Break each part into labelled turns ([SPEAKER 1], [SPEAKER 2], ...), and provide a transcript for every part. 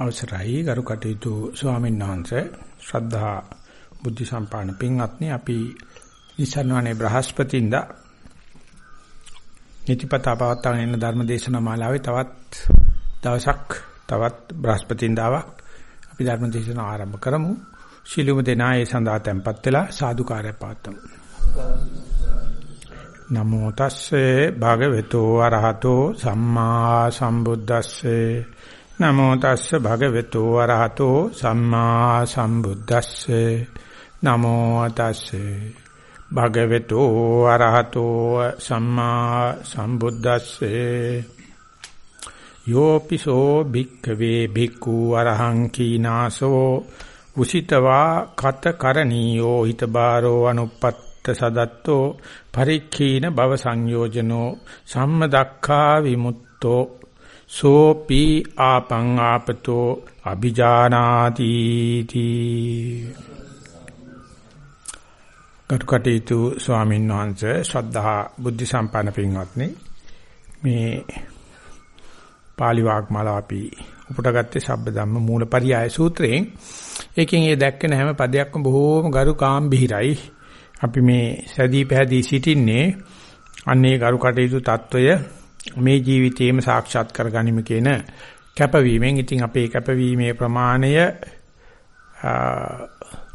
[SPEAKER 1] අවසරයි ගරු කටයුතු ස්වාමීන් වහන්සේ ශ්‍රද්ධා බුද්ධ සම්පාදන පින්වත්නි අපි ඉස්සන්වනේ බ්‍රහස්පතින්දා නිතිපතා පවත්වාගෙන යන ධර්ම දේශනා මාලාවේ තවත් දවසක් තවත් බ්‍රහස්පතින්දාවක් අපි ධර්ම දේශනාව ආරම්භ කරමු. ශිළුම දෙනා ඒ සඳහා tempත් වෙලා සාදුකාරය පාත්තමු. නමෝ තස්සේ භගවතු වරහතෝ සම්මා සම්බුද්දස්සේ නමෝ තස්ස භගවතු වරහතෝ සම්මා සම්බුද්දස්සේ. නමෝ තස්සේ භගවතු වරහතෝ සම්මා සම්බුද්දස්සේ. යෝපිසෝ භික්ඛවේ භික්ඛු අරහං කීනාසෝ උසිතවා කත කරණීයෝ හිතබාරෝ අනුපත්ත සදත්තෝ පරික්ඛීන භව සංයෝජනෝ සම්මදක්ඛා විමුක්තෝ සෝපි ආපං ආපතෝ අභිජානාති තී කටකටීතු ස්වාමීන් වහන්සේ ශ්‍රද්ධා බුද්ධ සම්පන්න පින්වත්නි මේ pāli වාග්මාලා අපි උපුටගත්තේ සබ්බ ධම්ම මූලපරියාය සූත්‍රයෙන්. ඒකෙන් ඒ දැක්කන හැම පදයක්ම බොහෝම ගරුකාම් බිහිරයි අපි මේ සැදී පැහැදී සිටින්නේ අන්නේ ගරු කටයුතු తত্ত্বය මේ ජීවිතේම සාක්ෂාත් කරගනිමු කියන කැපවීමෙන් ඉතින් අපේ කැපවීමේ ප්‍රමාණය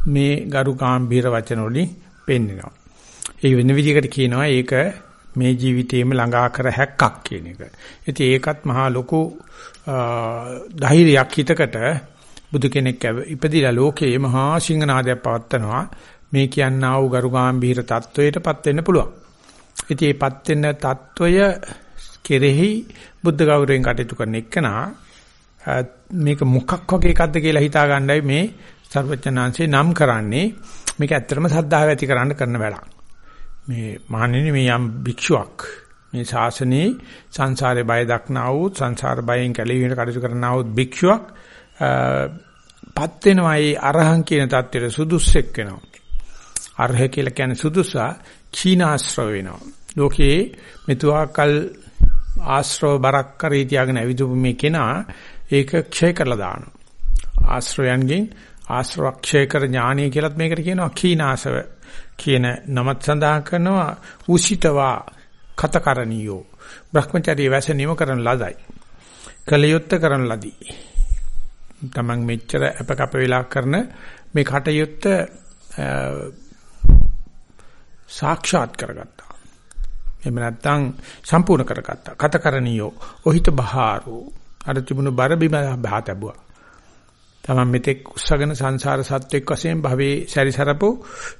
[SPEAKER 1] මේ ගරු ගාම්භීර වචන වලින් පෙන්වෙනවා. ඒ වෙන විදිහකට කියනවා ඒක මේ ජීවිතේම ළඟා කර හැක්කක් කියන එක. ඉතින් ඒකත් මහා ලොකු ධෛර්යයක් හිතකට බුදු කෙනෙක් ඉපදිලා ලෝකයේ මහා සිංහනාදයක් පවත්නවා. මේ කියන්නා වූ ගරුගාම්භීර தত্ত্বයටපත් වෙන්න පුළුවන්. ඉතින් මේපත් වෙන తত্ত্বය කෙරෙහි බුද්ධ ගෞරවයෙන් කටයුතු කරන එකනා මේක මොකක් වගේ එකක්ද කියලා හිතා ගන්නයි මේ සර්වඥාන්සේ නම් කරන්නේ මේක ඇත්තටම සද්ධාව ඇති කරන්න කරන වැඩක්. මේ මහණෙනි මේ යම් භික්ෂුවක් මේ ශාසනයේ සංසාරේ බය දක්නා වූ සංසාර බයෙන් කැළවීමට කටයුතු කරනා වූ භික්ෂුවක් පත් වෙනවා ඒ අරහං කියන தත්ත්වයට සුදුස්සෙක් වෙනවා. අරහ කියලා කියන්නේ සුදුසා ක්ෂීනාශ්‍රව වෙනවා. ලෝකේ මෙතුආකල් ආශ්‍රව බරක් කරේ තියාගෙන ඇවිදපු මේ කෙනා ඒක ක්ෂය කරලා දානවා. ආශ්‍රයයන්ගෙන් ආශ්‍රවක්ෂය කර ඥානීය කියලත් මේකට කියනවා කීනාසව කියන නමත් සඳහන් කරනවා උසිතවා කතකරණියෝ භ්‍රමචර්ය වැස නිම කරන ලදයි. කලියොත්ත කරන ලදී. Taman මෙච්චර අප කප වෙලා කරන මේ කටයුත්ත සාක්ෂාත් කරගත්තා. එහෙම නැත්නම් සම්පූර්ණ කරගත්තා. කතකරණියෝ ඔහිත බහාරෝ. අර තිබුණු බර බිම බහතබුවා. තමන් මෙතෙක් උස්සගෙන සංසාර සත්වෙක් වශයෙන් භවයේ සැරිසරපු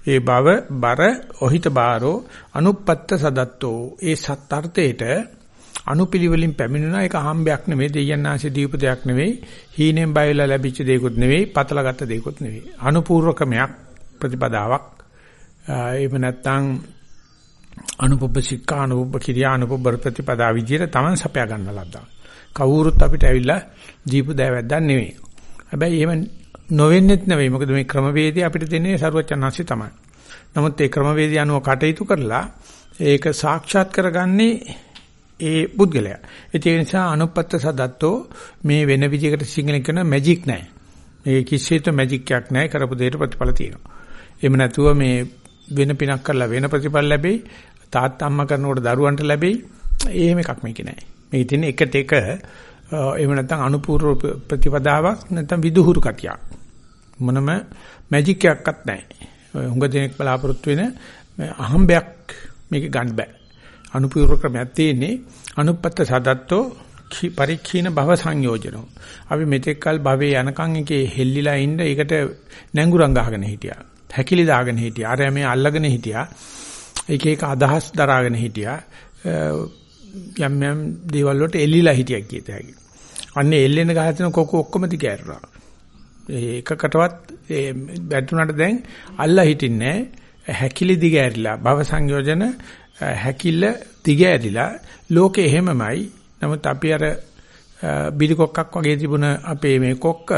[SPEAKER 1] ඒ භව බර ඔහිත බාරෝ අනුපත්ත සදත්තෝ. ඒ සත්‍ර්ථයට අනුපිළිවෙලින් පැමිණුණා. ඒක අහම්බයක් නෙමෙයි දෙයයන්ාංශ දීප දෙයක් නෙමෙයි හීනෙන් බයලා ලැබිච්ච දෙයක්වත් නෙමෙයි පතලගත්ත දෙයක්වත් නෙමෙයි. අනුපූර්වකමයක් ප්‍රතිපදාවක්. එහෙම නැත්නම් අනුපොබ්බ සික්ඛා අනුපොබ්බ කිරියා අනුපොබ්බ ප්‍රතිපදා විදියට Taman සපයා ගන්න ලද්දා. කවුරුත් අපිට ඇවිල්ලා දීපු දෑවැද්දක් නෙවෙයි. හැබැයි එහෙම නොවෙන්නෙත් නෙවෙයි. මොකද මේ ක්‍රමවේදය අපිට දෙන්නේ සරුවචනාංශي තමයි. නමුත් ඒ ක්‍රමවේදය අනුව කටයුතු කරලා ඒක සාක්ෂාත් කරගන්නේ ඒ පුද්ගලයා. ඒ නිසා අනුපත්ත සදත්තෝ මේ වෙන විදිහකට සිංහලෙන් කියන මැජික් නැහැ. මේ කිසිසේත් මැජික් එකක් නැහැ. කරපු දෙයට ප්‍රතිඵල තියෙනවා. එහෙම නැතුව මේ වෙන පිනක් කරලා වෙන ප්‍රතිඵල ලැබෙයි. තාත්තා අම්මා කරනකොට දරුවන්ට ලැබෙයි. එහෙම එකක් මේකේ නැහැ. මේකේ තියෙන එකට එක එහෙම නැත්නම් අනුපූර්ව ප්‍රතිපදාවක් නැත්නම් විදුහුරු කතියක්. මොනම මැජික් එකක්වත් නැහැ. හුඟ දෙනෙක් බලාපොරොත්තු වෙන අහම්බයක් මේක ගන්න බෑ. අනුපූර්ව ක්‍රමයක් තියෙන්නේ අනුපත්ත සදත්තෝ පරික්ෂීන භව සංයෝජනෝ. අපි මෙතෙක් කල භවයේ යනකම් එකේ හෙල්ලිලා ඉන්න ඒකට නැංගුරම් ගහගෙන හිටියා. හැකිලි දාගෙන හිටියා. අර මේ අල්ලගෙන හිටියා. එක එක අදහස් දරාගෙන හිටියා. යම් යම් දේවල් වලට එල්ලිලා හිටියා කියත හැකි. අන්නේ එල්ලෙන ගහන කොක ඔක්කොම දිගෑරුණා. ඒකකටවත් බැටුනට දැන් අල්ලා හිටින්නේ හැකිලි දිගෑරිලා භව සංයෝජන හැකිල්ල දිගෑරිලා ලෝකේ එහෙමමයි. නමුත් අපි අර බිලි කොක්කක් වගේ තිබුණ අපේ මේ කොක්ක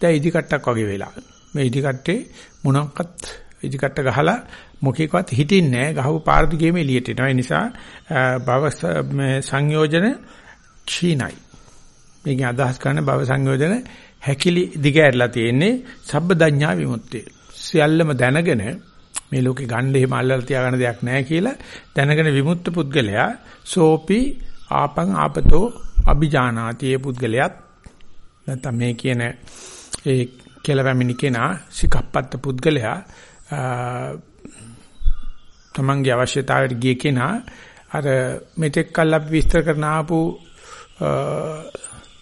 [SPEAKER 1] දැන් ඉදි කට්ටක් වගේ වෙලා. මේ ඉදි කට්ටේ මොනක්වත් ඉදි කට්ට ගහලා මොකේකවත් හිටින්නේ නැහැ. ගහපු පාර දිගේම එළියට එනවා. ඒ නිසා භව සංයෝජන ක්ෂීණයි. මේකෙන් අදහස් කරන භව සංයෝජන හැකිලි දිගහැරලා තියෙන්නේ සබ්බදඤ්ඤා විමුක්තිය. සියල්ලම දැනගෙන මේ ලෝකේ ගන්න එහෙම අල්ලලා තියාගන්න දෙයක් නැහැ කියලා දැනගෙන විමුක්ත පුද්ගලයා සෝපි ආපං ආපතෝ අභිජානාති ඒ පුද්ගලයාත් නැත්නම් මේ කියන ඒ කෙලවැමිනි කෙනා සිකප්පත්ත පුද්ගලයා තමන්ගේ අවශ්‍යතාවයට ගිය කෙනා අර මෙතෙක් කල් අපි විස්තර කරන ආපු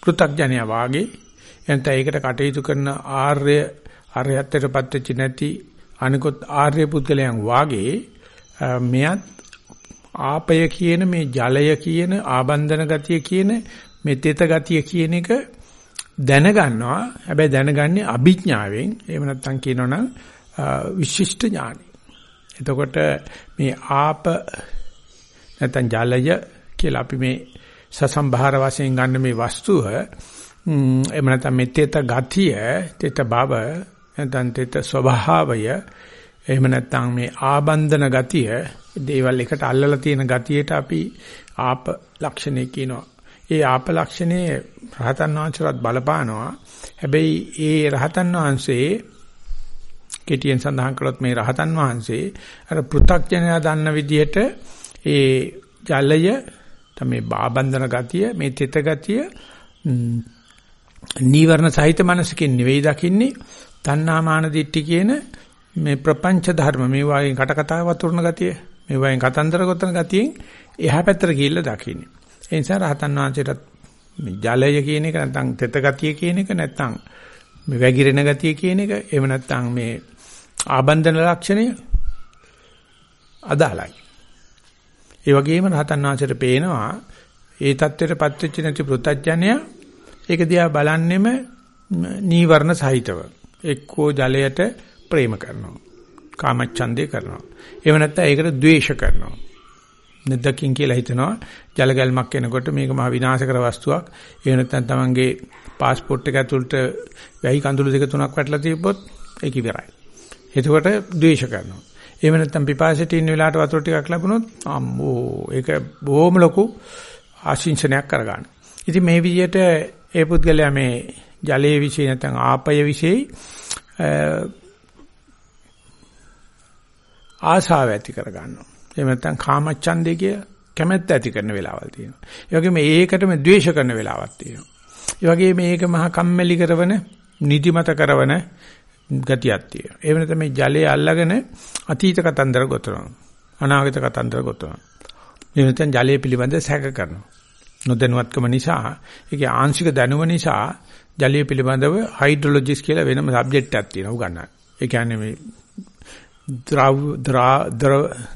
[SPEAKER 1] පෘථග්ජනයා වාගේ එතන ඒකට කටයුතු කරන ආර්ය අරහත්ත්වයටපත් වෙච්ච නැති අනිකොත් ආර්ය පුද්ගලයන් වාගේ මෙයත් ආපය කියන මේ ජලය කියන ආබන්ධන ගතිය කියන මේ තෙත ගතිය කියන එක දැනගන්නවා හැබැයි දැනගන්නේ අභිඥාවෙන් එහෙම නැත්නම් කියනවනම් විශිෂ්ට ඥානෙ. එතකොට මේ ආප නැත්නම් ජලය කියලා අපි මේ සසම්භාර වශයෙන් ගන්න මේ වස්තුව එහෙම නැත්නම් මේ තෙත ගතිය තෙත බව නැත්නම් තෙත ස්වභාවය එහෙම නැත්නම් මේ ආබන්ධන ගතිය දේවල් එකට අල්ලලා තියෙන ගතියට අපි ආප ලක්ෂණය කියනවා. ඒ ආප ලක්ෂණේ රහතන් වහන්සේවත් බලපානවා. හැබැයි ඒ රහතන් වහන්සේ කෙටියෙන් සඳහන් කළොත් මේ රහතන් වහන්සේ අර පෘථග්ජනයා දන්න විදිහට ඒ ජලය තමයි බාබන්දන ගතිය මේ තෙත ගතිය නීවරණ සහිත මනසකින් නෙවෙයි දකින්නේ තණ්හාමාන දිට්ඨි කියන මේ ප්‍රපංච ධර්ම මේ වගේ කට කතා වතුරන ගතිය මේ වගේ කතන්දර ගොතන ගතියෙන් එහා පැත්තට ගිහිල්ලා දකින්නේ ඒ නිසා රහතන් වහන්සේට මේ ජලය කියන එක නැත්නම් තෙත ගතිය කියන එක නැත්නම් මේ වැగిරෙන ගතිය කියන එක එහෙම නැත්නම් මේ ආබන්ධන ලක්ෂණය අදාළයි. ඒ වගේම රහතන් වහන්සේට පේනවා ඒ தත්වෙටපත් වෙච්ච නැති පෘතජ්ජනය ඒක දිහා බලන්නෙම නීවරණ සහිතව. එක්කෝ ජලයට ප්‍රේම කරනවා. කාමච්ඡන්දේ කරනවා. එහෙම නැත්නම් ඒකට ද්වේෂ කරනවා. නැද්දකින් කියලා හිතනවා ජල ගැල්මක් එනකොට මේක මහ විනාශකර වස්තුවක්. ඒ නැත්නම් තමන්ගේ પાස්පෝර්ට් එක ඇතුළට වැහි කඳුළු දෙක තුනක් වැටලා තිබ්බොත් ඒක ඉවරයි. එතකොට ද්වේෂ කරනවා. එහෙම නැත්නම් පිපාසයට ඉන්න වෙලාවට වතුර ටිකක් ලැබුණොත් අම්මෝ ඒක බොහොම ලොකු ආශිංසනයක් කරගන්න. ඉතින් මේ විදිහට ඒ පුද්ගලයා මේ ජලයේ විශේෂ නැත්නම් ආපය විශේෂ ආශාව ඇති කරගන්නවා. එහෙම නැත්නම් කාමච්ඡන්දේ කිය කැමැත්ත ඇති කරන වෙලාවල් තියෙනවා. ඒ වගේම ඒකටම ද්වේෂ කරන වෙලාවක් තියෙනවා. ඒ වගේම මේක මහා කම්මැලි කරවන, නිදිමත කරවන ගතියක් තියෙනවා. ඒ වෙනත මේ ජලය අල්ලගෙන අතීත කතන්දර ගොතනවා. අනාගත කතන්දර ගොතනවා. මේ නැත්නම් ජලය පිළිබඳ සැක කරනවා. නොදැනුවත්කම නිසා, ඒකේ ආංශික දැනුම නිසා ජලය පිළිබඳව හයිඩ්‍රොලොජිස් කියලා වෙනම සබ්ජෙක්ට් එකක් තියෙනවා උගන්වන්න. ඒ කියන්නේ මේ ද්‍රව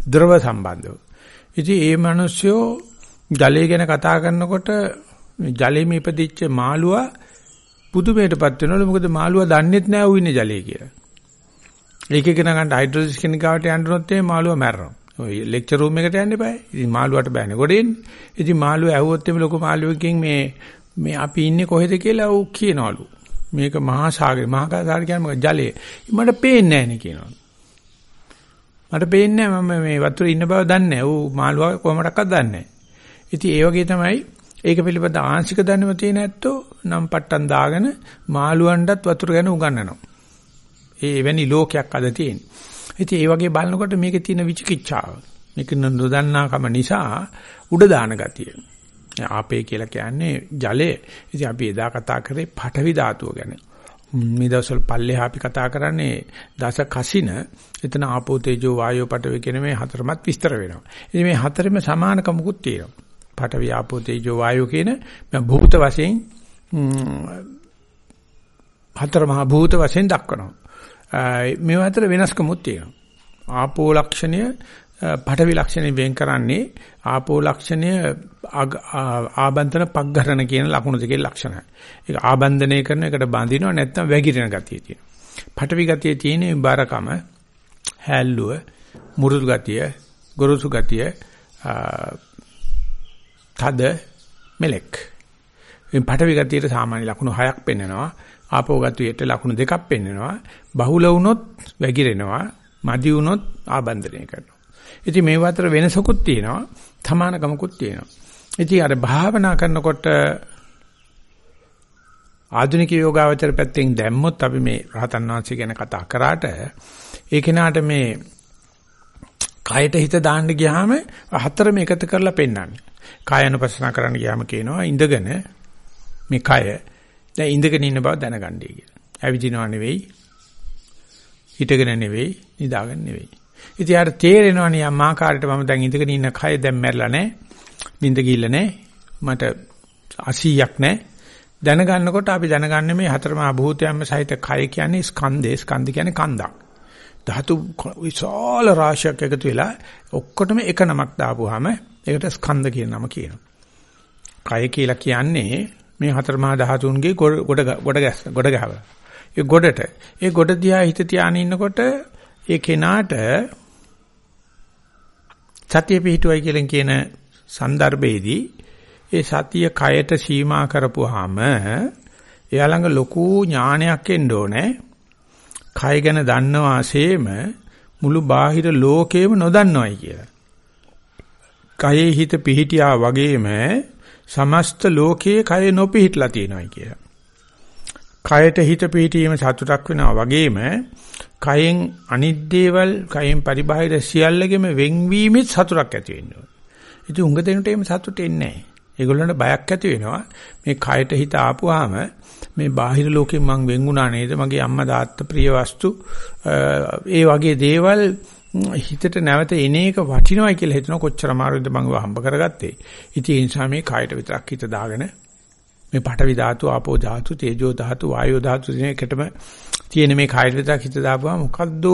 [SPEAKER 1] ද්‍රව සම්බන්ධව. ඉතින් ඒ මිනිස්සු ජලය ගැන කතා කරනකොට ජලෙම ඉපදිච්ච මාළුවා පුදුමයටපත් වෙනවලු මොකද මාළුවා දන්නේත් නැහැ ඌ ඉන්නේ ජලයේ කියලා. ඒකේ කෙනා ගන්න හයිඩ්‍රොජිස් කෙනිකාවට යන්නනොත් ඒ මාළුවා මැරෙනවා. ඔය ලෙක්චර් රූම් එකට යන්න එපා. ඉතින් මාළුවාට බෑනේ ගොඩ එන්නේ. ඉතින් මාළුවා ඇහුවොත් එimhe ලොකු මාළුවෙකින් මේ මේ අපි ඉන්නේ කොහෙද කියලා ඌ කියනවලු. මේක මහා සාගරය. මහා සාගරය කියන්නේ ජලය. මට පේන්නේ නැහැ නේ කියනවා. මට පේන්නේ නැහැ මම මේ වතුරේ ඉන්න බව දන්නේ නැහැ. ඌ මාළුවා කොහමඩක්වත් දන්නේ නැහැ. ඉතින් ඒ වගේ තමයි ඒක පිළිබඳ ආංශික දැනුම තියෙන ඇත්තෝ නම් පට්ටම් දාගෙන මාළුවන්ටත් වතුර ගැන උගන්වනවා. ඒ එවැනි ලෝකයක් අද තියෙන්නේ. ඉතින් ඒ වගේ බලනකොට මේකේ තියෙන විචිකිච්ඡාව. මේක නොදන්නාකම නිසා උඩ දාන ගතිය. ආපේ කියලා කියන්නේ ජලය. ඉතින් අපි එදා කතා කරේ පඨවි ධාතුව ගැන. මේ දවස්වල පල්ලෙහා අපි කතා කරන්නේ දස කසින එතන ආපෝ තේජෝ වායෝ පඨවි කියන මේ හතරමත් විස්තර වෙනවා. ඉතින් මේ හතරෙම සමානකමකුත් තියෙනවා. පඨවි ආපෝ තේජෝ වායෝ කියන භූත වශයෙන් හතර මහා භූත වශයෙන් දක්වනවා. මේ අතර වෙනස්කමුත් තියෙනවා. ආපෝ ලක්ෂණය පඨවි ලක්ෂණය වෙන් කරන්නේ ආපෝ ලක්ෂණය ආබන්තන පග්ඝරණ කියන ලක්ෂණ දෙකේ ලක්ෂණයි. ඒක ආබන්ධනය කරන එකට බඳිනවා නැත්නම් වැగిරෙන ගතිය තියෙනවා. පඨවි ගතිය තියෙන්නේ බාරකම, හැල්ලුව, මුරුදු ගතිය, ගොරෝසු ගතිය, තද මෙලෙක්. මේ පඨවි ගතියට සාමාන්‍ය ලක්ෂණ හයක් පෙන්වනවා. ආපෝ ගතියට ලක්ෂණ දෙකක් පෙන්වනවා. බහුල වුණොත් වැగిරෙනවා. මදි වුණොත් ආබන්ධනය කරනවා. ඉතින් මේ අතර වෙනසකුත් තියෙනවා. සමානකමකුත් තියෙනවා. ඉතින් අර භාවනා කරනකොට ආධුනික යෝගාවචර පැත්තෙන් දැම්මොත් අපි මේ රහතන් වහන්සේ ගැන කතා කරාට ඒ කෙනාට මේ කයට හිත දාන්න ගියාම හතරම එකතු කරලා පෙන්වන්නේ. කායනුපස්සනා කරන්න ගියාම කියනවා ඉඳගෙන මේ කය දැන් ඉඳගෙන ඉන්න බව දැනගන්නයි කියලා. ඇවිදිනව නෙවෙයි හිටගෙන නෙවෙයි නිදාගෙන නෙවෙයි. ඉතින් යාට තේරෙනවනේ යම් ආකාරයකට මම දැන් ඉඳගෙන ඉන්න කය දැන් මැරලා නැහැ. නිින්ද ගිහිල්ලා නැහැ. මට 80ක් නැහැ. දැනගන්නකොට අපි දැනගන්නේ මේ හතරමහා භූතයන්ම සහිත කය කියන්නේ ස්කන්ධේ ස්කන්ධ කියන්නේ කන්දක්. ධාතු විශාල රාශියක් එකතු වෙලා ඔක්කොටම එක නමක් දාපුවාම ඒකට ස්කන්ධ කියන නම කියනවා. කය කියලා කියන්නේ මේ හතරමහා ධාතුන්ගේ ගොඩ ගොඩ ගොඩ ගහව. ඒ ගොඩට ඒ ගොඩ දිහා හිත තියාගෙන ඉන්නකොට ඒ කෙනාට සතිය පිහිටුවයි කියලා කියන સંદર્ભයේදී ඒ සතිය කයට සීමා කරපුවාම එයා ළඟ ලොකු ඥානයක් එන්න ඕනේ. කය ගැන දන්නවා ASCIIම මුළු බාහිර ලෝකේම නොදන්නවයි කියලා. කයේ හිත පිහිටියා වගේම සමස්ත ලෝකයේ කය නොපිහිටලා තියෙනවයි කියලා. කයට හිත පිහිටීම සතුටක් වෙනවා වගේම කයෙන් අනිත් දේවල් කයෙන් පරිබාහිර සියල්ලගෙම වෙන්වීමෙත් සතුටක් ඇති වෙන්න ඕනේ. ඉතින් උඟ දෙනට එහෙම සතුට එන්නේ නැහැ. ඒගොල්ලන්ට බයක් ඇති වෙනවා. මේ කයට හිත ආපුවාම මේ බාහිර ලෝකෙන් මං වෙන් වුණා නේද? මගේ අම්මා තාත්තා ප්‍රිය වස්තු ඒ වගේ දේවල් හිතට නැවත එන එක වටිනවයි කියලා හිතන කොච්චර අමාරුද මම හම්බ කරගත්තේ. ඉතින් ඒ නිසා මේ කයට විතරක් හිත දාගෙන මේ පඨවි ධාතු, ආපෝ ධාතු, තේජෝ ධාතු, වායෝ ධාතු කියන එකටම තියෙන මේ කායයට විතරක් හිත දාපුවා මොකද්ද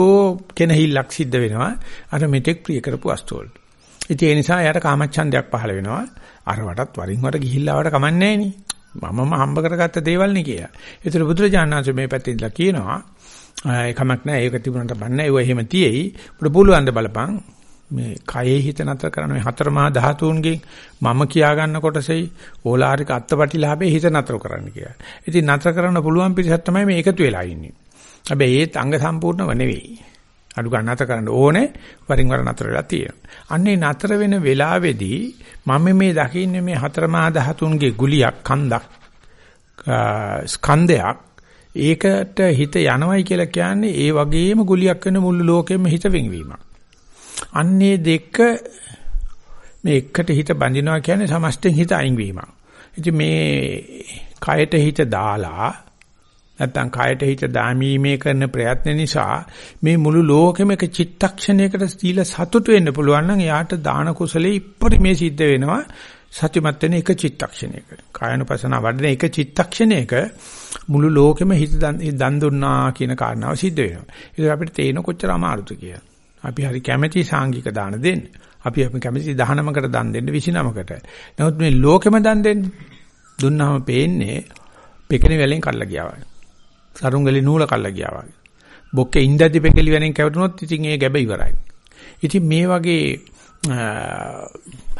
[SPEAKER 1] කෙනහිල්ලක් සිද්ධ වෙනවා. අර මෙතෙක් ප්‍රිය කරපු වස්තු වලට. ඉතින් ඒ නිසා යාට කාමච්ඡන්දයක් පහළ වෙනවා. අර වටත් වරින් වර ගිහිල්ලා වට කමන්නේ මමම හම්බ කරගත්ත දේවල් නේ කියලා. ඒතර බුදුරජාණන් වහන්සේ මේ පැත්තේ ඉඳලා කියනවා ඒකමක් නැහැ ඒක තිබුණාට බන්නේ ඒව එහෙම තියෙයි. උඩ පුළුවන් ද බලපං මේ කයේ හිත නතර කරන මේ හතර මහා ධාතුන්ගෙන් මම කියා ගන්න කොටසෙයි ඕලාරික අත්පටිලාභේ හිත නතර කරන්න කියලා. ඉතින් නතර කරන්න පුළුවන් පිරිසක් තමයි මේ එකතු වෙලා ඉන්නේ. හැබැයි ඒත් අංග සම්පූර්ණව නෙවෙයි. අඩු ගන්න නතර කරන්න ඕනේ වරින් වර නතර වෙලා තියෙනවා. අන්නේ නතර වෙන වෙලාවේදී මම මේ දකින්නේ මේ හතර මහා ධාතුන්ගේ ගුලියක් කන්දක් ස්කන්ධයක් ඒකට හිත යනවයි කියලා කියන්නේ ඒ වගේම ගුලියක් වෙන මුළු ලෝකෙම හිත වෙන්වීමක්. අන්නේ දෙක මේ එකට හිත බඳිනවා කියන්නේ සමස්තෙන් හිත අයින් වීමක්. ඉතින් මේ කයට හිත දාලා නැත්තම් කයට හිත දාමීමේ කරන ප්‍රයත්න නිසා මේ මුළු ලෝකෙම එක චිත්තක්ෂණයකට ස්ථීල සතුට වෙන්න පුළුවන් නම් එයාට දාන කුසලයේ ඉපරිමේ සිද්ධ වෙනවා සත්‍යමත් වෙන එක චිත්තක්ෂණයක. කායනුපසන වඩන එක චිත්තක්ෂණයක මුළු ලෝකෙම හිත දන් දුන්නා කියන කාරණාව සිද්ධ වෙනවා. ඒක අපිට තේින කොච්චර අමාරුද කියලා. අපි හරි කැමැති සාංගික දාන දෙන්න. අපි අපි කැමැති 19කට දන් දෙන්න 29කට. නමුත් මේ ලෝකෙම දන් දෙන්න දුන්නාම පේන්නේ පෙකෙන වැලෙන් කල්ලා ගියා වගේ. සරුංගලේ නූල කල්ලා ගියා වගේ. බොක්කේ ඉඳද්දි පෙකෙලි වැලෙන් කැවටුනොත් ඉතින් ඒ ගැබ ඉවරයි. ඉතින් මේ වගේ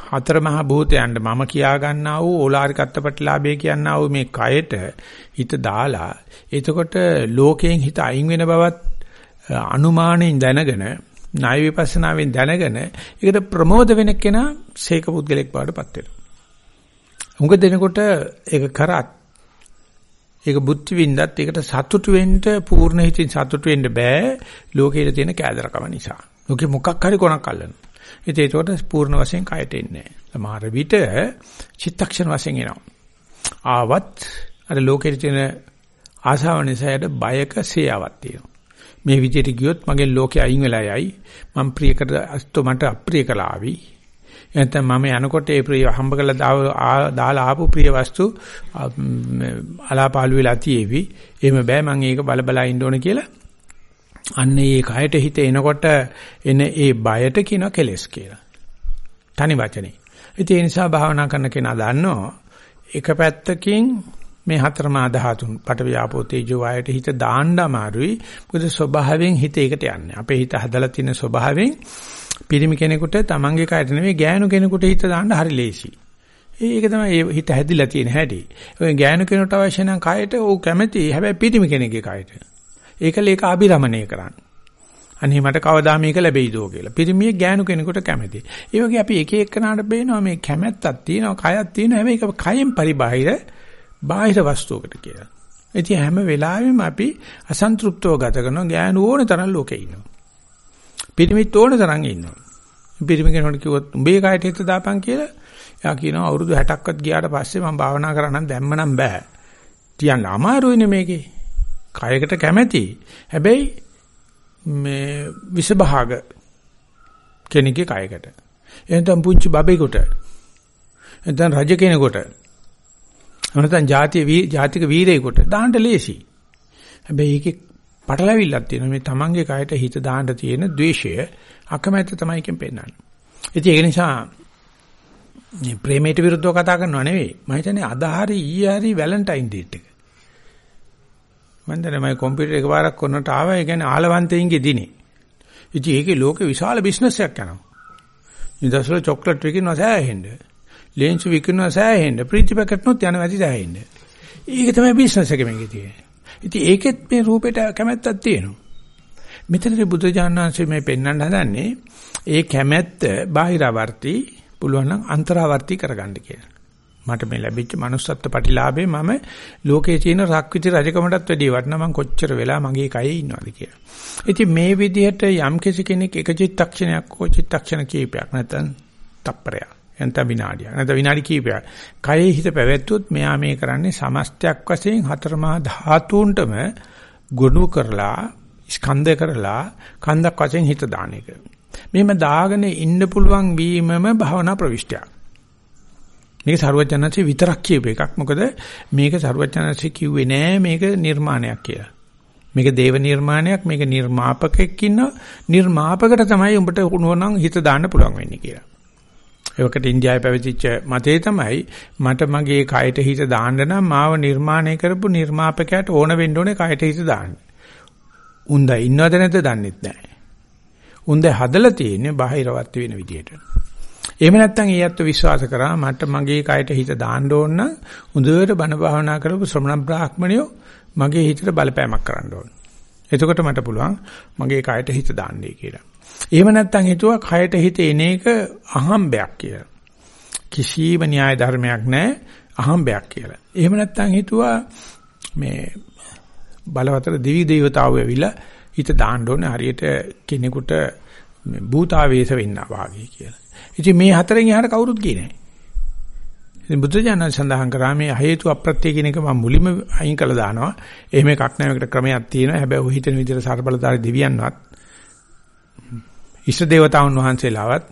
[SPEAKER 1] හතර මහා භූතයන්ට මම කියා ගන්නා වූ ඕලාරිකත්වපටලාභය කියනා වූ මේ කයට හිත දාලා එතකොට ලෝකයෙන් හිත අයින් වෙන බවත් අනුමානෙන් දැනගෙන ණය විපස්සනාවෙන් දැනගෙන ඒකට ප්‍රමෝද වෙන කෙනා සීක පුද්ගලෙක් බවටපත් වෙනවා. උඟ දෙනකොට ඒක කරත් ඒක බුද්ධ වින්දත් ඒකට සතුටු වෙන්න පූර්ණ හිතින් සතුටු වෙන්න බෑ ලෝකයේ තියෙන කෑදරකම නිසා. ලෝකෙ මොකක් හරි කොනක් අල්ලන. ඉතින් ඒකට පූර්ණ වශයෙන් කයට එන්නේ නැහැ. සමහර විට චිත්තක්ෂණ වශයෙන් එනවා. ආවත් අර ලෝකයේ තියෙන ආසාව නිසා යට බයක සේයාවක් තියෙනවා. මේ විදිහට ගියොත් මගේ ලෝකේ අයින් වෙලා යයි. මම ප්‍රිය කර අස්තෝ මට අප්‍රිය කළා ආවි. එතන මම යනකොට ඒ ප්‍රිය හම්බ කරලා දාලා ආපු ප්‍රිය වස්තු අලාපාලු වෙලා තියේවි. එහෙම බෑ මම ඒක බල බල ඉන්න ඕන කියලා. අන්න ඒ කයට හිත එනකොට එන ඒ බයට කියන කෙලස් කියලා. තනි වචනේ. ඉතින් ඒ නිසා භාවනා කරන කෙනා දන්නවා එක පැත්තකින් මේ හතරමා ධාතුන් පඨවි ආපෝ තේජෝ වායයට හිත දාන්න අමාරුයි. මොකද ස්වභාවයෙන් හිත ඒකට යන්නේ. අපේ හිත හදලා තියෙන ස්වභාවයෙන් පිරිමි කෙනෙකුට තමන්ගේ කයට නෙමෙයි ගෑනු කෙනෙකුට හිත දාන්න හරි ලේසි. ඒක තමයි හිත හැදිලා තියෙන හැටි. ඔය ගෑනු කෙනෙකුට අවශ්‍ය නම් කයට ਉਹ කැමැති. හැබැයි පිරිමි කෙනෙක්ගේ කයට. ඒකල ඒක අභිරමණය කරන්න. අනේ මට කවදා මේක ලැබෙයිදෝ කියලා. පිරිමියෙක් ගෑනු කෙනෙකුට කැමති. ඒ වගේ අපි එක එකනාට බේනවා මේ කැමැත්තක් තියෙනවා, කයක් තියෙනවා. හැබැයි ඒක කයෙන් පරිබාහිර බාහිර වස්තුවකට කියලා. ඉතින් හැම වෙලාවෙම අපි අසන්තෘප්තව ගත කරන ගෑනු ඕන තරම් ලෝකේ ඉන්නවා. පිරිමිත් ඕන තරම් ඉන්නවා. පිරිමි කෙනෙකුට කිව්වොත් උඹේ කායට හිත දාපන් කියලා එයා කියනවා අවුරුදු 60ක්වත් ගියාට පස්සේ මම භාවනා කරන්න දැම්ම නම් බෑ. තියන්න අමාරුයිනේ මේකේ. කයකට කැමැති. හැබැයි මේ විසභාග කෙනෙක්ගේ කයකට. එහෙනම් පුංචි බබෙකුට. එහෙනම් රජ කෙනෙකුට. එහෙනම් ජාතිය ජාතික වීරයෙකුට දාන්න ලේසි. හැබැයි ඒකේ පටලැවිල්ලක් තියෙනවා. මේ තමන්ගේ කයට හිත දාන්න තියෙන ද්වේෂය අකමැත්ත තමයි එකෙන් පෙන්වන්නේ. ඉතින් ඒක නිසා මේ ප්‍රේමයට විරුද්ධව කතා කරනව නෙවෙයි. මම හිතන්නේ අද හරි ඊයේ හරි වැලන්ටයින් ඩේට් එක. මම දැන් මම කම්පියුටර් එකපාරක් කරනට ආවා. ඒ කියන්නේ ආලවන්තයින්ගේ දිනේ. ඉතින් ඒකේ ලෝකේ විශාල බිස්නස් එකක් යනවා. ඉන්දස්වල චොක්ලට් විකිනවා සෑහෙන්න. ලේන්සු විකිනවා සෑහෙන්න. ප්‍රීති පැකට් නොත් යනවා ඇති සෑහෙන්න. ඒක තමයි බිස්නස් එක මේකේ තියෙන්නේ. ඉතින් ඒකෙත් මේ රූපෙට කැමැත්තක් තියෙනවා. මෙතනදී බුදුජානනාංශය මේ පෙන්වන්න හදන්නේ ඒ කැමැත්ත බාහිරවර්ති පුළුවන් නම් අන්තරාවර්ති කරගන්න කියලා. මට මේ ලැබිච්ච manussත්ත්ව ප්‍රතිලාභේ මම ලෝකයේ තියෙන රක්විති රජකමටත් වැඩිය වටිනා මං කොච්චර වෙලා මගේ කයේ ඉන්නවද කියලා. ඉතින් මේ විදිහට යම් කෙනෙක් එක චිත්තක්ෂණයක් හෝ චිත්තක්ෂණ කීපයක් නැත්නම් තප්පරයක් නැත්නම් විනාඩියක්. නැත්නම් විනාඩි කිහිපයක්. කයේ හිත පැවැත්වුවොත් මෙයා මේ කරන්නේ සමස්තයක් වශයෙන් හතරමහා ධාතුන්ටම ගොනු කරලා ස්කන්ධ කරලා කන්දක් වශයෙන් හිත දාන එක. මෙහෙම දාගෙන ඉන්න පුළුවන් වීමම භවනා ප්‍රවිෂ්ටයක්. මේක සරුවචනන්සේ විතරක් කියපු එකක්. මොකද මේක සරුවචනන්සේ කිව්වේ නෑ මේක නිර්මාණයක් කියලා. මේක දේව නිර්මාණයක් මේක නිර්මාපකෙක් ඉන්න නිර්මාපකට තමයි උඹට උනෝනම් හිත දාන්න පුළුවන් වෙන්නේ කියලා. ඒවකට ඉන්දියාවේ පැවතිච්ච මතේ තමයි මට මගේ කයට හිත දාන්න නම් මාව නිර්මාණය කරපු නිර්මාපකයාට ඕන වෙන්න ඕනේ කයට හිත දාන්න. උන්ද ඉන්නවද නැද්ද දන්නෙත් නැහැ. උන්ද හදලා තියෙන්නේ බාහිරවත් වෙන විදියට. එහෙම නැත්නම් ඒ අත්ව විශ්වාස කරා මට මගේ කයට හිත දාන්න ඕන නම් හොඳට බණ භාවනා කරපු ශ්‍රමණ බ්‍රාහ්මණයෝ මගේ හිතට බලපෑමක් කරන්න ඕන. එතකොට මට පුළුවන් මගේ කයට හිත දාන්නයි කියලා. එහෙම නැත්නම් හිතුවා කයට හිත එන එක අහම්බයක් කියලා. කිසිම න්‍යාය ධර්මයක් නැහැ අහම්බයක් කියලා. එහෙම නැත්නම් හිතුවා මේ බලවතර දිවි දේවතාවෝ ඇවිල්ලා හිත දාන්න ඕනේ හරියට කෙනෙකුට මේ භූතාවේශ වෙන්න වාගේ කියලා. ඉතින් මේ හතරෙන් එහාට කවුරුත් ගියේ නැහැ. ඉතින් බුදුජානක සඳහන් කරා මේ හේතු අප්‍රත්‍ය කියන එක මම මුලින්ම අයින් කළා දානවා. එහෙම එකක් නැහැ මේකට ක්‍රමයක් තියෙනවා. හැබැයි ඔය හිතන විදිහට සර්බලදාරි දෙවියන්වත් ඉෂ්ට දේවතාවුන් වහන්සේලාවත්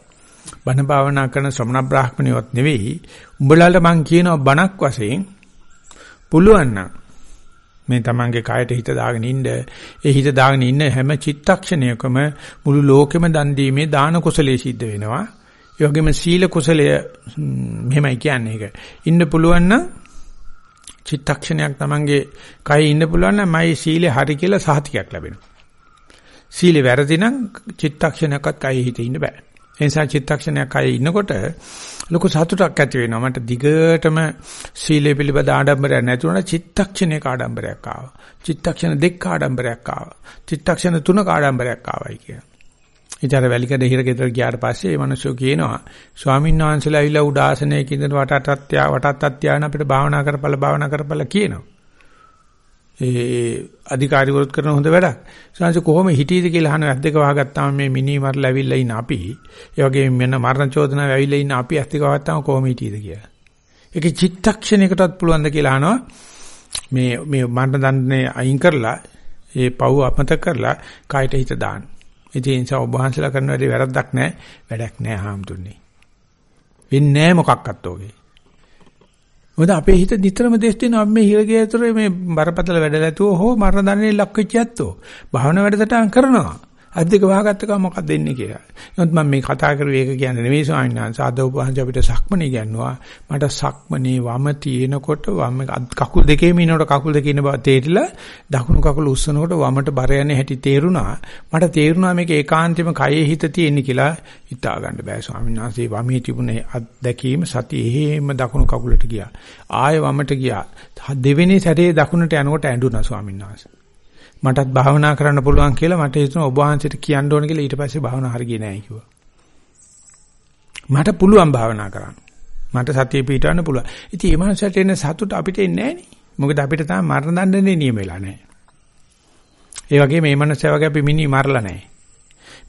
[SPEAKER 1] බණ භාවනා කරන ශ්‍රමණ බ්‍රාහ්මණයවත් නෙවෙයි. උඹලාට මං කියනවා බණක් වශයෙන් පුළුවන් නම් මේ තමන්ගේ කයට හිත දාගෙන ඉන්න ඒ හිත දාගෙන ඉන්න හැම චිත්තක්ෂණයකම මුළු ලෝකෙම දන් දීමේ දාන කුසලයේ සිද්ධ වෙනවා. ඒ වගේම සීල කුසලය මෙහෙමයි කියන්නේ ඒක. ඉන්න පුළුවන් නම් චිත්තක්ෂණයක් තමන්ගේ කයේ ඉන්න පුළුවන් නම් මයි සීලේ හරි කියලා සහතිකයක් ලැබෙනවා. සීලේ වැරදි නම් චිත්තක්ෂණයක්වත් කයේ හිත ඉන්න බෑ. ඒ නිසා චිත්තක්ෂණයක් කයේ ඉන්නකොට ලොකු සතුටක් ඇති වෙනවා. මට දිගටම සීලය පිළිබඳ ආඩම්බරයක් නැති වුණා චිත්තක්ෂණයක ආඩම්බරයක් ආවා. චිත්තක්ෂණ දෙක ආඩම්බරයක් ආවා. චිත්තක්ෂණ තුනක ආඩම්බරයක් ආවයි කියන. ඊතර වැලිකඩ හිර ගෙදර ගියාට පස්සේ මේ මිනිස්සු කියනවා ස්වාමීන් වහන්සේලා ඇවිල්ලා උඩාසනයක ඉඳන් වටටත් වටටත් යාන අපිට භාවනා කරපළ භාවනා කරපළ කියනවා. ඒ අධිකාරිවරුත් කරන හොඳ වැඩක්. සංස කොහොම හිටීද කියලා අහන ඇස් දෙක වහගත්තාම මේ මිනි මරලා ඇවිල්ලා ඉන්න අපි, ඒ වගේම මෙන්න මරණ චෝදනාව ඇවිල්ලා ඉන්න අපි ඇස් දෙක වහගත්තාම කොහොම හිටීද කියලා. ඒකේ චිත්තක්ෂණයකටත් පුළුවන්ද කියලා අහනවා. මේ මේ මරණ දඬුනේ අයින් කරලා, ඒ පව් අමතක කරලා කායට හිත දාන්න. ඉතින් ඒ නිසා ඔබ වහන්සේලා කරන වැඩේ වැරද්දක් නැහැ. වැඩක් නැහැ හාමුදුරනේ. වෙන්නේ නැහැ මොකක්වත් ඔගේ. මොකද අපේ හිත නිතරම දෙස් දෙනවා. මේ හිරගේ ඇතුලේ මේ බරපතල වැඩ නැතුව හෝ මරණ දන්නේ ලක් වෙච්ච ඇත්තෝ. භාවනා වැඩසටහන් කරනවා. අද්දක වහගත්ත ගම මොකක්ද දෙන්නේ කියලා. නමුත් මම මේ කතා කරුවේ ඒක කියන්නේ නෙවෙයි ස්වාමීන් වහන්සේ. අද උපහාංශ අපිට සක්මණේ කියනවා. මට සක්මණේ වම තියෙනකොට වම කකුල් දෙකේම ඉනකොට කකුල් දෙකේ ඉන්න බව තේරිලා දකුණු කකුල උස්සනකොට වමට බර යන්නේ හැටි තේරුණා. මට තේරුණා මේක ඒකාන්තෙම කයේ හිත තියෙන්නේ කියලා හිතා ගන්න බෑ ස්වාමීන් වහන්සේ. වමේ තිබුණේ අත්දැකීම සතිය එහෙම දකුණු කකුලට ගියා. ආයෙ වමට ගියා. දෙවෙනි සැරේ දකුණට යනකොට ඇඬුණා ස්වාමීන් වහන්සේ. මටත් භාවනා කරන්න පුළුවන් කියලා මට හිතුණා ඔබ වහන්සේට කියන්න ඕන කියලා ඊට පස්සේ භාවනා හරියන්නේ නැහැ කිව්වා. මට පුළුවන් භාවනා කරන්න. මට සතිය පිටවන්න පුළුවන්. ඉතින් මේ මනසට එන සතුට අපිට එන්නේ මොකද අපිට තාම මරණ දඬුවමේ නියම වෙලා නැහැ. ඒ වගේ මේ මනසය වගේ අපි මිනි මරලා නැහැ.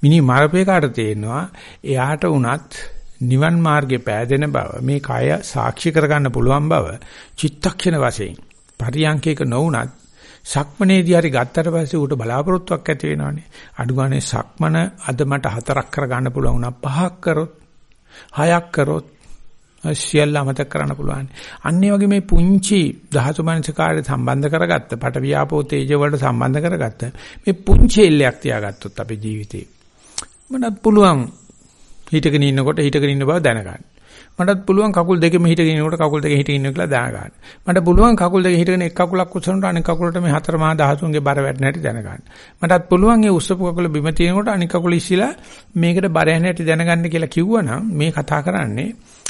[SPEAKER 1] මිනි මරපේ කාට තේරෙනවා එයාට උනත් නිවන් මාර්ගේ පෑදෙන බව මේ කය සාක්ෂි කරගන්න පුළුවන් බව චිත්තක්ෂණ වශයෙන් පරියන්කේක නොවුනත් සක්මනේදී හරි ගත්තට පස්සේ ඌට බලාපොරොත්තුවක් ඇති වෙනවනේ. අඩු ගානේ සක්මන අද මට හතරක් කරගන්න පුළුවන් වුණා පහක් කරොත් හයක් කරොත් සියල්ල අමතක කරන්න පුළුවන්. අන්න ඒ වගේ මේ පුංචි ධාතු මනසකාරය සම්බන්ධ කරගත්ත, පට වියාපෝ තේජ වලට සම්බන්ධ කරගත්ත මේ පුංචි එල්ලයක් තියාගත්තොත් අපේ ජීවිතේ මටත් පුළුවන් හිටගෙන ඉන්නකොට හිටගෙන ඉන්න බව දැනගන්න. මටත් පුළුවන් කකුල් දෙකෙම හිටගෙන ඉන්නකොට කකුල් දෙක හිටගෙන ඉන්න කියලා දැනගන්න. මට පුළුවන් කකුල් දෙක හිටගෙන එක් කකුලක් උස්සනකොට අනෙක් කකුලට මේ හතර මහා ධාතුන්ගේ බර වැටෙන හැටි දැනගන්න. මටත් පුළුවන් ඒ උස්සපු කකුල බිම තියෙනකොට අනෙක් කකුල ඉස්සිලා මේකට බර යන හැටි දැනගන්න කියලා කිව්වනම් මේ කතා කරන්නේ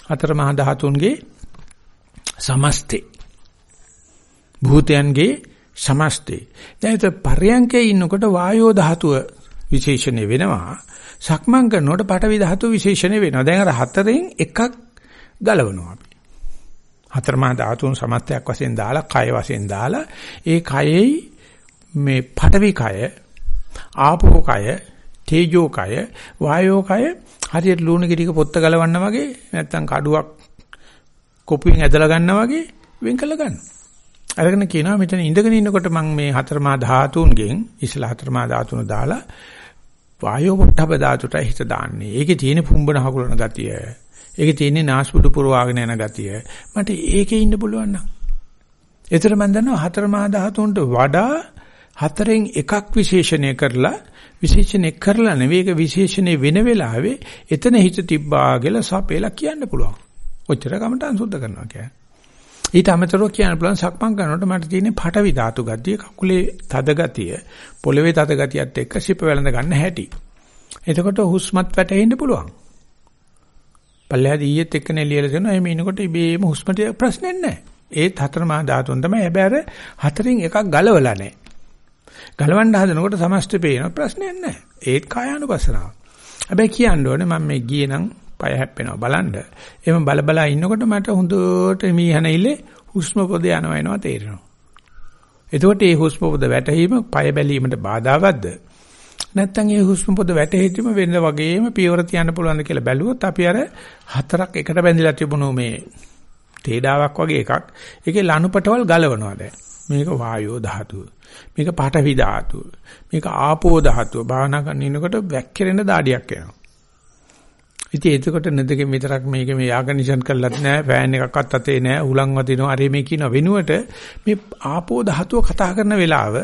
[SPEAKER 1] හතර මහා ධාතුන්ගේ සමස්තේ. භූතයන්ගේ සමස්තේ. දැන් ඒ පර්යංකේ ඉන්නකොට වායෝ ධාතුව විශේෂණය වෙනවා. සක්මන් කරනකොට පටවි ධාතුව විශේෂණය වෙනවා. දැන් අර හතරෙන් එකක් ගලවනවා අපි. හතරමහා ධාතුන් සමස්තයක් වශයෙන් දාලා කය වශයෙන් දාලා ඒ කයෙහි මේ පඨවි කය ආපෝ කය තේජෝ කය වායෝ කය හරියට ලුණු ගෙඩියක පොත්ත ගලවන්න වගේ නැත්තම් කඩුවක් කොපුවෙන් ඇදලා ගන්නවා වගේ වෙන් කළ ගන්න. අරගෙන කියනවා මෙතන ඉඳගෙන ඉන්නකොට මම මේ හතරමා ධාතුන්ගෙන් ඉස්ලා හතරමා ධාතුන දාලා වායෝ පොට්ටබ ධාතුට හිත දාන්නේ. ඒකේ තියෙන පුම්බන හකුලන ගතිය. ඒකේ තියෙන්නේ නාස්පුඩු පුරවාගෙන යන ගතිය. මට ඒකේ ඉන්න පුළුවන් නම්. ඒතර මම දන්නවා හතර මහා ධාතුන්ට වඩා හතරෙන් එකක් විශේෂණය කරලා විශේෂණය කරලා නෙවෙයි ඒක විශේෂණය වෙන වෙලාවේ එතන හිත තිබ්බා කියලා සපේලා කියන්න පුළුවන්. ඔච්චර කමටන් සුද්ධ කරනවා කියන්නේ. ඊට අමතරව කියන්න පුළුවන් සක්මන් කරනකොට මට තියෙන පටවි ධාතු ගතිය කකුලේ තද ගතිය පොළවේ තද ගතියත් එක්ක සිප වැළඳ ගන්න හැටි. එතකොට හුස්මත් වැටෙන්න පුළුවන්. පල්ලෙහාද ඊයේත් එක්කනේ ලියලා දෙනවා. එහෙම ඉනකොට ඉබේම හුස්මට ප්‍රශ්නයක් නැහැ. ඒත් හතර මහා ධාතුන් තමයි. හැබැයි හතරෙන් එකක් ගලවලා නැහැ. ගලවන්න හදනකොට සමස්ත පේන ප්‍රශ්නයක් නැහැ. ඒත් කායානුපසනාව. හැබැයි කියන්න ඕනේ මම මේ ගියේ නම් පය හැප්පෙනවා බලන්න. එහෙම බල බල ඉන්නකොට මට හොඳට මීහන ඉල්ලේ හුස්ම පොද යනවා එනවා තේරෙනවා. එතකොට මේ හුස්ම පොද වැටීම පය බැලීමට බාධාවත්ද? නැත්තම් ඒ හුස්ම පොද වැටෙහෙද්දිම වෙන වගේම පියවර තියන්න පුළුවන්ද කියලා බැලුවොත් අපි අර හතරක් එකට බැඳිලා තිබුණු මේ තේඩාවක් වගේ එකක්. ඒකේ ලණුපටවල් ගලවනවා දැන්. මේක වායෝ ධාතුව. මේක පඨවි ධාතුව. මේක ආපෝ ධාතුව. භාවනා කරන ඉනකොට වැක්කිරෙන දාඩියක් එනවා. ඉතින් එතකොට නැදකෙන් විතරක් මේක මේ ආගනිෂන් කරලත් නැහැ ෆෑන් එකක්වත් අතේ නැහැ උලන් වදිනවා අර මේ කියන වෙනුවට මේ ආපෝ ධාතුව කතා කරන වෙලාව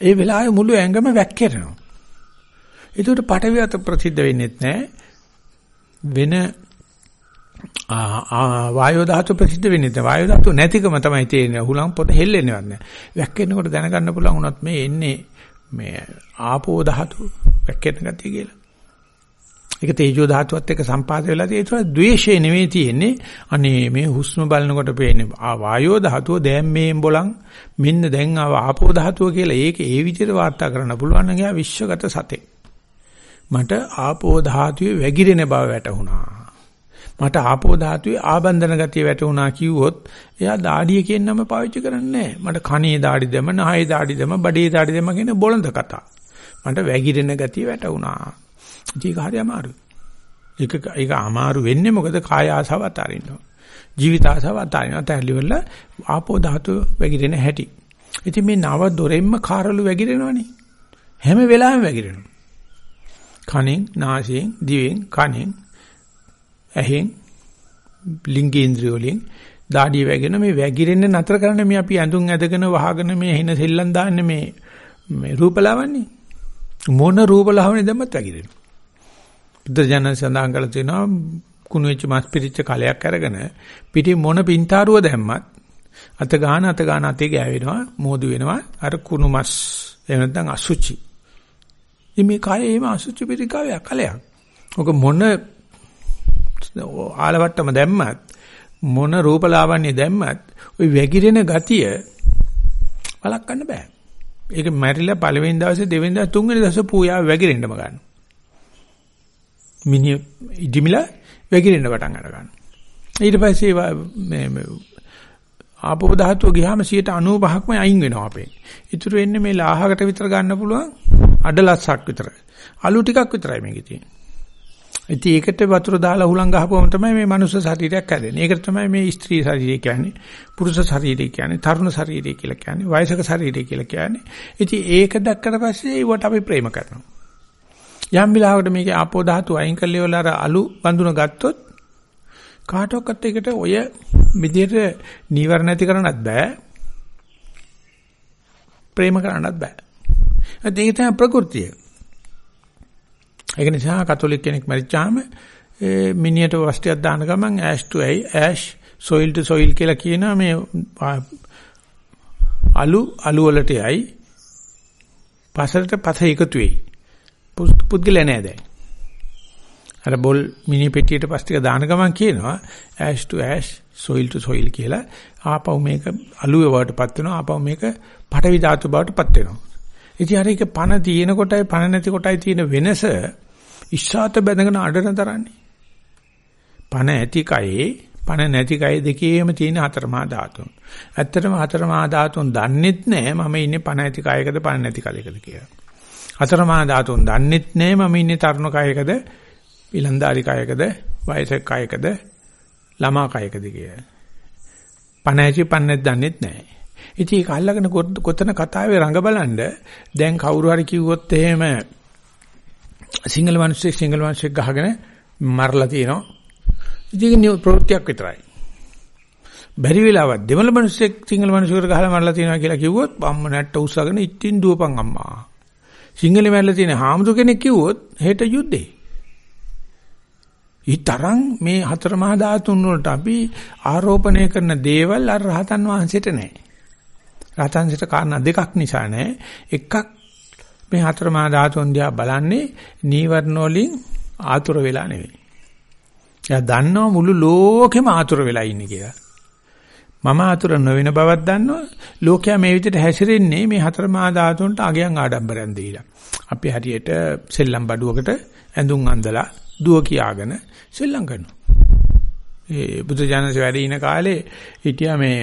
[SPEAKER 1] ඒ වෙලාවේ මුළු ඇඟම වැක්කිරෙනවා. ඒකට පටවියත ප්‍රසිද්ධ වෙන්නේත් නැහැ. වෙන වායෝ ධාතු ප්‍රසිද්ධ වෙන්නේ නැහැ. වායෝ ධාතු නැතිකම තමයි තේරෙන්නේ. හුලං පොත හෙල්ලෙන්නේවත් නැහැ. වැක්කෙනකොට දැනගන්න පුළුවන් වුණත් මේ එන්නේ මේ ආපෝ ධාතු වැක්කෙන ගතිය කියලා. ඒක තේජෝ ධාතුවත් එක්ක සම්පාද වෙලා තියෙන ඒක ද්වේෂය නෙවෙයි තියෙන්නේ. අනේ මේ හුස්ම බලනකොට පේන්නේ ආ වායෝ ධාතුව දැන් මේන් බලන් මෙන්න දැන් ආව ආපෝ ධාතුව කියලා ඒක ඒ විදිහට වාර්තා කරන්න පුළුවන් නම් එයා විශ්වගත සතේ. මට ආපෝ ධාතුවේ වැగిරෙන බව වැටහුණා. මට ආපෝ ධාතුවේ ආබන්ධන ගතිය වැටුණා කිව්වොත් එයා දාඩිය කියන නම පාවිච්චි කරන්නේ මට කනේ දාඩි දෙම, නහයේ දාඩි දෙම, බඩේ දාඩි දෙම කියන බොළඳ කතා. මට වැగిරෙන ගතිය වැටුණා. ඒක හරි අමාරුයි. ඒක ඒක අමාරු වෙන්නේ මොකද කාය ආසාව අතාරින්නවා. ජීවිත ආසාව අතාරිනවා. තැලිවල ආපෝ ධාතු වැగిරෙන හැටි. ඉතින් මේ නව දොරෙන්ම කාරළු වැగిරෙනවනේ. හැම වෙලාවෙම වැగిරෙනවා. කනෙන්, නාසයෙන්, දිවෙන්, කනෙන්, ඇහෙන්, ලිංගේන්ද්‍රියෝලෙන් දාඩිය වැගෙන මේ වැగిරෙන්න නතර කරන්න මේ අපි ඇඳුම් ඇදගෙන වහගෙන මේ හින සෙල්ලම් දාන්නේ මේ මේ රූපලාවන්‍ය මොන රූපලාවන්‍ය දැම්මත් වැగిරෙනවා. බුදුරජාණන් සඳහන් කළ තියෙනවා කුණු වෙච්ච මස් පිරිච්ච කලයක් අරගෙන පිටි මොන පින්තාරුව දැම්මත් අත ගන්න අත ගන්න අතේ ගෑවෙනවා මෝදු වෙනවා අර කුණු මස් එහෙම නැත්නම් අසුචි. මේ කයෙම අසුචි පිරිකාවේ අකලයක්. ඔක මොන ආලවට්ටම දැම්මත් මොන රූපලාවන්‍ය දැම්මත් ওই වැగిරෙන ගතිය වළක්වන්න බෑ. ඒක මැරිලා පළවෙනි දවසේ දෙවෙනි දවසේ තුන්වෙනි දවසේ පූජාව වැగిරෙන්නම ගන්නවා. මිනිහ ඉදිමිලා වැగిරෙන්න පටන් අර ගන්නවා. ඊට පස්සේ මේ ආපෝ ධාතුව ගියාම 95%ක්ම අයින් වෙනවා අපේ. ඉතුරු වෙන්නේ මේ ලාහකට විතර ගන්න පුළුවන් අඩලස්සක් විතර. අලු ටිකක් විතරයි මේකේ තියෙන්නේ. ඉතින් ඒකට වතුර දාලා හුලං ගහපුවම තමයි මේ මනුස්ස ශරීරයක් හැදෙන්නේ. ඒකට තමයි මේ ස්ත්‍රී ශරීරය කියන්නේ, පුරුෂ ශරීරය කියන්නේ, තරුණ ශරීරය කියලා කියන්නේ, වයසක ශරීරය කියලා කියන්නේ. ඉතින් ඒක දැක්කට පස්සේ ඒවට අපි ප්‍රේම කරනවා. යම් විලාහකට මේකේ ආපෝ ධාතු අයින් කළේ වල අර අලු බඳුන ගත්තොත් කාටවත් එකට ඔය විදිහට නීවරණ නැති කරන්නත් බෑ. ප්‍රේම කරන්නත් බෑ. ඒක තමයි ප්‍රകൃතිය. ඒක නිසා කතෝලික කෙනෙක් මරිච්චාම මිනියට වස්තියක් දාන ගමන් ඇෂ් ටු ඇයි ඇෂ් සොයිල් ටු සොයිල් කියලා කියනවා මේ අලු අලු වලටයි පසරට පස එකතු වෙයි. පුද්ගලයා නෑ දැන්. අර බොල් මිනි පෙට්ටියට පස් ටික දාන ගමන් කියනවා ash to ash soil to soil කියලා. ආපහු මේක අලුවේ වලටපත් වෙනවා ආපහු මේක පටවි ධාතු බවටපත් වෙනවා. ඉතින් අර එක පණ තියෙන කොටයි පණ නැති කොටයි තියෙන වෙනස ඉස්සాత බැඳගෙන අඩන තරන්නේ. පණ ඇති කයේ පණ නැති කය දෙකේම තියෙන හතරමහා ධාතුන්. ඇත්තටම හතරමහා ධාතුන් දන්නෙත් නෑ මම ඉන්නේ පණ ඇති කයකද පණ නැති කයකද කියලා. හතරමහා ධාතුන් දන්නෙත් නෑ මම ඉන්නේ තරුණ කයකද ඊලන්දාරි කයකද වයසක කයකද ළමා කයකද කියලා. පණැචි පන්නේත් දන්නෙත් නැහැ. ඉතින් ඒක අල්ලගෙන කොතන කතාවේ රඟ බලන්න දැන් කවුරු හරි කිව්වොත් එහෙම සිංගල් මිනිස්සෙක් සිංගල් මිනිස්සෙක් ගහගෙන මරලා තියෙනවා. ඉතින් ප්‍රවෘත්තියක් විතරයි. බැරි වෙලාවක් දෙමළ මිනිස්සෙක් සිංගල් මිනිසෙකුට ගහලා මරලා තියෙනවා කියලා කිව්වොත් අම්ම නැට්ට උස්සගෙන ඉතින් දුවපන් අම්මා. සිංගලේ මැරලා තියෙන හාමුදුර කෙනෙක් කිව්වොත් හෙට යුද්ධේ. ඊතරම් මේ හතර මහා ධාතුන් වලට අපි ආරෝපණය කරන දේවල් අර රහතන් වහන්සේට නැහැ. රහතන්සේට කාරණා දෙකක් නිසා නැහැ. එකක් මේ හතර මහා ධාතුන් දිහා බලන්නේ නීවරණ වලින් ආතුර වෙලා නෙවෙයි. එයා දන්නවා මුළු ලෝකෙම ආතුර වෙලා ඉන්නේ කියලා. මම ආතුර නොවන බවක් දන්නවා. ලෝකයා මේ විදිහට හැසිරෙන්නේ මේ හතර මහා ධාතුන්ට අගයන් ආඩම්බරයෙන් දීලා. අපි හරියට සෙල්ලම් බඩුවකට ඇඳුම් අඳලා දුව කියාගෙන සෙල්ලම් කරනවා. ඒ බුදු ජානක වැඩ ඉන කාලේ හිටියා මේ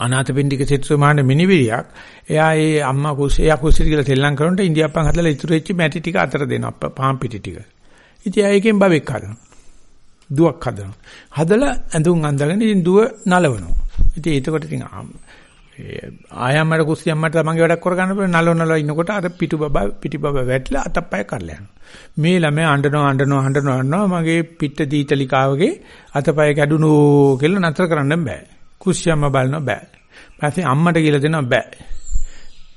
[SPEAKER 1] අනාථපිණ්ඩික සිටුමාන මිනිබිරියක්. එයා ඒ අම්මා කුස්සේ එයා කුස්සේ කියලා සෙල්ලම් කරනකොට ඉන්දියාප්පන් හදලා ඉතුරු වෙච්ච මැටි ටික අතර දෙනවා. පාම් පිටි ටික. ඉතින් එයා එකෙන් බබෙක් හදනවා. දුවක් හදනවා. හදලා ඇඳුම් අඳගෙන ඉතින් දුව නලවනවා. ඉතින් ඒකට ඉතින් ආයම්මඩ කුස්සියම්මට තමන්ගේ වැඩක් කරගන්න පුළුවන් නලව නලව ඉන්නකොට අර පිටු බබා පිටි බබා වැටලා අතපය කරලා යනවා. මේ ළමයා අඬනවා අඬනවා අඬනවා අඬනවා මගේ පිට දීතලිකාවගේ අතපය කැඩුනෝ කියලා නතර කරන්න බෑ. කුස්සියම්ම බලන බෑ. පස්සේ අම්මට කියලා දෙනවා බෑ.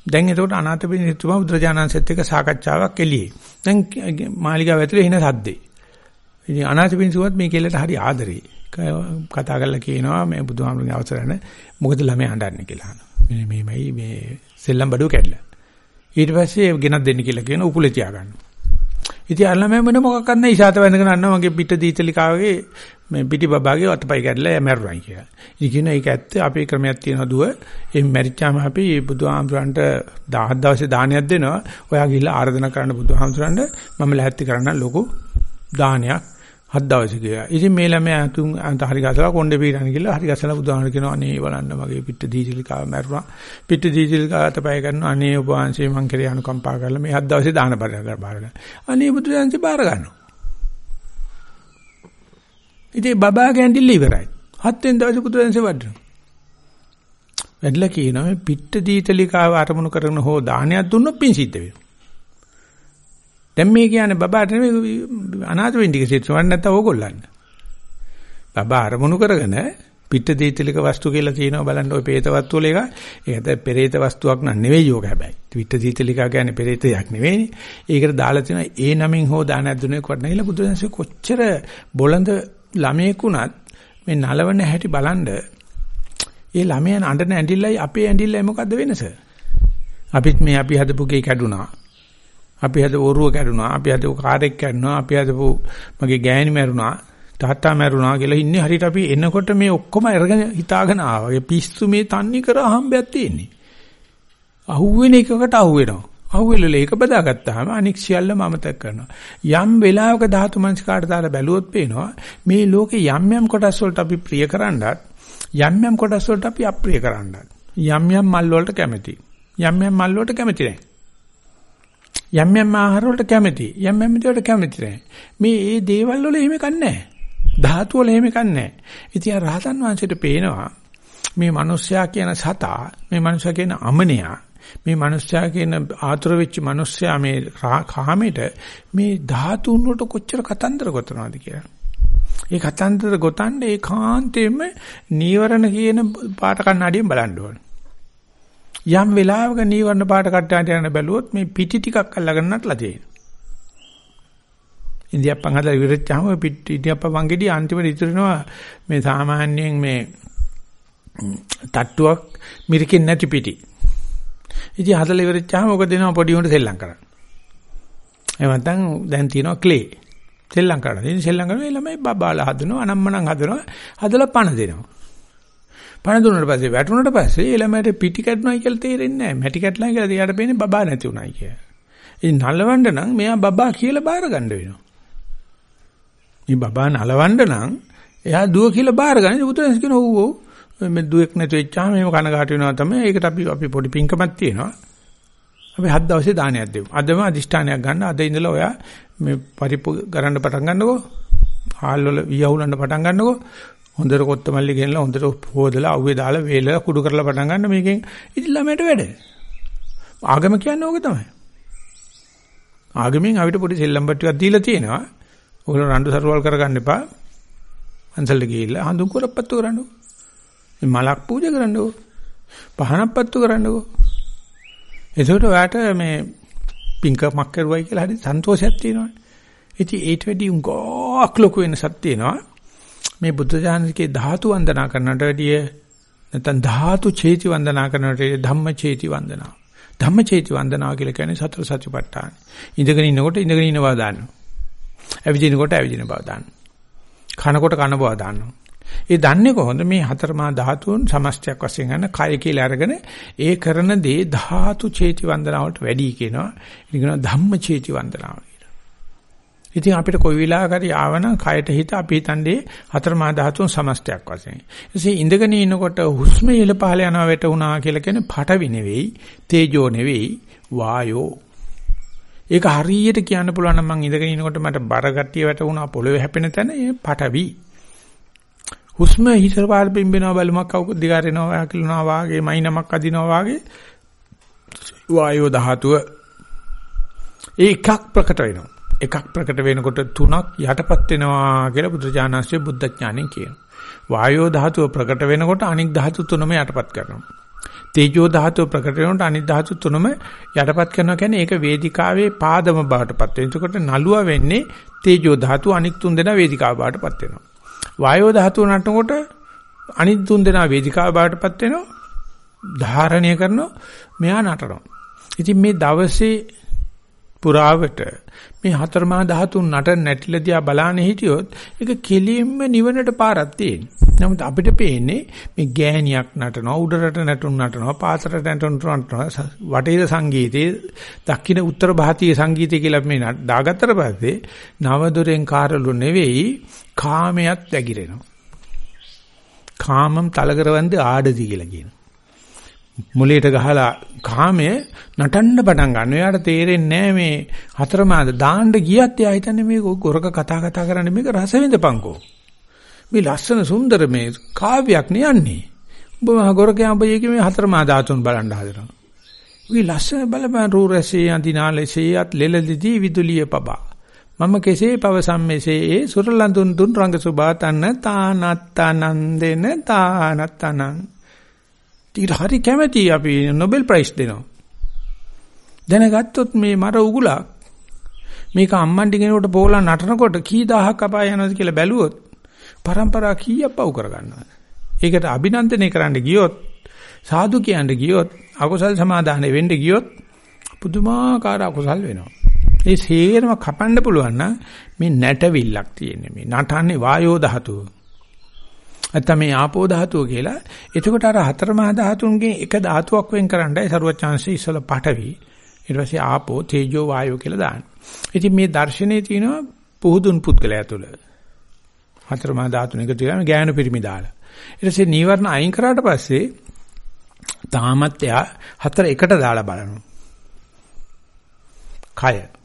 [SPEAKER 1] දැන් එතකොට අනාථපිණ්ඩිතුමා බුදුරජාණන්සෙත් එක්ක සාකච්ඡාවක් එළියේ. දැන් මාලිගාව ඇතුලේ එන සද්දේ. ඉතින් අනාථපිණ්ඩිතුමත් මේ කෙල්ලට හරි ආදරේ. කතා කරලා කියනවා මේ බුදුහාමුදුරගේ අවසරන මොකද ළමයා හඬන්නේ කියලා අහනවා. මේ මේමයි මේ සෙල්ලම් බඩුව කැඩලා. ඊට පස්සේ ගෙනත් දෙන්න කියලා කියන උකුලේ තියාගන්න. ඉතින් අර ළමයා මොන මොකක් කරන්න ඉසాత වැඳගෙන අන්නවා මගේ පිට දීතලිකාවගේ මේ පිටි බබාගේ අතපය කැඩලා මැරුණා කියලා. ඉතින් කියන එක ඇත්ත අපේ ක්‍රමයක් තියෙනවා දුව. එම් මැරිච්චාම අපි බුදුහාමුදුරන්ට 10 දවසේ දානයක් දෙනවා. ඔයා ගිහිල්ලා ආරාධනා කරන්න බුදුහාමුදුරන්ට මම ලැහැත්ති කරන්න ලොකු දානයක් හත් දවසේ ගියා. ඉතින් මේ ළමයා තුන් හරි ගසලා කොණ්ඩේ පීරන කියලා හරි ගසලා බුදුහාමර කියනවා අනේ බලන්න මගේ පිට දීජලිකාව මැරුණා. පිට දීජලිකාව අතපය කරනවා අනේ ඔබ වහන්සේ මං කෙරේ අනුකම්පා කරලා මේ හත් දවසේ දාන බාර ගන්න. අනේ බුදුදහමේ බාර ගන්නවා. ඉතින් බබා ගැන්ඩිල්ල ඉවරයි. හත් වෙනි දවසේ බුදුදහමේ වඩනවා. වැඩිලා කියනවා මේ පිට දීතලිකාව අරමුණු කරගෙන හෝ දානයක් දුන්නොත් පින් සිද්ධ වෙනවා. දැන් මේ කියන්නේ බබාට නෙමෙයි අනාථ වෙන්නික සිතුවන්න නැත්තම් ඕගොල්ලන්. බබා අරමුණු කරගෙන පිට දීතිලික වස්තු කියලා තියෙනවා බලන්න ওই പ്രേත වස්තු වල එක. ඒක පෙරේත වස්තුවක් නන් නෙවෙයි ඕක හැබැයි. පිට දීතිලික කියන්නේ පෙරේතයක් නෙවෙයි. ඒකට දාලා තියෙනවා ඒ නමින් හෝ දාන ඇද්දුනේ කොට නැගිලා බුදුදහමසේ කොච්චර බොළඳ ළමයෙක් උනත් මේ නලවන හැටි බලන්න ඒ ළමයන් අඬන ඇඬිල්ලයි අපේ ඇඬිල්ලයි මොකද්ද වෙනස? අපිත් මේ අපි හදපු ගේ කැඩුනා. අපි හදපු ඔරුව කැඩුනා, අපි හදපු කාරෙක් කැඩුනා, අපි හදපු මගේ ගෑණි මැරුණා, තාත්තා මැරුණා කියලා ඉන්නේ හරියට අපි එනකොට මේ ඔක්කොම අරගෙන හිතාගෙන ආවා. ඒ පිස්සු මේ තන්නේ කර අහම්බයක් තියෙන්නේ. අහුවෙන එකකට අහුවෙනවා. අහුවෙලල ඒක බදාගත්තාම අනික් සියල්ල මමතක කරනවා. යම් වෙලාවක ධාතු මනස්කාට දාලා බැලුවොත් පේනවා මේ ලෝකේ යම් යම් කොටස් වලට අපි ප්‍රිය කරන්නත් යම් යම් කොටස් වලට අපි අප්‍රිය කරන්නත්. යම් යම් මල් වලට කැමති. යම් යම් මල් වලට කැමති නැහැ. යම් යම් ආහාර වලට කැමති. යම් යම් දේවල්ට කැමති නැහැ. මේ මේ දේවල් වල එහෙම කන්නේ ධාතු වල එහෙම කන්නේ ඉතින් රහතන් වහන්සේට පේනවා මේ මිනිස්සයා කියන සතා මේ මිනිස්සයා කියන අමනයා මේ මිනිස්සයා කියන ආතුර වෙච්ච මිනිස්සයා මේ කාමෙට මේ ධාතුන් වලට කොච්චර කතන්දර ගොතනවාද කියලා. ඒ කතන්දර ගොතන්නේ ඒකාන්තයෙන්ම නීවරණ කියන පාට කණ්ණාඩියෙන් බලන්න ඕනේ. යම් වෙලාවක නීවරණ පාට කට්ටාට යන බැලුවොත් මේ පිටි ටිකක් අල්ලගෙන නටලා තියෙනවා. ඉන්දියාප්පන් හදලා ඉවරච්චාම පිටි ඉන්දියාප්ප වංගෙඩි අන්තිමට ඉතුරුනවා මේ සාමාන්‍යයෙන් මේ තට්ටුවක් මිරිකෙන්නේ නැති පිටි. ඉතින් හදලා ඉවරච්චාම ඔක දෙනවා පොඩි උන්ට සෙල්ලම් කරන්න. එහෙම නැත්නම් දැන් තියෙනවා ක්ලේ. සෙල්ලම් කරනවා. ඉතින් සෙල්ලම් කරනවා ඒ ළමයි බබාලා හදනවා අනම්මනම් හදනවා. හදලා පණ දෙනවා. පණ දුන්නාට පස්සේ වැටුණාට පස්සේ ඒ ළමයට පිටි කැඩුණා කියලා තේරෙන්නේ නැහැ. මැටි කැඩලා කියලා එයාට පේන්නේ බබා නැති උනායි කියලා. ඉතින් නලවන්න නම් මෙයා බබා කියලා බාර ගන්න වෙනවා. මේ බබා නලවන්න නම් එයා දුව කියලා බාර ගන්න. උතුරෙන් කියන ඔව් ඔව් මේ දුවෙක් නැතු වෙච්චාම එහෙම කනගාටු වෙනවා තමයි. ඒකට අපි අපි පොඩි පිංකමක් තියෙනවා. අපි හත් දවසේ දානයක් දෙමු. අදම අදිෂ්ඨානයක් ගන්න. අද ඉඳලා ඔයා මේ පරිප්පු ගරන්න පටන් ගන්නකෝ. හාල් වල වියහුලන්න පටන් ගන්නකෝ. හොඳට කොත්තමල්ලි ගෙනලා හොඳට හොදලා අවුවේ දාලා වේලලා කුඩු කරලා පටන් ගන්න මේකෙන් ඉතින් ළමයට වැඩ. ආගම කියන්නේ ඕක තමයි. ආගමෙන් අපිට පොඩි සෙල්ලම් බට්ටියක් දීලා තියෙනවා. ඔයගොල්ලෝ රණ්ඩු සරුවල් කරගන්න එපා. අන්සල්ට ගිහිල්ලා හඳුන් කරපත්තු කරන්නකෝ. මලක් පූජා කරන්නකෝ. පහනක් පත්තු කරන්නකෝ. එතකොට ඔයාට මේ පින්කමක් කරුවයි කියලා හරි සන්තෝෂයක් තියෙනවා. ඉතින් ඊට වැඩි උංගක් ලොකු වෙනසක් තියෙනවා. මේ බුද්ධ ඥානකේ ධාතු වන්දනා කරනට වැඩිය නැත්නම් ධාතු චේති වන්දනා කරනට වැඩිය ධම්ම චේති වන්දනා. ධම්ම චේති වන්දනා කියලා කියන්නේ සතර සතිපට්ඨාන. ඉඳගෙන ඉන්නකොට ඉඳගෙන ඉන්න බව දාන්න. ඇවිදිනකොට ඇවිදින බව දාන්න. කනකොට කන බව දාන්නවා. ඒ දන්නේ කොහොමද මේ හතරමා ධාතුන් සමස්තයක් වශයෙන් ගන්න කය කියලා අරගෙන ඒ කරන දේ ධාතු චේති වන්දනාවට වැඩි කියනවා. ඒක කියනවා ධම්ම චේති වන්දනාව කියලා. ඉතින් අපිට කොයි වෙලාවක හරි ආවනම් කයට හිත අපි හිතන්නේ හතරමා ධාතුන් සමස්තයක් වශයෙන්. එසේ ඉඳගෙන ඉනකොට හුස්ම ඉහළ පහළ යනවා වැටුණා කියලා කියන්නේ පඨවි නෙවෙයි, තේජෝ නෙවෙයි, වායෝ. ඒක හරියට කියන්න පුළුවන් නම් මං ඉඳගෙන ඉනකොට මට බර ගතිය වැටුණා පොළවේ හැපෙන තැන ඒ පඨවි. හුස්ම හිතර පාර පිම්බෙනවා බැලුමක් කවුක දිගාරෙනවා වාකිලනවා වාගේ මයිනමක් අදිනවා වාගේ වායෝ ධාතුව ඒකක් ප්‍රකට වෙනවා එකක් ප්‍රකට වෙනකොට තුනක් යටපත් වෙනවා කියලා බුදුජානස්සේ බුද්ධ ඥාණයෙන් කියනවා වායෝ ධාතුව ප්‍රකට වෙනකොට අනික් ධාතු තුනම යටපත් කරනවා තේජෝ ධාතුව ප්‍රකට වෙනකොට අනිත් ධාතු තුනම යටපත් කරනවා කියන්නේ ඒක වේදිකාවේ පාදම බවටපත් වෙනවා එතකොට නළුවා වෙන්නේ තේජෝ ධාතුව අනික් තුන් දෙනා වේදිකාව බවටපත් වෙනවා වායෝ ධාතුව නටනකොට අනිත් තුන් දෙනා වේදිකාව බාටපත් වෙනවා. ධාරණය කරනවා. මෙයා නටනවා. ඉතින් මේ දවසේ පුරාවට මේ හතර මහා ධාතුන් නට නැටිලා දිහා බලාන හිටියොත් ඒක කෙලින්ම නිවනට පාරක් තියෙන. නමුත් අපිට පේන්නේ මේ ගෑණියක් නටනවා උඩරට නටුන් නටනවා පාසරට නටුන් නටනවා වටේද සංගීතයේ දක්ෂින උත්තර භාරතීය සංගීතය කියලා මේ දාගත්තට පස්සේ නවදොරෙන් කාරළු නෙවෙයි කාමයක් ඇගිරෙනවා. කාමම් තලකරවන්ද ආඩදී කියලා කියනවා. මුලයට ගහලා කාමය නටන්න පටන් ගන්න. එයාට තේරෙන්නේ මේ හතරමාද දාන්න ගියත් එයා හිතන්නේ මේක ගොරක කතා කතා කරන්නේ මේක රස විඳපංකෝ. මේ ලස්සන සුන්දර මේ කාව්‍යයක් නියන්නේ. ඔබ මහ ගොරකයා ඔබ මේ හතරමා ධාතුන් බලන්න හදනවා. මේ ලස්සන බලපන් රූ රසේ අඳිනාලසේ අත් ලෙලදිදී විදුලිය පබා. මම කෙසේ පවසම් මෙසේ ඒ සුරලඳුන් දුන් රංග සුභා තන්න තානත්තනන්දෙන තානත්තනං ඊට හරි කැමැති අපි නොබෙල් ප්‍රයිස් දෙනවා. දැනගත්තොත් මේ මර උගුලක් මේක අම්මන්ටි කෙනෙකුට පොලා නටනකොට කී දහහක් අපාය යනවද කියලා බැලුවොත් પરම්පරා කීයක් පව් කරගන්නවද? ඒකට අභිනන්දනය කරන්න ගියොත් සාදු කියන්න ගියොත් අකුසල් සමාදානෙ වෙන්න ගියොත් පුදුමාකාර අකුසල් වෙනවා. ඒ සේරම කපන්න පුළුවන් නම් මේ නැටවිල්ලක් තියෙන්නේ. මේ නටන්නේ වායෝ ධාතුව. නැත්නම් මේ ආපෝ ධාතුව කියලා. එතකොට අර හතර මහා ධාතුන්ගෙන් එක ධාතුවක් වෙන් කරන්නයි සරුවචාන්සේ ඉස්සල පඨවි. ඊට පස්සේ ආපෝ තේජෝ වායෝ කියලා දාන්න. ඉතින් මේ දර්ශනේ තියෙනවා පුහුදුන් පුද්ගලයා තුළ. හතර මහා ධාතුන් එකතු වෙලා ගෑනු පිරිමි දාලා. ඊට පස්සේ නීවරණ අයින් කරාට පස්සේ තාමත් එයා හතර එකට දාලා බලනවා. කය.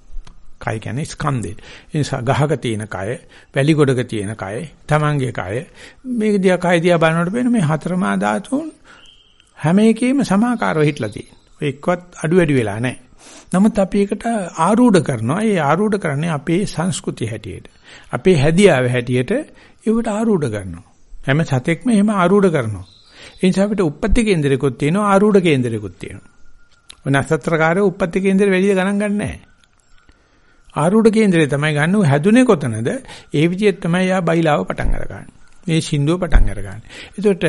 [SPEAKER 1] කය කියන්නේ ස්කන්ධය. ඒ නිසා ගහක තියෙන කය, වැලි ගොඩක තියෙන කය, තමන්ගේ කය මේක දිහා කය දිහා බලනකොට පේන මේ හතර මහා ධාතුන් හැම එකෙම සමාකාරව හිටලා තියෙනවා. ඔය එක්කවත් අඩු වැඩි වෙලා නැහැ. නමුත් අපි ඒකට ආරූඪ කරනවා. ඒ ආරූඪ කරන්නේ අපේ සංස්කෘතිය හැටියට. අපේ හැදියාව හැටියට ඒවට ආරූඪ කරනවා. හැම සතෙක්ම එහෙම ආරූඪ කරනවා. ඒ නිසා අපිට උප්පත්ති කේන්දරයකුත් තියෙනවා ආරූඪ කේන්දරයකුත් තියෙනවා. ඔය නසත්‍රකාරය උප්පත්ති කේන්දරේ වැඩි ගණන් ගන්න නැහැ. ආරූඪ කේන්දරේ තමයි ගන්න හැදුනේ කොතනද? ඒ විදිහට තමයි යා බයිලාව පටන් අරගන්නේ. මේ සින්දුව පටන් අරගන්නේ. ඒකට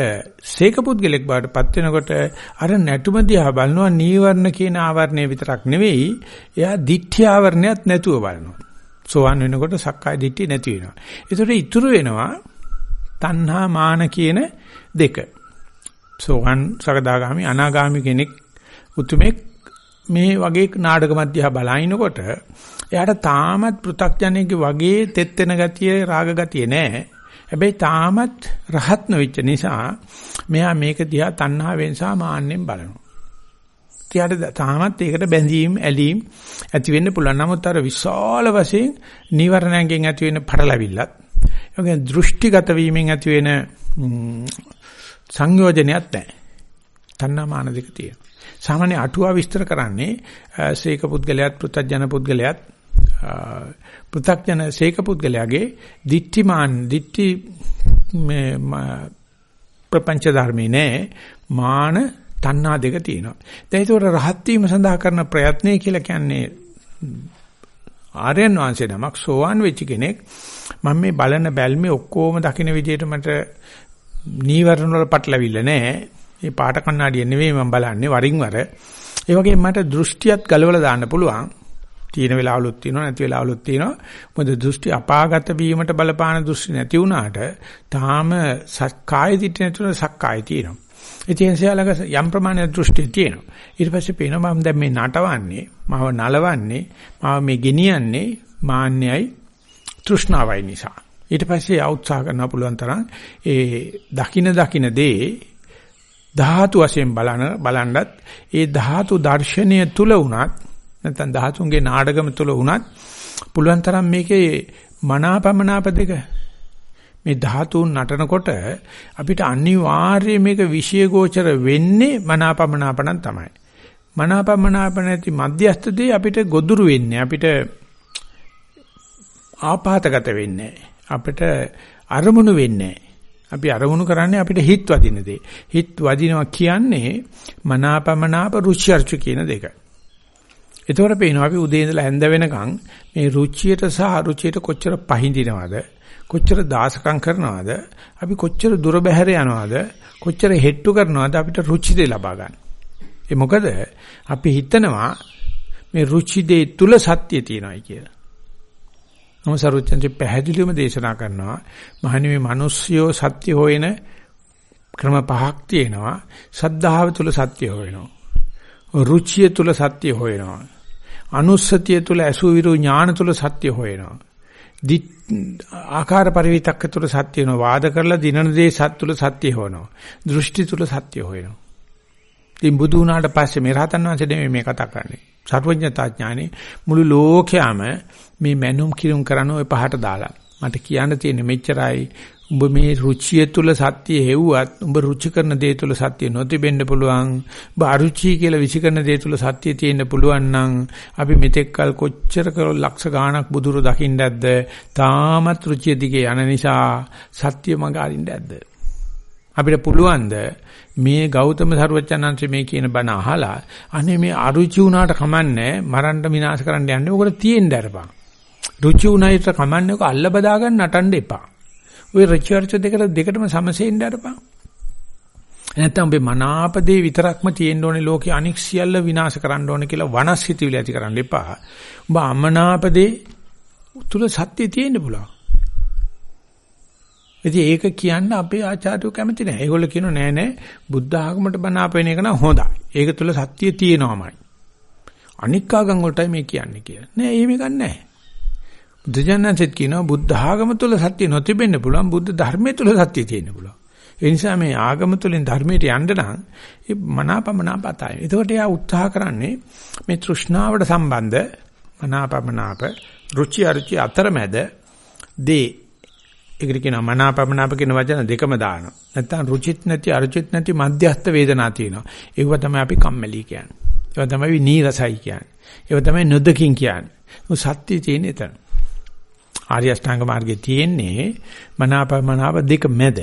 [SPEAKER 1] සීක පුද්ගලෙක් බාටපත් වෙනකොට අර නැටුම දිහා බලනවා නීවරණ කියන ආවරණය විතරක් නෙවෙයි එයා දිඨ්‍ය ආවරණයක් නැතුව බලනවා. සෝවන් වෙනකොට සක්කාය දිට්ඨිය නැති වෙනවා. ඒතකොට ඉතුරු වෙනවා තණ්හා මාන කියන දෙක. සෝවන් සකදාගාමි අනාගාමි කෙනෙක් උතුමෙක් මේ වගේ නාටකමක් දිහා බලනකොට එයාට තාමත් පෘ탁ජනෙක්ගේ වගේ තෙත් වෙන ගතිය රාග ගතිය නැහැ. හැබැයි තාමත් රහත් නොවිච්ච නිසා මෙයා මේක දිහා තණ්හාවෙන් සහ මාන්නෙන් බලනවා. තියාට තාමත් ඒකට බැඳීම් ඇලීම් ඇති වෙන්න පුළුවන්. නමුත් අර විශාල වශයෙන් නීවරණයෙන් ඇති වෙන පටලැවිල්ලත් ඒ දෘෂ්ටිගත වීමෙන් ඇති වෙන සංයෝජනයක් නැහැ. තණ්හා මාන දෙක තියෙනවා. සාමාන්‍ය අටුවා විස්තර කරන්නේ සීක පුද්ගලයාත් පෘථජන පුද්ගලයාත් පෘථග්ජන ශේක පුද්ගලයාගේ දිට්ඨිමාන් දිට්ඨි මේ ප්‍රපංච ධර්මේ නෑ මාන තණ්හා දෙක තියෙනවා. දැන් ඒතකොට රහත් වීම සඳහා කරන ප්‍රයත්නය කියලා කියන්නේ ආර්යයන් වහන්සේ නමක් සෝවාන් වෙච්ච කෙනෙක් මම මේ බලන බැල්මේ ඔක්කොම දකින්න විදිහට මට නීවරණ වල පටලවිල්ල නැහැ. මේ පාට කණ්ණාඩිය නෙවෙයි මම බලන්නේ වරින් වර. ඒ වගේම මට දෘෂ්ටියත් ගලවලා දාන්න පුළුවන්. තියෙන වෙලාවලුත් තියෙනවා නැති වෙලාවලුත් තියෙනවා. මොකද දෘෂ්ටි අපාගත වීමට බලපාන දෘෂ්ටි නැති වුණාට තාම සක්කාය දිට්ඨිය නැතුව සක්කාය තියෙනවා. ඉතින් එයාලක යම් ප්‍රමාණයක් දෘෂ්ටි තියෙනවා. ඊට පස්සේ පේනවා මම දැන් මේ නටවන්නේ, මාව නලවන්නේ, මාව මේ ගෙනියන්නේ මාන්නයයි තෘෂ්ණාවයි නිසා. ඊට පස්සේ අවුත්සාහ කරන්න පුළුවන් තරම් ඒ දකින දකින දේ ධාතු වශයෙන් බලන බලනවත් ඒ ධාතු දර්ශනය තුල උනත් නැත්නම් ධාතුන්ගේ නාඩගම තුල වුණත් පුළුවන් තරම් මේකේ මනාපමනාප දෙක මේ ධාතුන් නටනකොට අපිට අනිවාර්යයෙන් මේක විශේෂෝචර වෙන්නේ මනාපමනාපණන් තමයි. මනාපමනාප නැති මධ්‍යස්ථදී අපිට ගොදුරු වෙන්නේ අපිට ආපాతගත වෙන්නේ අපිට අරමුණු වෙන්නේ අපි අරමුණු කරන්නේ අපිට හිත වදින දේ. හිත වදිනවා කියන්නේ මනාපමනාප රුචි අරුචි කියන දෙක. එතකොට පේනවා අපි උදේ ඉඳලා හැන්ද වෙනකන් මේ රුචියට සහ අරුචියට කොච්චර පහඳිනවද කොච්චර දාසකම් කරනවද අපි කොච්චර දුර බැහැර යනවද කොච්චර හෙට්ටු කරනවද අපිට රුචි දෙ ලබා ගන්න. ඒ මොකද අපි හිතනවා මේ රුචි දෙ තුල සත්‍ය තියෙනවායි කියලා. නමුත් සරුවචන්සේ පැහැදිලිවම දේශනා කරනවා මහණනි මේ මිනිස්සුયો සත්‍ය හොයන ක්‍රම පහක් තියෙනවා. සද්ධාව තුල සත්‍ය හොයනවා. රුචිය තුල සත්‍ය හොයනවා. අනුස්සතිය තුල ඇසු විරු ඥාන තුල සත්‍ය හොයනවා. ආකාර පරිවිතක්ක තුල සත්‍ය වෙනවා. වාද කරලා දිනන දේ සත් තුල සත්‍ය හොයනවා. දෘෂ්ටි තුල සත්‍ය හොයනවා. ඉතින් බුදු වුණාට පස්සේ මේ රහතන් වහන්සේ නෙමෙයි මේ කතා කරන්නේ. සර්වඥතා ඥානෙ මුළු ලෝකයම මේ මැනුම් කිරුම් කරන ওই පහට දාලා. මට කියන්න තියෙන්නේ මෙච්චරයි උඹ මේ රුචිය තුල සත්‍ය හෙව්වත් උඹ රුචි කරන දේ තුල සත්‍ය නොතිබෙන්න පුළුවන්. උඹ අරුචි කියලා විසි කරන දේ තුල සත්‍ය තියෙන්න පුළුවන් නම් අපි මෙතෙක් කල කොච්චර ලක්ෂ ගාණක් බුදුරු දකින්න ඇද්ද? තාමත් රුචිය දිගේ යන නිසා සත්‍ය මඟ අරින්න ඇද්ද? අපිට පුළුවන්ද මේ ගෞතම සර්වචනංශ මේ කියන බණ අහලා අනේ මේ අරුචි වුණාට කමන්නේ මරන්න විනාශ කරන්න යන්නේ. ඔකට තියෙන්න අරපන්. රුචි වුණාට කමන්නේ ඔක අල්ල බදා ගන්න නටන්න එපා. ওই රිචර්ච් දෙකට දෙකටම සමසෙන්න අරපන්. නැත්නම් ඔබේ මනාපදේ විතරක්ම තියෙන්න ඕනේ ලෝකේ අනික් සියල්ල විනාශ කරන්න ඕනේ කියලා වනස්හිතවිලි ඇති කරන්න එපා. ඔබ අමනාපදේ තුල සත්‍ය තියෙන්න පුළුවන්. ඉතින් ඒක කියන්න අපේ ආචාර්යෝ කැමති නැහැ. ඒගොල්ලෝ කියනවා නෑ නෑ බුද්ධ ආගමට බනාපෙන එක නම් හොඳයි. ඒක තුල සත්‍ය තියෙනවමයි. අනික් ආගම් වලටයි මේ කියන්නේ කියලා. නෑ එහෙම ගන්න නැහැ. බුදුජානසෙත් කියනවා බුද්ධ ආගම තුල සත්‍ය නොතිබෙන්න පුළුවන් බුද්ධ ධර්මයේ තුල සත්‍ය තියෙන්න පුළුවන්. ඒ නිසා මේ ආගම තුලින් ධර්මයට යන්න නම් ඒ මනාපමනාපතයි. එතකොට එයා උත්සාහ කරන්නේ මේ තෘෂ්ණාවට සම්බන්ධ මනාපමනාප රුචි අරුචි අතරමැද දේ ඒකට කියනවා මනාපමනාප කියන වචන දෙකම දානවා. නැත්තම් රුචිත් නැති අරුචිත් නැති මධ්‍යස්ථ වේදනා තියෙනවා. ඒව තමයි අපි කම්මැලි කියන්නේ. ඒව තමයි නීරසයි කියන්නේ. ඒව තමයි නොදකින් කියන්නේ. සත්‍ය තියෙන එතන. ආර්ය අෂ්ටාංග මාර්ගයේ තියෙන්නේ මනාපමනාප දෙක මැද.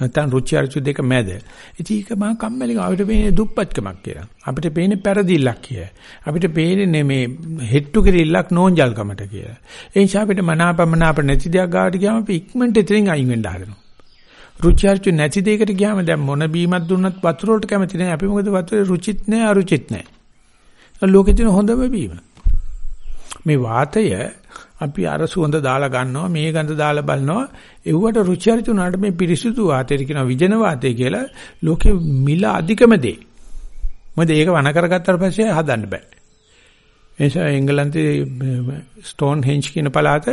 [SPEAKER 1] නැත්නම් රුචි අරුචි දෙක මැද. ඉතින් ඒක මහා කම්මැලි අපිට පේන්නේ දුප්පත්කමක් කියලා. අපිට පේන්නේ පෙරදිල්ලක් කියලා. අපිට පේන්නේ මේ හෙට්ටු කිරිල්ලක් නෝන්ජල්කමට කියලා. ඒ නිසා අපිට මනාපමනාප නැති දෙයක් ගාවට ගියාම අපි ඉක්මනට එතනින් අයින් වෙන්න හදනවා. රුචි අරුචි නැති දෙයකට ගියාම දැන් මොන බීමක් දුන්නත් වතුර වලට කැමති නැහැ. අපි මොකද වතුරේ රුචිත් නැහැ අරුචිත් නැහැ. ලෝකෙ තියෙන හොඳම බීම. මේ වාතය අපි අර සුවඳ දාලා ගන්නවා මේ ගඳ දාලා බලනවා එව්වට රුචි අරුචි උනාට මේ පිරිසිදු වාතයට කියනවා විජන වාතය කියලා ලෝකේ මිල අධිකම දේ. මොකද ඒක වණ කරගත්තාට පස්සේ හදන්න බෑ. එනිසා එංගලන්තේ ස්ටෝන් හෙන්ජ් කියන පළාත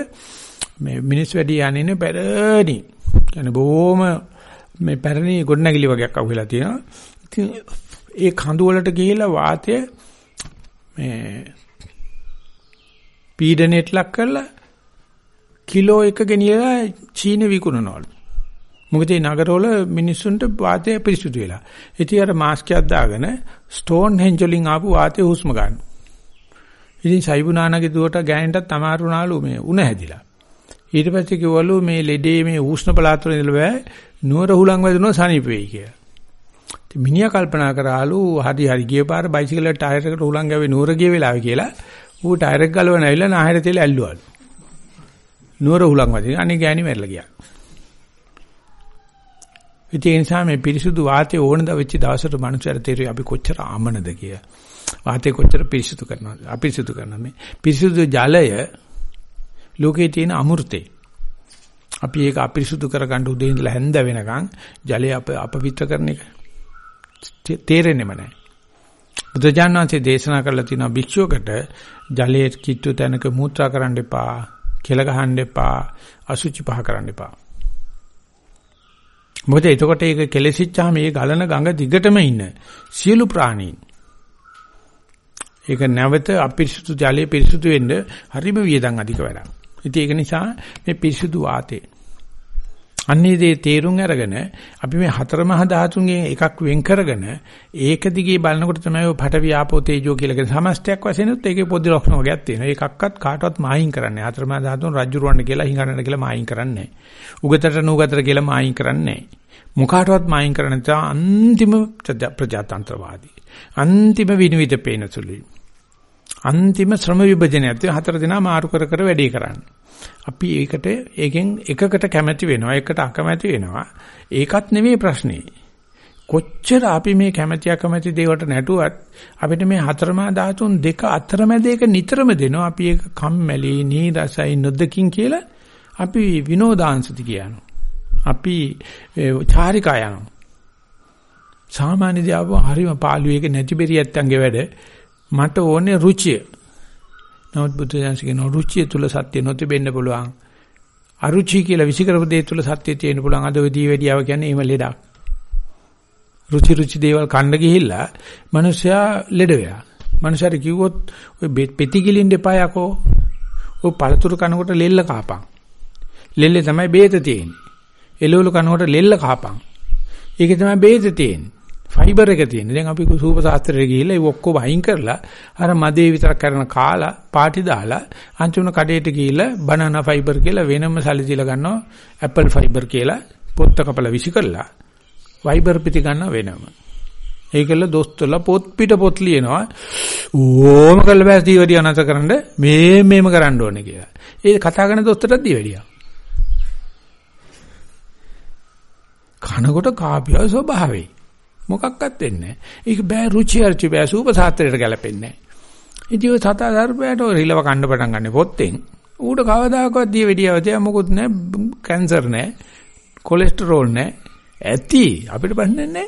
[SPEAKER 1] මේ මිනිස් වැඩි යන්නේ පැරණි. කියන්නේ බොහොම මේ පැරණි ගොඩනැගිලි වගේක් අහුවෙලා තියෙනවා. ඉතින් ඒ කඳු වලට ගිහිලා වාතය මේ පීඩනයට ලක් කරලා කිලෝ එක ගෙනියලා චීන විකුණනවලු. මොකද මේ නගරවල මිනිස්සුන්ට වාතය පිරිසුදු වෙලා. ඉතින් අර මාස්ක්යක් දාගෙන ස්ටෝන් හෙන්ජ් වලින් ආපු වාතය හුස්ම ගන්න. ඉතින් සයිබුනානගේ දුවට ගෑනටත් අමාරුනාලු මේ උණ හැදිලා. ඊට පස්සේ කිව්වලු මේ ලෙඩේ මේ උෂ්ණ පළාත් වල ඉඳලා බෑ නුවර හුලං වැදුනොත් සනීප වෙයි කියලා. ඉතින් මිනිහා කල්පනා කරාලු හරි හරි ගිය පාර බයිසිකල් ටයර් එකට හුලං ගැවේ නුවර ගිය වෙලාවේ කියලා ඌ ටයර් එක ගලවන ඇවිල්ලා නාහෙර තියලා ඇල්ලුවලු. නුවර හුලං වදින අනේ ගෑණි මැරලා ගියා. ඒ නිසා මේ පිරිසුදු වාතය ඕනද වෙච්ච දවසට මනුස්සයර තේරුයි අපි කොච්චර ආමනද කියලා. වාතය කොච්චර පිරිසුදු කරනවද? අපිරිසුදු කරනවා මේ. පිරිසුදු ජලය ලෝකේ තියෙන අමෘතේ. අපි ඒක අපිරිසුදු කරගන්න උදේ ඉඳලා හැන්ද වෙනකන් ජලය අප අපවිත්‍ර කරන එක තේරෙන්නේම නැහැ. බුදුජානනාංශයේ දේශනා කරලා තියෙනවා භික්ෂුවකට ජලයේ කිට්ටු තැනක මූත්‍රා කරන්න එපා, කෙල ගහන්න එපා, අසුචි පහ කරන්න එපා. මොකද එතකොට ඒක කෙලෙසිච්චාම මේ ගලන ගඟ දිගටම ඉන්න සියලු ප්‍රාණීන් ඒක නැවත අපිරිසුදු ජලයේ පිරිසුදු වෙන්න හරිම වියදම් අධික වැඩක්. ඉතින් ඒක නිසා මේ පිරිසුදු වාතේ අන්නේ දේ තේරුම් අරගෙන අපි මේ හතර මහා ධාතුන්ගෙන් එකක් වෙන් කරගෙන ඒක දිගේ බලනකොට තමයි ඔය පට වියාපෝ තේජෝ කියලා කියන සමස්තයක් වශයෙන් උත් ඒකේ පොඩි ලක්ෂණ වගේක් තියෙනවා. ඒකක්වත් කාටවත් මායින් කරන්නේ. හතර මහා ධාතුන් රජ්ජුරවන්න කියලා හිඟන්නට කියලා මායින් කරන්නේ උගතට නුගතට කියලා මායින් කරන්නේ මොකාටවත් මායින් කරන්නේ නැත අන්තිම ප්‍රජාතන්ත්‍රවාදී. අන්තිම විනිවිද පේන සුළුයි. අන්තිම ශ්‍රම විභජනයත් හතර දෙනා මාරු කර කර වැඩේ කරන්නේ. අපි ඒකට ඒකෙන් එකකට කැමැති වෙනවා එකට අකමැති වෙනවා. ඒකත් නෙමෙයි ප්‍රශ්නේ. කොච්චර අපි මේ කැමැති අකමැති දේවල්ට නැටුවත් අපිට මේ හතරමා ධාතුන් දෙක අතරමැද එක නිතරම දෙනවා. අපි ඒක කම්මැලි නීරසයි නොදකින් කියලා අපි විනෝදාංශති කියනවා. අපි චාරිකා යනවා. සාමාන්‍ය දියාව හරිම පාළුවේක නැති බෙරියත්තන්ගේ වැඩ. මට ඕනේ රුචිය. නමුත් බුදුසසුන කියන රුචිය තුල සත්‍ය නොතිබෙන්න පුළුවන්. අරුචි කියලා විසිකරපු දේ තුල සත්‍ය තියෙන්න පුළුවන්. අද ඔය දීවැඩියාව කියන්නේ එහෙම ලෙඩක්. රුචි රුචි දේවල් කන්න ගිහිල්ලා මිනිස්සයා ලෙඩ වෙනවා. මිනිස්සාට කිව්වොත් ඔය පෙති ගිලින්න එපා යකෝ. ඔය පළතුරු කනකොට ලෙල්ල කාපන්. ලෙල්ලේ තමයි බේත තියෙන්නේ. එළවලු කනකොට ලෙල්ල කාපන්. ඒකේ තමයි බේත තියෙන්නේ. ෆයිබර් එක තියෙන. දැන් අපි සූප ශාස්ත්‍රයට ගිහිල්ලා ඒ ඔක්කොම අයින් කරලා අර මදේ විතරක් කරන කාලා පාටි දාලා අන්තිම කඩේට ගිහිල්ලා බනනා ෆයිබර් කියලා වෙනම සැලසිලා ගන්නවා. ඇපල් ෆයිබර් කියලා පොත්ත කපලා විසි කරලා ෆයිබර් පිටි ගන්නවා වෙනම. ඒකල දොස්තරලා පොත් පිට පොත් ලියනවා. ඕම කළ බෑ දීවැඩිය අනත කරන්න මේ මේම කරන්න ඕනේ කියලා. ඒ කතා කරන දොස්තරට දීවැඩියා. කනකොට කාපිය ස්වභාවයි. මොකක්වත් වෙන්නේ නැහැ. ඒක බෑ රුචි අරුචි බෑ සූප සාත්‍රයට ගැලපෙන්නේ නැහැ. ඉතින් ඔය සතා දර්පයට රිලව කන්න පටන් ගන්න පොත්තෙන් ඌට කවදාකවත් දී වෙඩියව තියා මොකුත් නැහැ කැන්සර් නැහැ කොලෙස්ටරෝල් නැහැ ඇති අපිට බන්නේ නැහැ.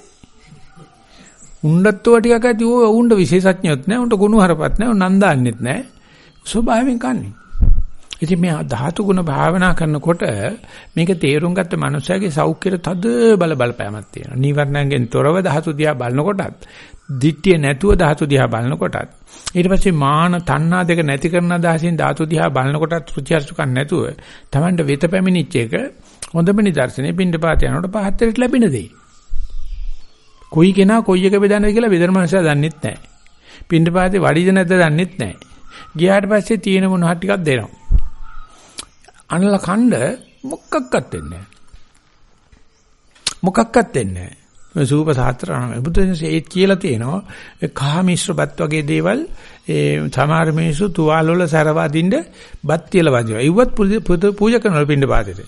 [SPEAKER 1] උණ්ඩත්ව ටිකක් ඇති ඕ උණ්ඩ විශේෂඥයොත් නැහැ උණ්ඩ ගුණ හරපත් නැහැ උන් නන්දාන්නෙත් නැහැ ස්වභාවයෙන් කන්නේ. ඉතින් මේ ධාතු ගුණ භාවනා කරනකොට මේක තේරුම් ගත්ත මනුස්සයාගේ සෞඛ්‍යයට තද බල බලපෑමක් තියෙනවා. නීවරණයෙන් තොරව ධාතු දිහා බලනකොටත්, දිට්ඨිය නැතුව ධාතු දිහා බලනකොටත්, ඊට පස්සේ මාන තණ්හා දෙක නැති කරන අදහසින් ධාතු දිහා බලනකොටත් ෘචිඅර්ශකම් නැතුව Tamanට වෙත පැමිණිච්ච එක හොඳම නිදර්ශනේ පින්ඩපාත යනකොට පහතරට ලැබෙන දෙයි. කොයි කෙනා කොයි එක බෙදන්නද කියලා බෙදන මනුස්සයා දන්නෙත් නැහැ. පින්ඩපාතේ වඩිද නැද්ද දන්නෙත් නැහැ. ගියාට පස්සේ තියෙන මොන හරි ටිකක් දෙනවා. අනල කණ්ඩ මොකක්වත් වෙන්නේ නැහැ. මොකක්වත් වෙන්නේ නැහැ. මේ සූප සාත්‍රාම බුදුන්සේ ඒත් කියලා තියෙනවා ඒ කහ මිශ්‍රපත් වගේ දේවල් ඒ සමහර මිනිස්සු තුවාල වල සරවදින්න බත් කියලා වදිනවා. ඉව්වත් පූජා කරනවා පින්ඩ පාතේට.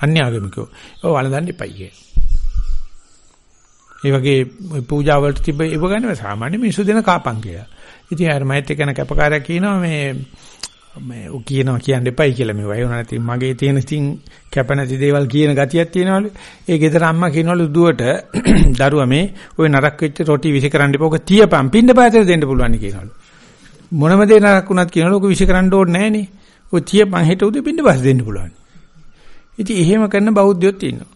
[SPEAKER 1] අන්‍යාගමිකෝ. ඔව් වළඳන්න එපයි කිය. ඒ වගේ පූජා වලට තිබ්බ ඒව ගන්න සාමාන්‍ය මිනිස්සු දෙන කාපන් කියලා. ඉතින් අර මෛත් එක්කන කැපකාරයා කියනවා මේ මේ ඔ කියනවා කියන්න එපයි කියලා මේ වය උනා ඉතින් මගේ තියෙන ඉතින් කැප නැති දේවල් කියන ගතියක් තියෙනවලු. ඒ ගෙදර අම්මා කියනවලු දුවට දරුවා මේ ওই නරක වෙච්ච රොටි විසි කරන්න එපා. ඔක තියපන්. පින්න පාතේ දෙන්න පුළුවන් කියනවලු. මොනම දේ නරක වුණත් කියනවලු ඔක විසි කරන්න ඕනේ නැහනේ ඔය තියපන් හෙට උදේ පින්න පාස් දෙන්න පුළුවන් ඉතින් එහෙම කරන බෞද්ධයොත් ඉන්නවා.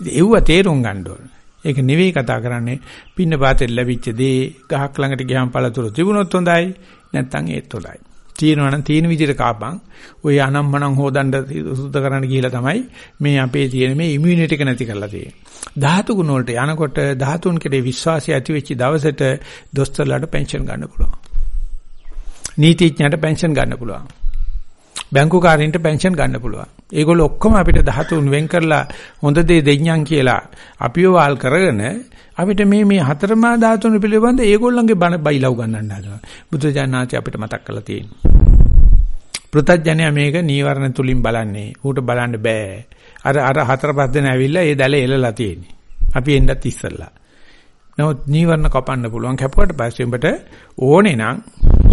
[SPEAKER 1] ඉතින් ඒව තේරුම් ගන්න ඕනේ. ඒක නෙවෙයි කතා කරන්නේ. පින්න පාතේ ලැබිච්ච දේ ගහක් ළඟට ගියාම පළතුරු තිබුණොත් හොඳයි. නැත්නම් ඒත් හොඳයි. තියෙනවා නම් තියෙන විදිහට කාපන්. ඔය අනම්මනම් හොදන්න සුද්ධ කරන්න ගිහිලා තමයි මේ අපේ තියෙන මේ ඉමුනිටි එක නැති කරලා තියෙන්නේ. ධාතු ගුණ වලට යනකොට ධාතුන් කෙරේ විශ්වාසය ඇති වෙච්ච දවසට දොස්තරලාට පෙන්ෂන් ගන්න පුළුවන්. නීතිඥයට පෙන්ෂන් ගන්න පුළුවන්. බැංකුකාරින්ට පෙන්ෂන් ගන්න පුළුවන්. ඒගොල්ලෝ ඔක්කොම අපිට ධාතුන් වෙන් කරලා හොඳ දේ දෙඤ්ඤම් කියලා අපිව වාල් කරගෙන අපිට මේ මේ හතරමා ධාතුන් පිළිබඳ ඒගොල්ලන්ගේ බණ බයිලව් ගන්නන්න හදනවා. බුදුජානනාචි අපිට මතක් කරලා තියෙනවා. පෘතජ්ජනයා මේක නීවරණ තුලින් බලන්නේ. ඌට බලන්න බෑ. අර අර හතර පහ දෙනා ඇවිල්ලා ඒ දැල එලලා තියෙන්නේ. අපි එන්නත් ඉස්සල්ලා. නමුත් නීවරණ කපන්න පුළුවන් කැපුවට පස්සේ උඹට ඕනේ නම්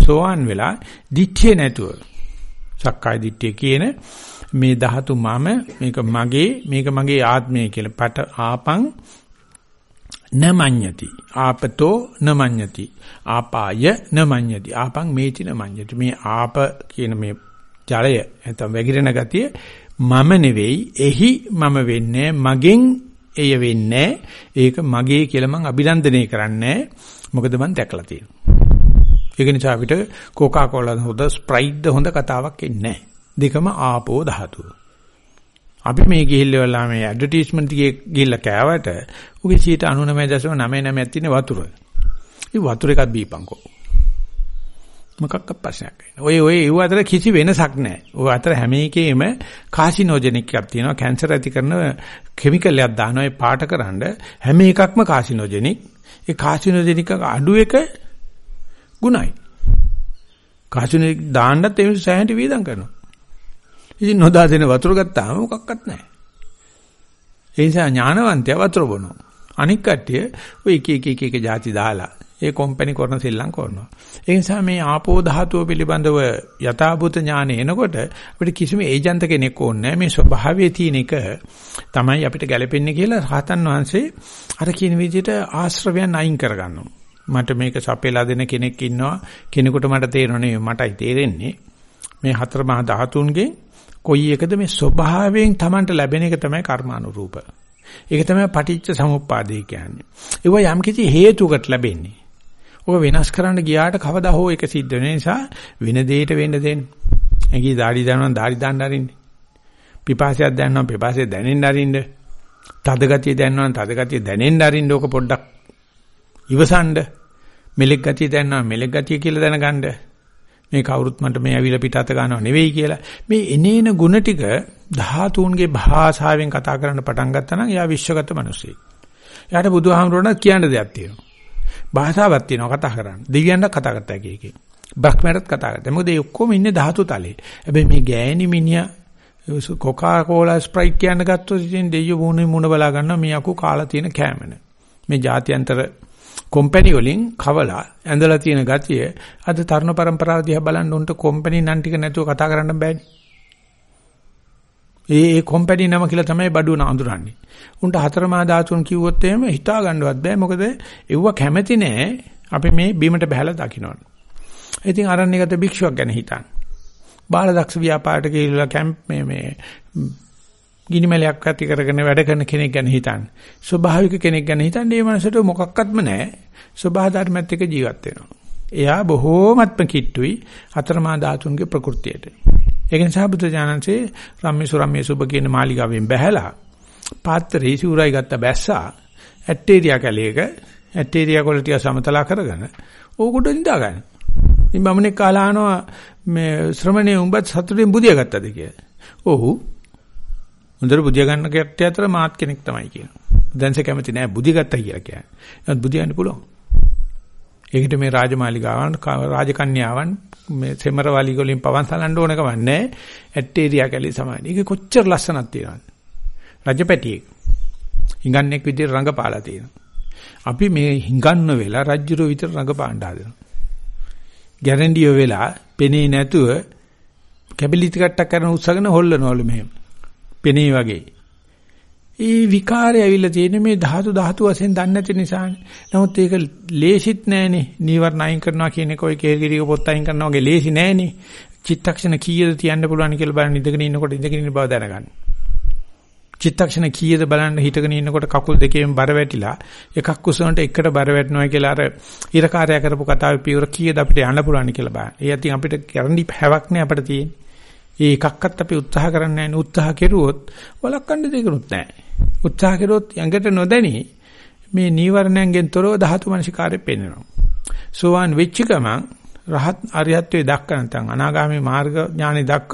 [SPEAKER 1] සෝවන් වෙලා දිත්තේ නැතුව සක්කාය දිට්ඨිය කියන මේ ධාතු මම මේක මගේ මේක මගේ ආත්මය කියලා පට ආපං නමඤ්ඤති. ආපතෝ නමඤ්ඤති. ආපාය නමඤ්ඤති. ආපං මේති නමඤ්ඤති. මේ ආප කියන මේ ජලය නැත්නම් වැగిරෙන ගතිය මම නෙවෙයි එහි මම වෙන්නේ මගෙන් එය වෙන්නේ ඒක මගේ කියලා මං අභිනන්දනය කරන්නේ මොකද මං දැකලා තියෙනවා ඒක නිසා අපිට කොකා කෝලා හොද ස්ප්‍රයිට් හොඳ කතාවක් එන්නේ දෙකම ආපෝ ධාතුව අපි මේ ගිහිල්ලා මේ ඇඩ්වර්ටයිස්මන්ට් එකේ ගිහිල්ලා කෑවට උගේ 99.99ක් තියෙන වතුර. ඒ වතුර එකක් බීපන්කෝ. මොකක්ක ප්‍රශ්නයක් නැහැ. ඔය ඔය ඒව අතර කිසි වෙනසක් නැහැ. ඔය අතර හැම එකේම කාසිනෝජෙනික් එකක් තියෙනවා. කැන්සර් ඇති කරන කිමිකල් එකක් දානවා ඒ පාටකරනද හැම එකක්ම කාසිනෝජෙනික්. ඒ කාසිනෝජෙනික් අඩු එක ගුණයි. කාසිනෝජෙනික් දාන්නත් ඒ සෑහෙන වේදම් කරනවා. ඉතින් නොදා දෙන වතුර ගත්තාම මොකක්වත් නැහැ. ඒ නිසා ඥානවන්තයා වතුර බොනවා. අනික් කට්ටිය ඔය එක එක එක එක જાති දාලා ඒ කම්පැනි කරන සෙල්ලම් කරනවා. ඒ නිසා මේ ආපෝ ධාතුව පිළිබඳව යථාභූත ඥාන එනකොට අපිට කිසිම ඒජන්ත කෙනෙක් ඕනේ මේ ස්වභාවයේ තියෙන එක තමයි අපිට ගැලපෙන්නේ කියලා රහතන් වහන්සේ අර කියන විදිහට ආශ්‍රවයන් අයින් කරගන්නවා. මට මේක සපේලා දෙන කෙනෙක් ඉන්නවා කෙනෙකුට මට තේරෙන්නේ මටයි තේරෙන්නේ මේ හතර මහා ධාතුන්ගෙන් කොයි එකද මේ ස්වභාවයෙන් Tamanට ලැබෙන එක තමයි කර්මානුරූප. ඒක තමයි පටිච්ච සමුප්පාදේ කියන්නේ. ඒව යම් කිසි හේතුකට ලැබෙන්නේ. ඔක වෙනස් කරන්න ගියාට කවදා හෝ ඒක සිද්ධ වෙන නිසා වෙන දෙයකට වෙන්න දෙන්න. ඇඟි দাঁඩි දානවා দাঁඩි දාන්න අරින්න. පිපාසයක් දැනනවා පිපාසය දැනෙන්න අරින්න. තද ගතිය දැනනවා තද ගතිය දැනෙන්න අරින්න ඕක පොඩ්ඩක් ඉවසන්න. මෙලෙක් ගතිය දැනනවා මෙලෙක් ගතිය කියලා දැනගන්න. මේ කවුරුත් මට මේ ඇවිල්ලා පිට අත ගන්නව නෙවෙයි කියලා. මේ එනේන ಗುಣ ටික ධාතුන්ගේ භාෂාවෙන් කතා කරන්න පටන් ගත්තා නම් එයා විශ්වගත මිනිසෙක්. එයාට බුදුහාමුදුරණ කියන්න දෙයක් තියෙනවා. භාෂාවක් තියෙනවා කතා කරන්න. දෙවියන්ට කතා කරත හැකි එකේ. බ්‍රහ්මයන්ටත් කතා කරත. මොකද ඒ ඔක්කොම ඉන්නේ ධාතු තලේ. හැබැයි මේ ගෑණි මිනිහා කොකා කෝලා ස්ප්‍රයිට් කියන්න ගත්තොත් ඉතින් දෙයියෝ මුණේ මුණ බලා ගන්නවා මේ අකු කාලා තියෙන කෑමන. මේ ජාත්‍යන්තර කොම්පැනි වලින් කවලා ඇඳලා තියෙන ගතිය අද තරුණ પરම්පරාව දිහා බලන්න උන්ට කොම්පැනි නම් ටික නැතුව කතා කරන්න බෑනේ. ඒ ඒ කොම්පැනි නම කියලා තමයි බඩුව අඳුරන්නේ. උන්ට හතරමා ධාතුන් කිව්වොත් එහෙම හිතා ගන්නවත් බෑ. මොකද ඒව කැමැති නෑ අපි මේ බීමට බහැලා දකින්න. ඉතින් අරණ්‍යගත භික්ෂුවක් ගැන හිතන්න. බාලදක්ෂ ව්‍යාපාරට ගිහිල්ලා කැම්ප් මේ මේ ගිනිමැලයක් ඇති කරගෙන වැඩ කරන කෙනෙක් ගැන හිතන්නේ. ස්වභාවික කෙනෙක් ගැන හිතන්නේ මේ මනසට මොකක්වත්ම නැහැ. ස්වභාව ධර්මත් එක්ක ජීවත් වෙනවා. එයා බොහෝමත්ම කිට්ටුයි අතරමා ධාතුන්ගේ ප්‍රകൃතියට. ඒක නිසා බුදු දානන්සේ රම්මි සුරම්මි සුබ කියන මාලිගාවෙන් බැහැලා පාත්‍රේ සිවුරයි ගත්ත බැස්සා ඇටේරියා කැලේක ඇටේරියා කොළ ටික සමතලා කරගෙන ඕකට නිදා ගන්න. ඉතින් බමුණෙක් කාලා අහනවා මේ ශ්‍රමණේ උඹත් සතුටින් බුදියා ගත්තද කියලා. ඔව්. හොඳට බුදියා ගන්න කට්ටිය අතර මාත් කෙනෙක් තමයි කියනවා. දැන්සේ කැමති නෑ බුදිය ගත්තා කියලා කියන්නේ. ඒත් බුදියන්න පුළුවන්. ඒකට මේ රාජමාලිගාවන් රාජකන්‍යාවන් මේ සෙමරවලි වලින් පවන් සලන්න ඕන කම නැහැ. ඇටේරියා කැලේ සමාන. ඒක කොච්චර ලස්සනක් තියෙනවද? රජපැටියෙක්. හිඟන්නෙක් විදිහට රඟපාලා තියෙනවා. අපි මේ හිඟන්න වෙලා රජ්ජුරෝ විතර රඟපාන්න හදනවා. ගැරන්ඩියෝ වෙලා පෙනේ නැතුව කැබිලිටි කට්ටක් කරන උත්සාහන හොල්ලනවලු මෙහෙම. පෙනේ වගේ. ඒ විකාරය ඇවිල්ලා තියෙන්නේ මේ ධාතු ධාතු වශයෙන් දන්නේ නැති නිසානේ. නමුත් ඒක ලේසිත් නෑනේ. නීවරණ අයින් කරනවා කියන එක ඔය කේල්ගිරික පොත් අයින් කරනවා වගේ ලේසි නෑනේ. චිත්තක්ෂණ කීයද තියන්න පුළුවන් කියලා බලන්න ඉඳගෙන ඉන්නකොට ඉඳගෙන ඉන්න බව දැනගන්න. චිත්තක්ෂණ කීයද බලන්න හිටගෙන ඉන්නකොට කකුල් දෙකේම බර වැටිලා එකක් උසනට එකට බර වැටෙනවා කියලා අර ඉරකාරය කරපු කතාවේ පියවර කීයද අපිට යන්න පුළුවන් කියලා බලන්න. ඒ අතින් අපිට කරන්නි හැවක් නෑ අපිට තියෙන්නේ. ඒ එකක්වත් අපි උත්සාහ කරන්නේ නැහැ. උත්සාහ කෙරුවොත් වළක්වන්න දෙයක්වත් නැහැ. උත්සාහ කෙරුවොත් යඟට නොදැනි මේ නීවරණයෙන් තොරව ධාතු මනසිකාරය පෙන්වනවා. සෝවාන් වෙච්ච ගමන් රහත් අරියත්වයේ දක්ක නැත්නම් අනාගාමී මාර්ග ඥානෙ දක්ක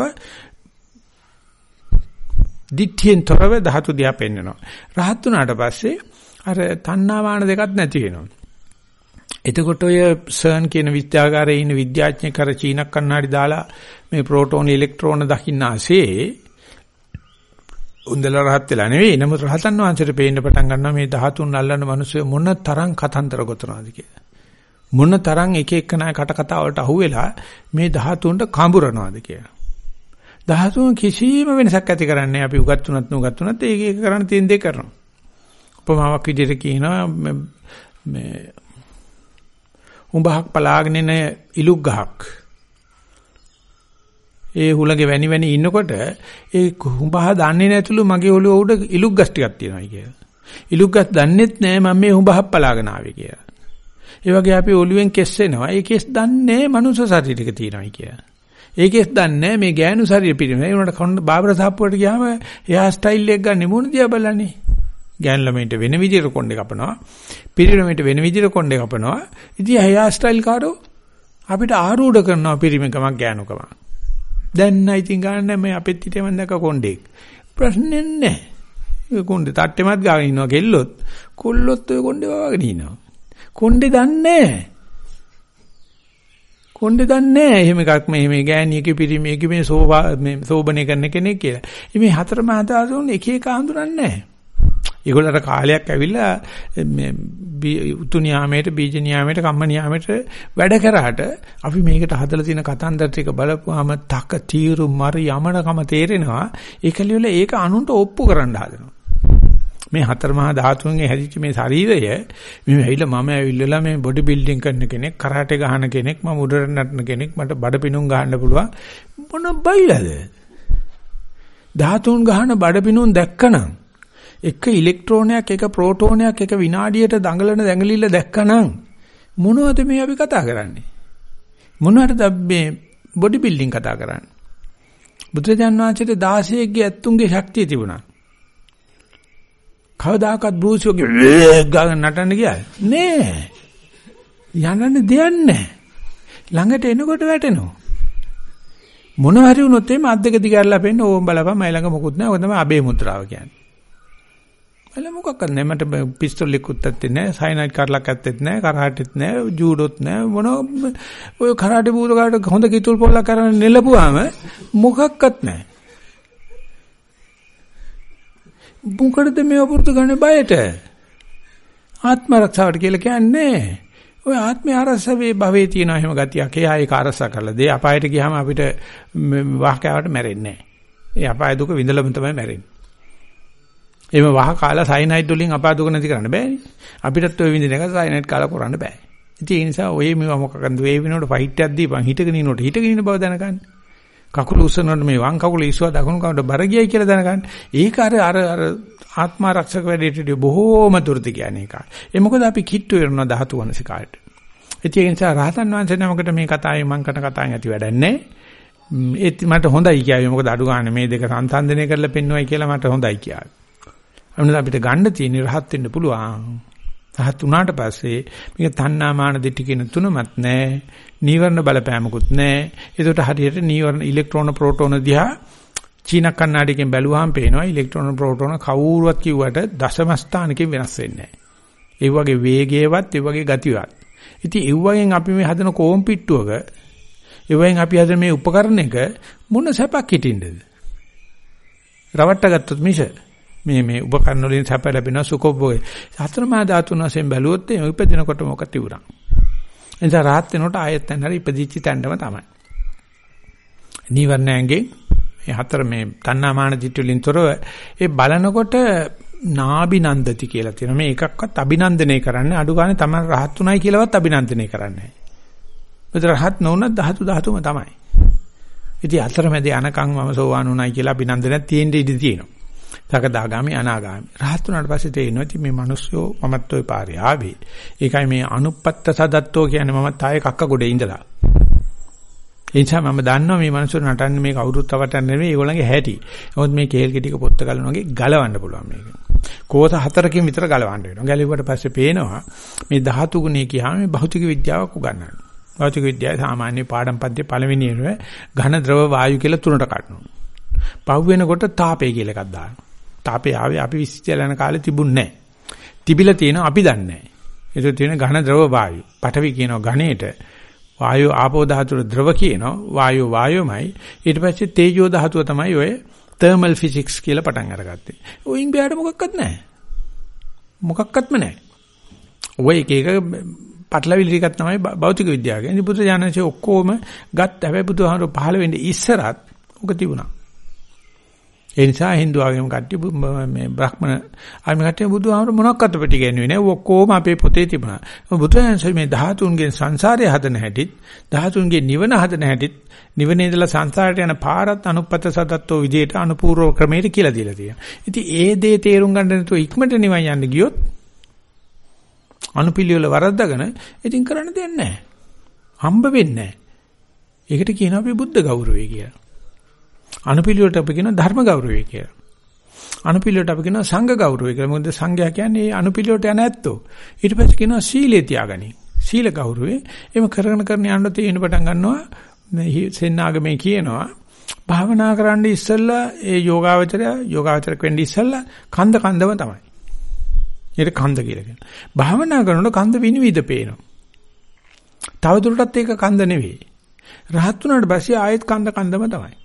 [SPEAKER 1] දිට්ඨියෙන් තොරව ධාතු දිහා පෙන්වනවා. රහත් වුණාට පස්සේ අර තණ්හාමාන දෙකක් නැති වෙනවා. එතකොට ඔය සර්න් කියන විද්‍යාගාරයේ ඉන්න විද්‍යාඥයෙක් අර චීන කන්නාඩි දාලා මේ ප්‍රෝටෝන ඉලෙක්ට්‍රෝන දකින්න ASCII උන්දල රහත් වෙලා නෙවෙයි නමුත් රහතන් වහන්සේට පේන්න පටන් ගන්නවා මේ 13 අල්ලන මිනිස්සු මොන තරම් කතන්දර ගොතනවාද කියලා. මොන තරම් එක එක නාය කට කතා වලට අහුවෙලා මේ 13ට කඹරනවාද කියලා. 13 කිසිම වෙනසක් ඇති කරන්නේ අපි උගත් තුනත් නුගත් තුනත් ඒක ඒක කරන්න තියෙන දේ කරනවා. උපමාවක් විදිහට කියනවා මේ උඹහක් පලාගෙන එන ඉලුක් ගහක්. ඒ හුලගේ වැනි වැනි ඉන්නකොට ඒ උඹහ දන්නේ නැතුළු මගේ ඔළුව උඩ ඉලුක් ගස් ටිකක් තියෙනවා කියලා. ඉලුක් ගස් දන්නෙත් නෑ මම මේ උඹහක් පලාගෙන ආවේ කියලා. ඒ වගේ අපි ඔළුවෙන් කෙස් එනවා. ඒ කෙස් දන්නේ මනුස්ස ශරීරයක තියෙනවායි කියලා. ඒ කෙස් දන්නේ මේ ගෑනු ශරීර පිළිම. ඒ උනට බාබර සාප්පුවට ගියාම එයා ස්ටයිල් එක ගන්න මොන දිහා බලන්නේ. ගෑන් ළමයින්ට වෙන විදිහට කොණ්ඩේ කපනවා. පිරිමින්ට වෙන විදිහට කොණ්ඩේ කපනවා. ඉතින් හෙයා ස්ටයිල් කාරෝ අපිට ආරූඪ කරනවා පිරිමිකමක් ගෑනුකමක්. දැන් නයි ඉතින් ගන්න මේ අපෙත් හිතේ මම දැක්ක කොණ්ඩේ. ප්‍රශ්නේ නැහැ. ඒ කොණ්ඩේ තට්ටෙමත් ගාගෙන ඉන්නවා කෙල්ලොත්. කොල්ලොත් ඔය කොණ්ඩේ වවාගෙන ඉන්නවා. කොණ්ඩේ දන්නේ නැහැ. කොණ්ඩේ දන්නේ නැහැ. එහෙම එකක් මේ මේ ගෑණියක පිරිමියක මේ සෝබා මේ සෝබනේ කරන කෙනෙක් කියලා. මේ හතර මහා දාසුන් එක එක හඳුනන්නේ නැහැ. ඒගොල්ලන්ට කාලයක් ඇවිල්ලා මේ උතු නියාමයට බීජ නියාමයට කම්ම නියාමයට වැඩ කරාට අපි මේකට හදලා තියෙන කතන්දර ටික බලපුවාම තක තීරු මරි යමනකම තේරෙනවා. ඒකලියල ඒක අනුන්ට ඔප්පු කරන්න හදනවා. මේ හතර මහා ධාතුන්ගේ හැදිච්ච මේ ශරීරය මේ ඇවිල්ලා මම ඇවිල්ලා මේ බොඩි බිල්ඩින් කරන කෙනෙක් කරාටේ ගහන කෙනෙක් මම උඩරට නටන කෙනෙක් මට බඩ පිණුම් ගහන්න පුළුවන්. මොන බයිලද ධාතුන් ගහන බඩ පිණුම් දැක්කනම් එක ඉලෙක්ට්‍රෝනයක් එක ප්‍රෝටෝනයක් එක විනාඩියට දඟලන දැඟලිල්ල දැක්කනම් මොනවද මේ අපි කතා කරන්නේ? මොනවටද මේ බොඩි බිල්ඩින් කතා කරන්නේ? බුදුරජාන් වහන්සේට 16 ගේ ඇත්තුන්ගේ ශක්තිය තිබුණා. කවදාකවත් බෲසියෝගේ ගාන නටන්න ගියා? නෑ. යන්නන්නේ දෙයක් නෑ. ළඟට එනකොට වැටෙනවා. මොන හරි වුණොත් එimhe අත් දෙක දිගහැරලා පෙන්න ඕම් බලපන් මයි ළඟ මොකුත් නෑ. ඔක තමයි අබේ මුත්‍රාව කියන්නේ. මල මොකක්වත් නැහැ. මට පිස්තෝල් එකකුත් ඇත්තේ නැහැ. සයිනයිඩ් කරලක් ඇත්තෙත් නැහැ. කරාටෙත් නැහැ. ජූඩොත් නැහැ. මොන ඔය කරාටේ බූදකාට හොඳ කිතුල් පොල්ලක් කරන් නෙලපුවාම මොකක්වත් නැහැ. මොකටද මේ වපුරුදු ගන්න බයට? ආත්ම ආරක්ෂාවට කියලා කියන්නේ ඔය ආත්මය ආරක්ෂාවේ භවයේ තියෙන හැම ගතියක්. එයා ඒක ආරක්ෂා කරලා දෙය. අපායට ගියාම අපිට වාහකයාවට මැරෙන්නේ නැහැ. ඒ අපාය දුක විඳලම තමයි මැරෙන්නේ. එහෙම වහ කාලා සයිනයිඩ් වලින් අපාදුක නැති කරන්න බෑනේ. අපිටත් ඔය විඳින එක සයිනයිඩ් කාලා කරන්න බෑ. ඉතින් ඒ නිසා ඔය මේවා මොකක්ද ඒ වෙනකොට ෆයිට් එකක් දීපන් හිටගෙන ඉන්නකොට හිටගෙන ඉන්න බව දැනගන්න. කකුල උස්සනකොට මේ වම් කකුල ඉස්සුවා දකුණු කකුලට බර ගියයි කියලා දැනගන්න. ඒක අර අර අර ආත්මාරක්ෂක වැඩේට බොහෝම දුරට කියන්නේ ඒක. ඒ මොකද අපි කිට්ටු වෙනවා ධාතු වනසිකායට. ඒ නිසා රහතන් වහන්සේ නමකට මේ කතාවේ මං කරන කතාවෙන් ඇති වැඩක් නැහැ. ඒත් මට හොඳයි කියාවේ. මොකද අඩු ගන්න මේ දෙක සංසන්දනය කරලා පෙන්වයි කියලා මට හොඳයි කියාවේ. අන්න අපිට ගන්න තියෙන රහත් වෙන්න පුළුවන්. රහත් වුණාට පස්සේ මේක තණ්හා මාන දිටි කියන තුනමත් නැහැ. නීවරණ බලපෑමකුත් නැහැ. ඒකට හරියට නීවරණ ඉලෙක්ට්‍රෝන ප්‍රෝටෝන දිහා චීන කන්නඩියකින් බැලුවාම පේනවා ඉලෙක්ට්‍රෝන ප්‍රෝටෝන කවුරුවත් කිව්වට දශම ස්ථානකින් වෙනස් වෙන්නේ නැහැ. ඒ වගේ වේගයවත් ඒ වගේ ගතියවත්. ඉතින් ඒ වගේන් අපි මේ හදන කෝම් පිට්ටුවක ඒ වගේන් අපි හදන මේ උපකරණයක මොන සැපක් හිටින්නද? රවට්ට ගත්තොත් මිස මේ මේ උපකරණ වලින් සැප ලැබෙන සුඛෝභෝගය. හතරමා ධාතුන් වශයෙන් බැලුවොත් මේ උපදිනකොට මොකක් තිබුණා. එනිසා රාත් වෙනකොට ආයෙත් තැන් හරි ඉපදිච්ච තැනම තමයි. නීවරණයන්ගෙන් මේ හතර මේ තණ්හාමාන දිට්ඨි වලින් තොරව ඒ බලනකොට නාබිනන්දති කියලා තියෙනවා. මේ එකක්වත් අභිනන්දනය කරන්නේ අඩු ගානේ තමයි රහත් උනායි කියලාවත් අභිනන්දනය කරන්නේ නැහැ. මෙතන රහත් නොවුනත් ධාතු ධාතුම තමයි. ඉතින් අතරමැද යනකම් මම සෝවාන් උනායි කියලා අභිනන්දනයක් තියෙන්න ඉඩ තියෙනවා. සකදාගාමි අනාගාමි. රහත් උනාට පස්සේ තේරෙනවා ඉතින් මේ මිනිස්සු මමත් ওই පාරේ ආවේ. ඒකයි මේ අනුපත්ත සදත්තෝ කියන්නේ මමත් ආයේ කක්ක ගොඩේ ඉඳලා. ඒ නිසා මම දන්නවා මේ මිනිස්සු නටන්නේ මේ කවුරුත් අවටන්නේ නෙවෙයි ඒගොල්ලන්ගේ හැටි. නමුත් මේ කේල් ගෙඩික පොත්ත ගලන වගේ ගලවන්න පුළුවන් මේක. කෝත හතරකින් විතර ගලවන්න වෙනවා. ගැලෙව්වට පස්සේ පේනවා මේ ධාතු ගුණය කියහම මේ භෞතික විද්‍යාවක් උගන්වනවා. භෞතික විද්‍යාවේ සාමාන්‍ය පාඩම් පන්තියේ පළවෙනි එනුවේ ඝන ද්‍රව වායු කියලා තුනට කඩනවා. පහු වෙනකොට තාපය කියලා එකක් දානවා. තාපේ ආවේ අපි විශ්චල යන කාලේ තිබුණේ නැහැ. තිබිලා තියෙනවා අපි දන්නේ නැහැ. ඒක තියෙන ඝන ද්‍රව වායු. පඨවි කියනවා ඝනේට. වායෝ ආපෝ ධාතුර ද්‍රව කියනවා. වායෝ වායෝමයි. ඊට පස්සේ තේජෝ ධාතුව තමයි ඔය තර්මල් ෆිසික්ස් කියලා පටන් අරගත්තේ. ඔයින් බෑඩ මොකක්වත් නැහැ. මොකක්වත්ම නැහැ. ඔය එක එක පටලවිලි ටිකක් තමයි භෞතික විද්‍යාව කියන්නේ. ඉතින් බුදු දානසේ ඔක්කොම ගත්ත හැබැයි බුදුහාමර පහළ වෙන්නේ ඉස්සරත් ඔක තිබුණා. ඒ නිසා Hindu ආගම කට්ටිය මේ බ්‍රාහ්මණ ආගම කට්ටිය බුදුහාමර මොනක්වත් පිටි කියන්නේ නැහැ. ඔක්කොම අපේ පොතේ තිබුණා. බුදුහන්සේ මේ ධාතුන්ගෙන් සංසාරය හදන හැටිත්, ධාතුන්ගේ නිවන හදන හැටිත්, නිවනේ ඉඳලා සංසාරයට යන පාරත් අනුපත සදත්තෝ විදියට අනුපූර්ව ක්‍රමයට කියලා දීලා තියෙනවා. ඉතින් ඒ දේ තේරුම් ගන්න නැතුව ඉක්මනට නිවන් යන්න ගියොත් අනුපිළිවෙල වරද්දාගෙන ඉතින් කරන්න දෙයක් නැහැ. හම්බ වෙන්නේ නැහැ. ඒකට කියනවා අපි බුද්ධ ගෞරවය කියලා. අනුපිළිවෙලට අපි කියනවා ධර්ම ගෞරවය කියලා. අනුපිළිවෙලට අපි කියනවා සංඝ ගෞරවය කියලා. මොකද සංඝයා කියන්නේ අනුපිළිවෙලට යන ඇත්තෝ. ඊට පස්සේ කියනවා සීලේ තියාගනි. සීල ගෞරවය. එහෙම කරගෙන කරන යන්න තියෙන පටන් ගන්නවා. මේ සෙන්නාගමේ කියනවා භාවනා කරන්න ඉස්සෙල්ලා ඒ යෝගාවචරය යෝගාවචරක වෙන්න ඉස්සෙල්ලා කන්ද කන්දම තමයි. ඒක කන්ද කියලා කියනවා. භාවනා කරනකොට කන්ද විනිවිද පේනවා. තව දුරටත් ඒක කන්ද නෙවෙයි. රහත් වුණාට පස්සේ ආයෙත් කන්ද කන්දම තමයි.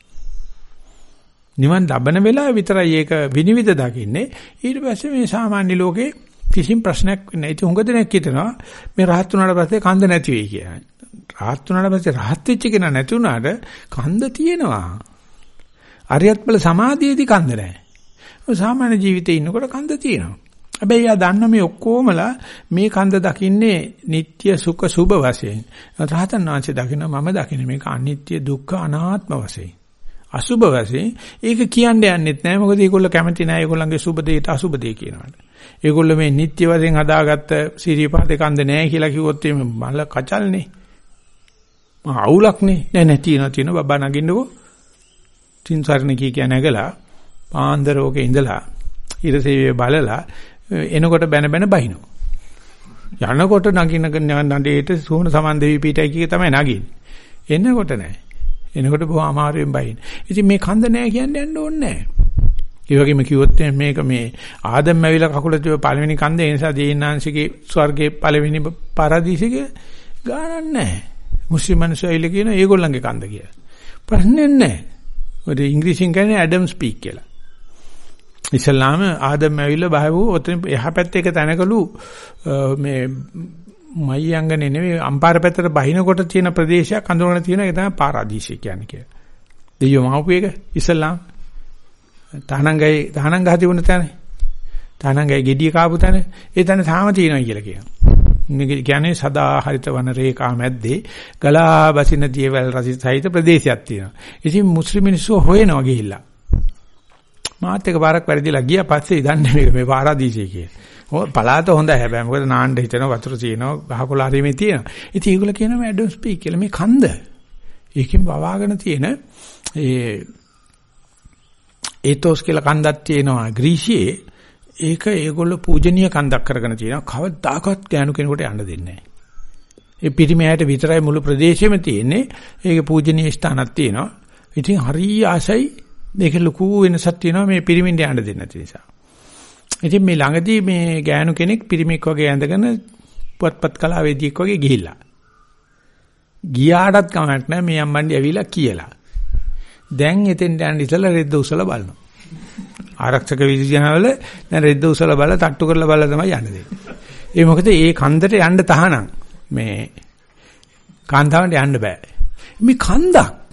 [SPEAKER 1] නිවන් ලබන වෙලාව විතරයි ඒක විනිවිද දකින්නේ. ඊට පස්සේ මේ සාමාන්‍ය ලෝකේ කිසිම ප්‍රශ්නයක් නැහැ. ඉතින් හුඟ දෙනෙක් හිතනවා මේ රහත් වුණාට පස්සේ කන්ද නැති වෙයි කියලා. රහත් වුණාට පස්සේ රහත් වෙච්ච කෙනා නැති වුණාට කන්ද තියෙනවා. අරියත් බල සමාධියේදී කන්ද නැහැ. සාමාන්‍ය ජීවිතේ ඉන්නකොට කන්ද තියෙනවා. හැබැයි යා දන්න මේ ඔක්කොමලා මේ කන්ද දකින්නේ නিত্য සුඛ සුභ වශයෙන්. රහතන් වහන්සේ දකින්න මම දකින්න මේක අනිත්‍ය දුක්ඛ අනාත්ම වශයෙන්. අසුබ වශයෙන් ඒක කියන්න යන්නෙත් නැහැ මොකද ඒගොල්ලෝ කැමති නැහැ ඒගොල්ලන්ගේ සුබ දෙයට අසුබ දෙය කියනවාට. ඒගොල්ලෝ මේ නිත්‍ය වශයෙන් හදාගත්ත සිරිපාද කන්ද නැහැ කියලා කිව්වොත් එimhe මල කචල්නේ. අවුලක්නේ. නෑ නෑ තියෙනවා තියෙනවා බබා නගින්නකෝ. තින්සරණ කී කිය නැගලා පාන්දරෝකේ ඉඳලා ඉරසේවේ බලලා එනකොට බැන බැන බහිනවා. යනකොට නගින නඩේට සෝන සමන් දෙවි පීඨයි කිය තමයි නගින්නේ. එනකොට නෑ. එනකොට බොහොම අමාරුවෙන් බහින. ඉතින් මේ කන්ද නෑ කියන්නේ යන්න ඕනේ නෑ. ඒ වගේම කිව්වොත් මේක මේ ආදම් ඇවිල්ලා කකුල තිබ පළවෙනි කන්ද ඒ නිසා දේනාංශිකේ ස්වර්ගයේ පළවෙනි පාරදීසිකේ ගානක් නැහැ. මුස්ලිම් මිනිස්සු ඇවිල්ලා කියන ඒගොල්ලන්ගේ කන්ද කියලා. ප්‍රශ්නේ නැහැ. ඔය ඉංග්‍රීසියෙන් කියන්නේ ඇඩම් ස්පීක් කියලා. ඉස්ලාම ආදම් ඇවිල්ලා බහවෝ ඔතන එහා පැත්තේ එක තැනකලු මේ මයංගනේ නෙවෙයි අම්පාර පැත්තට බහිනකොට තියෙන ප්‍රදේශයක් අඳුරගෙන තියෙන එක තමයි පාරාදීසය කියන්නේ කියලා. දෙයියෝ මහපු එක ඉස්ලාම් තහනංගයි තහනංග හදි වුණ තැන. තහනංගයි gediya කාපු තැන. ඒ තැන තාම තියෙනවා කියලා කියනවා. මේ කියන්නේ සදා හරිත වන රේඛා මැද්දේ ගලා බසින දියවැල් රසිත සහිත ප්‍රදේශයක් තියෙනවා. ඉතින් මුස්ලිම් මිනිස්සු හොයනවා ගිහිල්ලා. මාත් එක පාරක් වැරදිලා ගියා පස්සේ දන්නේ මේක මේ පාරාදීසය කියලා. පලාත හොඳයි හැබැයි මොකද නාන්න හිතන වතුර තියෙනවා ගහකොළ හරීමේ තියෙනවා. ඉතින් ඒගොල්ලෝ කියනවා මේ ඇඩම් ස්පීක් කියලා මේ කන්ද. ඒකෙන් වවාගෙන තියෙන ඒ ඒතෝස් කියලා කන්දක් තියෙනවා ග්‍රීසියේ ඒක ඒගොල්ලෝ පූජනීය කන්දක් කරගෙන තියෙනවා. කවදාකවත් ගෑනු කෙනෙකුට යන්න දෙන්නේ නැහැ. ඒ පිරිමෑයට විතරයි මුළු ප්‍රදේශෙම තියෙන්නේ. ඒක පූජනීය ස්ථානක් තියෙනවා. ඉතින් හරි ආසයි මේක ලොකු වෙනසක් තියෙනවා මේ පිරිමින්ට යන්න දෙන්නේ නැති නිසා. ඉතින් මේ ළඟදී මේ ගෑනු කෙනෙක් පිරිමික් වගේ ඇඳගෙන පුවත්පත් කලාවේදියෙක් වගේ ගිහිල්ලා. ගියාටත් කමක් නැහැ මේ අම්මන්ඩි ඇවිල්ලා කියලා. දැන් එතෙන් යන ඉතලා රෙද්ද උසලා බලනවා. ආරක්ෂක විද්‍යාවල දැන් රෙද්ද උසලා බලලා තට්ටු කරලා බලලා තමයි යන්න දෙන්නේ. ඒ මොකද ඒ කන්දට යන්න තහනම් මේ කාන්තාවන්ට යන්න බෑ. මේ කන්දක්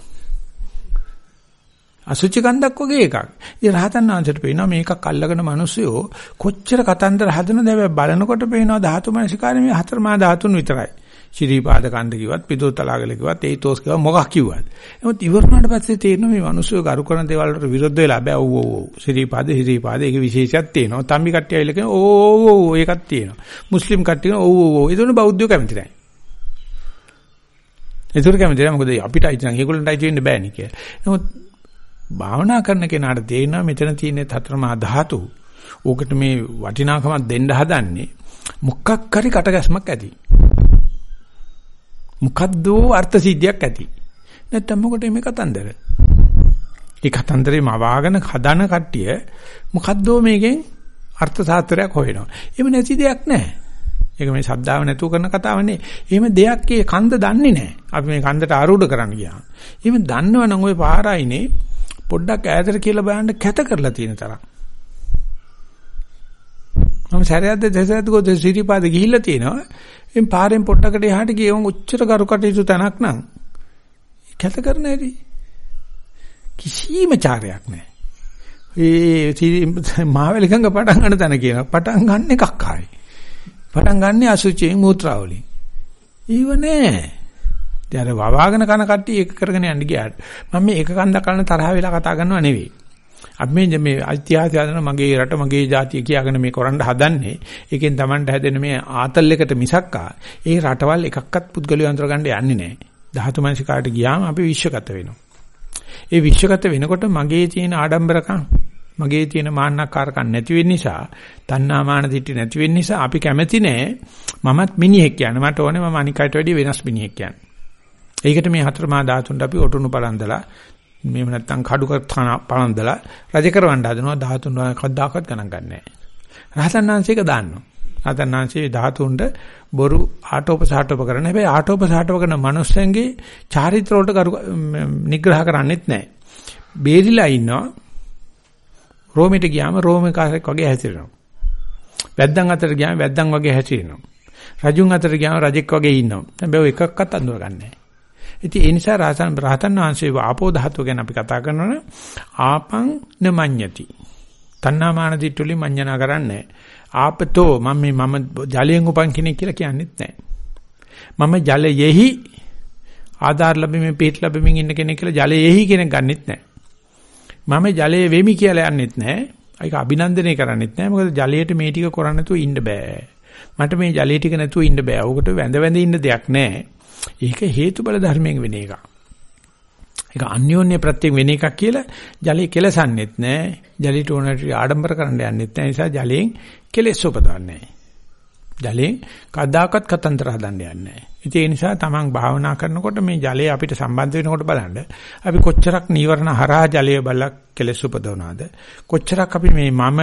[SPEAKER 1] අසුචි කන්දක් වගේ එකක්. ඉතින් රහතන් වහන්සේට පේනවා මේකක් අල්ලගෙන මිනිස්සුયો කොච්චර කතන්දර හදනද හැබැයි බලනකොට පේනවා ධාතු මනසිකාරය මේ හතර මා ධාතුන් විතරයි. ශිරීපාද කන්ද කිව්වත් පිටෝතලාගල කිව්වත් ඒතෝස් කිව්වා මොකක් කිව්වත්. නමුත් ඉවරනාට පස්සේ තේරෙනවා මේ මිනිස්සු ගරු කරන දේවල් වලට විරුද්ධ වෙලා බෑ ඔව් ඔව් ඔව්. ශිරීපාද ශිරීපාද ඒක විශේෂයක් තියෙනවා. තම්බි කට්ටිය ඇවිල්ලා කියන ඕ ඕ ඒකක් තියෙනවා. මුස්ලිම් කට්ටිය ඔව් ඔව් ඔව්. ඒතුණු බෞද්ධයෝ කැමති නැහැ. ඒතුරු කැමති නැහැ මොකද අපිට අයිති නැහැ. ඒගොල්ලන්ට අයිති වෙන්න බෑනේ කියලා. නමුත් භාවනා කරන කෙනාට තේරෙනවා මෙතන තියෙන හතරමා ධාතු. ඕකට මේ වටිනාකමක් දෙන්න හදන්නේ මොකක් හරි කටගැස්මක් ඇති. මොකද්ද අර්ථ සිද්ධියක් ඇති. නැත්තම් මොකටද මේ කතන්දර? ඒ කතන්දරේ මවාගෙන හදන කට්ටිය මොකද්ද මේකෙන් අර්ථ සාත්‍රයක් හොයනවා. එහෙම නැති දෙයක් නැහැ. ඒක මේ ශබ්දාව නැතුව කරන කතාවක් නෙවෙයි. එහෙම දෙයක් ඒ කන්ද දන්නේ නැහැ. අපි මේ කන්දට ආරූඪ කරන්න ගියා. එහෙම දන්නවනම් ওই පාරයිනේ පොඩ්ඩක් ඈතට කියලා බලන්න කැත කරලා තියෙන තරම්. මම සැරයක්ද දෙසරයක්ද ගොඩ සිරිපාද ගිහිල්ලා තියෙනවා. එම් පාරෙන් පොඩ්ඩකට එහාට ගියවම උච්චර කරුකටයුතු තැනක් නම් කැත කරන හැටි කිසිම චාරයක් නැහැ. ඒ මාවැලිකංග පටන් ගන්න තැන කියනවා. පටන් ගන්න එකක් ආයි. පටන් ගන්න අසුචියෙන් මූත්‍රාවලින්. ඊව නෑ. දැන් වවාගෙන කන කට්ටිය ඒක කරගෙන යන්න ගියාට මම මේ එක කන්දක් කරන තරහ වෙලා කතා කරනව නෙවෙයි. අපි මේ මේ ඓතිහාසික හදන මගේ රට මගේ ජාතිය කියාගෙන මේ කරන්න හදන්නේ ඒකෙන් Tamanට හැදෙන මේ ආතල් එකට මිසක්කා ඒ රටවල් එකක්වත් පුද්ගලිය අතර ගන්න යන්නේ නැහැ. ධාතු මනසිකාට ගියාම අපි විශ්වගත වෙනවා. ඒ විශ්වගත වෙනකොට මගේ තියෙන ආඩම්බරකම් මගේ තියෙන මාන්නකාරකම් නැති වෙන්න නිසා තණ්හා මාන දිටි නැති වෙන්න නිසා අපි කැමති නෑ මමත් මිනිහෙක් කියන්න මට ඕනේ මම අනිකයට වැඩිය වෙනස් මිනිහෙක් කියන්න. ඒකට මේ හතර මා ධාතුන්ට අපි ඔටුනු පලන්දලා මේව නැත්තම් කඩු පලන්දලා රජ කරවන්න හදනවා ධාතුන් කවදාකවත් ගණන් ගන්නෑ. රහතන් වහන්සේක දාන්නවා. රහතන් වහන්සේ ධාතුන්ට බොරු ආටෝප සාටෝප කරන හැබැයි ආටෝප සාටෝප කරන මනුස්සයන්ගේ චාරිත්‍ර වලට නිග්‍රහ කරන්නේත් නැහැ. බේරිලා ඉන්නවා. රෝමෙට ගියාම රෝමකාරයෙක් වගේ හැසිරෙනවා. වැද්දන් අතර ගියාම වැද්දන් වගේ හැසිරෙනවා. රජුන් අතර ගියාම රජෙක් වගේ ඉන්නවා. හැබැයි එකක්වත් අඳුරගන්නේ නැහැ. ඉතින් ඒ නිසා රහතන් රහතන් වහන්සේ ආපෝ ධාතුව ගැන අපි කතා කරනවනේ ආපං නමඤ්ඤති. තණ්හාමාන දිට්ඨුලි මඤ්ඤණා කරන්නේ ආපතෝ මම මේ මම ජලයෙන් උපන් කෙනෙක් කියලා කියන්නෙත් නැහැ. මම ජලයෙහි ආධාර ලැබෙමින් පිට ලැබෙමින් ඉන්න කෙනෙක් කියලා ජලයෙහි කෙනෙක් ගන්නෙත් නැහැ. මම ජලයේ වෙමි කියලා යන්නෙත් නැහැ. ඒක අභිනන්දනය කරන්නෙත් නැහැ. මොකද ජලයට මේ ටික කරන්නේ නැතුව ඉන්න බෑ. මට මේ ජලයේ ටික නැතුව ඉන්න බෑ. ඕකට වැඳ වැඳ ඉන්න දෙයක් නැහැ. ඒක හේතුබල ධර්මයෙන් වෙන එකක්. ඒක අන්‍යෝන්‍ය ප්‍රත්‍යයෙන් වෙන එකක් කියලා ජලයේ කෙලසන්නෙත් නැහැ. ජලයට ඕනට ආඩම්බර කරන්න යන්නෙත් නැහැ. නිසා ජලයෙන් කෙලෙස් උපදවන්නේ නැහැ. ජලයෙන් කදාකත් කතන්දර හදන්න යන්නේ නැහැ. ඒ නිසා තමන් භාවනා කරනකොට මේ ජලය අපිට සම්බන්ධ වෙනකොට බලන්න අපි කොච්චරක් නීවරණ හරහා ජලය බලක් කෙලෙස් උපදවනවද කොච්චරක් අපි මේ මම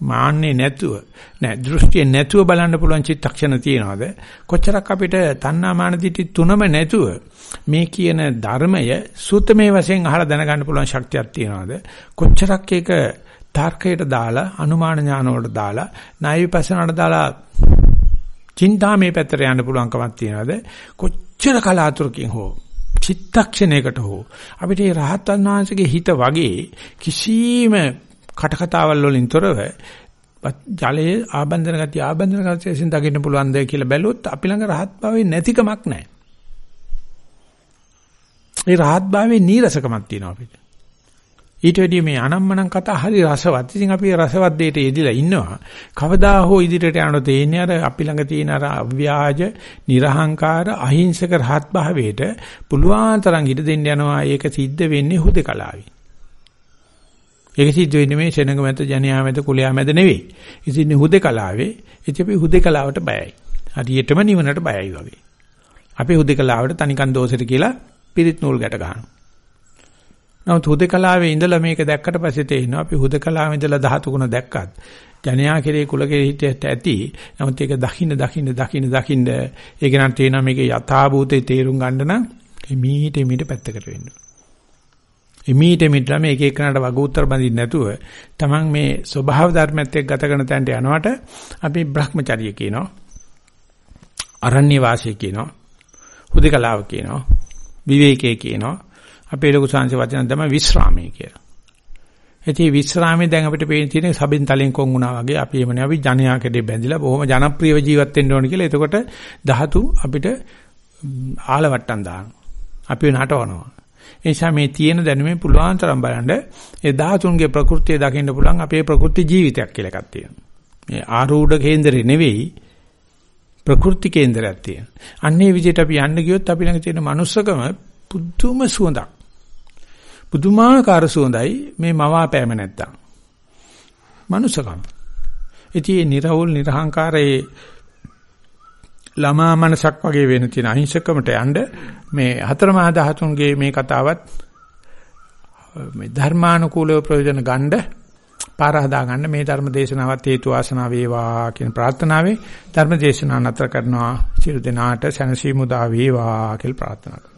[SPEAKER 1] මාන්නේ නැතුව නෑ දෘෂ්ටිය නැතුව බලන්න පුළුවන් චිත්තක්ෂණ තියනවාද? කොච්චරක් අපිට තණ්හා මාන දිටි තුනම නැතුව මේ කියන ධර්මය සූත්‍රමේ වශයෙන් අහලා දැනගන්න පුළුවන් ශක්තියක් තියනවාද? කොච්චරක් ඒක තර්කයට දාලා අනුමාන ඥාන වලට දාලා ණය විපස්සනාට දාලා චින්තාමේ පැත්තට යන්න පුළුවන්කමක් තියනවාද? කොච්චර කලාතුරකින් හෝ චිත්තක්ෂණයකට හෝ අපිට මේ රහතන් වහන්සේගේ හිත වගේ කිසිම කටකතාවල් වලින් තොරව ජලයේ ආබන්ධන ගතිය ආබන්ධන ගතියෙන් දකින්න පුළුවන්ද කියලා බැලුවොත් අපි ළඟ රහත් භාවයේ නැතිකමක් නැහැ. ඒ රහත් භාවයේ නීරසකමක් තියෙනවා අපිට. ඊට වැඩිය මේ අනම්මනම් කතා හරි රසවත්. ඉතින් අපි රසවත් දෙයට යෙදිලා ඉන්නවා. කවදා හෝ ඉදිරියට යනකොට තේන්නේ අර අපි ළඟ තියෙන අර අව්‍යාජ, නිර්හංකාර, අහිංසක රහත් භාවයට පුළුවන් තරම් ඉඩ දෙන්න යනවා. ඒක සිද්ධ වෙන්නේ හුදකලාවේ. ඒක සිද්ධ වෙන්නේ මේ සෙනඟ මැද, ජනයා මැද, කුලයා මැද නෙවෙයි. ඉතින් හුදකලාවේ ඉතින් අපි හුදකලාවට බයයි. හරියටම නිවනට බයයි වගේ. අපි හුදකලාවට තනිකන් දෝෂෙට කියලා පිරිත් නූල් ගැට ගන්නවා. නමුත් හුදකලාවේ ඉඳලා මේක දැක්කට පස්සේ තේිනවා අපි හුදකලාවේ ඉඳලා ධාතු ගුණ දැක්කත් ජනයා කෙරේ කුල කෙරේ හිතට ඇති. නමුත් ඒක දකින්න දකින්න දකින්න දකින්න ඒක නම් තේනවා මේකේ යථාභූතේ තේරුම් ගන්න නම් එමීට එමීට පැත්තකට වෙන්න. එමීට එමීට මේ එක එකනට වග උත්තර බඳින්න නැතුව තමන් මේ ස්වභාව ධර්මයත් එක්ක ගත කරන තැනට යනවට අපි Brahmacharya කියනවා. අරණ්‍ය වාසය කියනවා. හුදකලාව කියනවා. විවේකයේ කියනවා. අපේ ලොකු සංසි වචන තමයි විස්රාමයේ කියලා. ඉතින් විස්රාමයේ දැන් අපිට පේන තියෙන සබෙන් තලෙන් කොන් වුණා වගේ අපි එමනේ අපි ජනයා කෙරේ බැඳිලා බොහොම ජනප්‍රියව ජීවත් වෙන්න ඕන කියලා. එතකොට ධාතු අපිට ආලවට්ටම් දානවා. අපි නටවනවා. ඒ නිසා මේ තියෙන දැනුමේ පුළුවන් තරම් බලන්න ඒ ධාතුන්ගේ ප්‍රകൃතිය දකින්න පුළුවන් අපේ ප්‍රകൃති ජීවිතයක් කියලා එකක් තියෙනවා. මේ ආරූඪ කේන්දරේ නෙවෙයි ප්‍රകൃති කේන්දරයක් තියෙනවා. අන්නේ විදිහට අපි යන්න ගියොත් අපි ළඟ තියෙන manussකම පුදුම සුවඳක්. පුදුමාකාර සුවඳයි මේ මවාපෑම නැත්තම්. manussකම. ඉතින් මේ නිර්වෝල් නිර්හංකාරයේ ළමා මනසක් වගේ වෙන තියෙන අහිංසකමට යන්න මේ හතර මහා ධාතුන්ගේ මේ කතාවත් මේ ධර්මානුකූලව ප්‍රයෝජන ගන්න පාර හදා ගන්න මේ ධර්ම දේශනාවත් හේතු වාසනා වේවා කියන ප්‍රාර්ථනාවේ ධර්ම දේශනාව නතර කරනවා. සියලු දෙනාට සැනසීම උදා වේවා කියලා ප්‍රාර්ථනා කරනවා.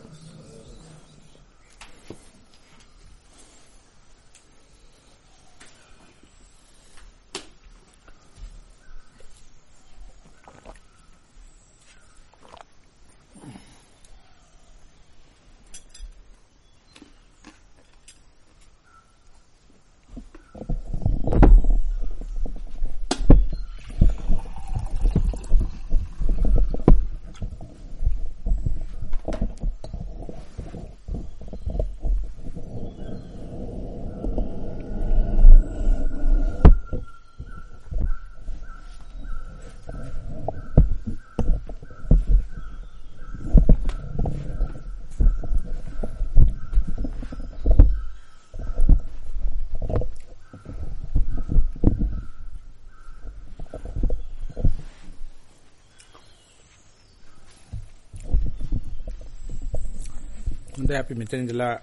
[SPEAKER 1] හොඳයි. අපි මෙතන ඉඳලා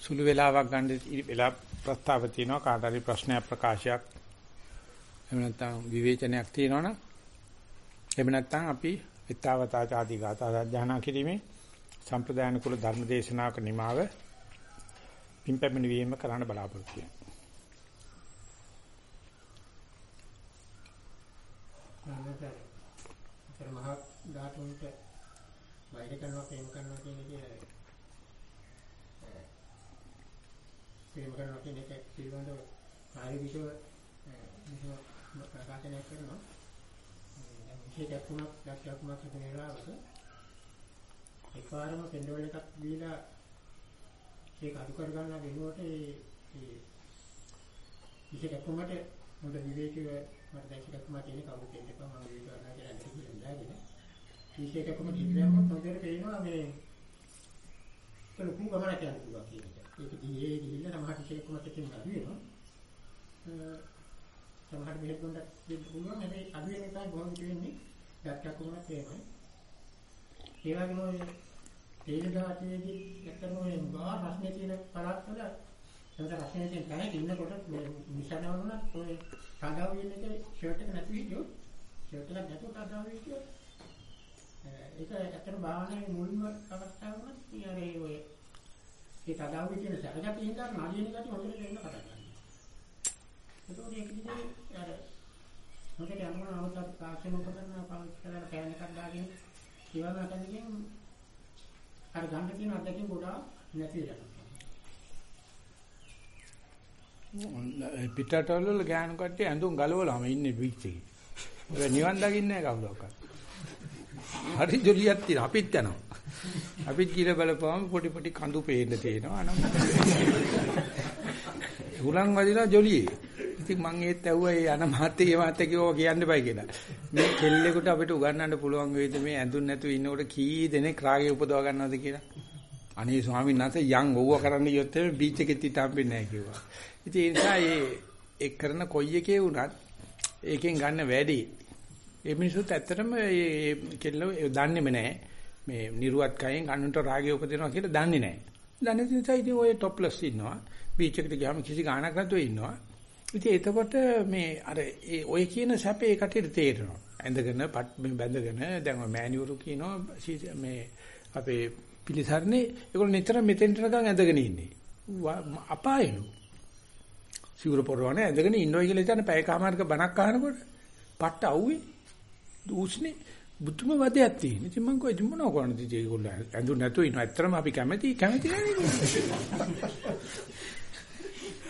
[SPEAKER 1] සුළු වෙලාවක් ගන්න වෙලා ප්‍රස්තාව තියෙනවා. කාට හරි ප්‍රශ්නයක් ප්‍රකාශයක්. එහෙම නැත්නම් විවේචනයක් තියෙනවනම් එහෙම නැත්නම් අපි විත්තාවතා ආදී ගාථා සජ්ජානා කිරීමේ සම්ප්‍රදායන කුල ධර්ම දේශනාවක නිමාව පින්පැමිණි වීම කරන්න බලාපොරොත්තු
[SPEAKER 2] වෙනවා. මහා ධාතුන්ට වෛර කරනවා ප්‍රේම කරනවා කියන එක ප්‍රේම කරනවා කියන එක පිළිබඳව ප්‍රායෝගිකව ප්‍රකාශනය කරනවා. විශේෂ කුණක් දැක්කක් කුණක් තිබෙන වෙලාවක එකවරම පෙන්ඩෝල් එකක් දීලා ඒක අඩු කර ගන්න වෙනුවට ඒ විශේෂ කුණට මොකද විවේකීව මට දැක්කක් කුණක් තියෙන කවුරු කෙනෙක් මම විවේක කරනවා කියලා. හිතලා ඉඳලාගෙන විශේෂකම කිව්වම හොඳට පේනවා මේ ලොකු ගමනක් යන්න පුළුවන් කියන එක. ඒක දිහේ ගිහිල්ලා සමහර විශේෂකමත් එක්ක අඩු වෙනවා. සමහර මෙහෙත් ගොඩක් දෙන්න පුළුවන්. හැබැයි අඩු වෙන එකයි බොහොම කියන්නේ දැක්කක් කොහොමද තේමයි. ඒ වගේම ඔය තේල දාතියේදී ඇත්තම ඔය ගා රස්නේ තියෙන පළාත්වල එතන රස්නේ තියෙන තැනක ඉන්නකොට මේ නිසනවුණත් ඔය සාදාව වෙන එකේ ෂර්ට් එක නැති විදියෝ ෂර්ට් එක නැතුව සාදාව විදියෝ ඒක ඇත්තට භාවනාවේ මුල්ම අවස්ථාව වුණත් ඊයරේ ඔය ඒ තදාවුවේ තියෙන සරගතිය හින්දා නාලියන ගතිය හොඳට දෙන්න පටන් ගන්නවා. ඒකෝට ඒක දිහේ අර හොඳට යනවා අවසත් තාක්ෂණ උපකරණ පාවිච්චි කරලා පෑන් එකක් දාගෙන ඒවා නැතනකින් අර ගන්න තියෙන අත්දැකීම් ගොඩාක් නැති වෙනවා.
[SPEAKER 1] පිටරටවල වල ගෑනු කට්ටිය ඇඳුම් ගලවලාම ඉන්නේ බීච් එකේ. ඒක නිවන් දකින්නේ නැහැ කවුරක්වත්. හරි ජොලියක් තියෙනවා. අපිත් යනවා. අපිත් කියලා බලපුවම පොඩි පොඩි කඳු පේන්න තියෙනවා. අනම් හුලං වදිනා ජොලියේ. ඉතින් මං ඒත් ඇහුවා ඒ අන මහත්තයා ඒ මහත්තයා කිව්වා කියන්න බයි කියලා. මේ කෙල්ලෙකුට අපිට උගන්වන්න පුළුවන් වේද මේ ඇඳුම් නැතුව ඉන්නකොට කී දෙනෙක් රාගය උපදව ගන්නවද කියලා. අනේ ස්වාමීන් වහන්සේ යන් ඕව කරන්න ගියොත් එමේ බීච් එකෙත් හිටම්බෙන්නේ නැහැ කිව්වා. ඉතින් ඒ නිසා මේ ඒ කරන කොයි එකේ වුණත් ඒකෙන් ගන්න වැඩි. ඒ මිනිස්සුත් ඇත්තටම මේ කෙල්ල දන්නේම නැහැ. මේ නිර්වත් කයෙන් ගන්නට රාගය උපදිනවා කියලා දන්නේ නැහැ. දන්නේ නිසා ඉතින් ඔය टॉपලස් ඉන්නවා. බීච් එකට ගියාම කිසි ගාණක් නැතුව ඉන්නවා. ඉතින් එතකොට මේ අර ඒ ඔය කියන සැපේ ඒ කටියට තේරෙනවා. ඇඳගෙන මේ බැඳගෙන දැන් ඔය මෑනියුරු කියනවා මේ අපේ පිළිසරණේ ඒගොල්ලෝ නිතර මෙතෙන්ට නිකන් ඇඳගෙන ඉන්නේ. අපායලු. සිවුර පොරවන ඇඳගෙන ඉන්නවයි කියලා හිතන පැයකමාරක බණක් අහනකොට පට්ට අවුවේ දූෂ්නේ බුදුම වදයක් තියෙන. ඉතින් මං කොයි මොනව කරන්නද ඉතින් ඒගොල්ලෝ ඇඳුම් නැතුව ඉන්න. ඇත්තටම අපි කැමති කැමති නෑ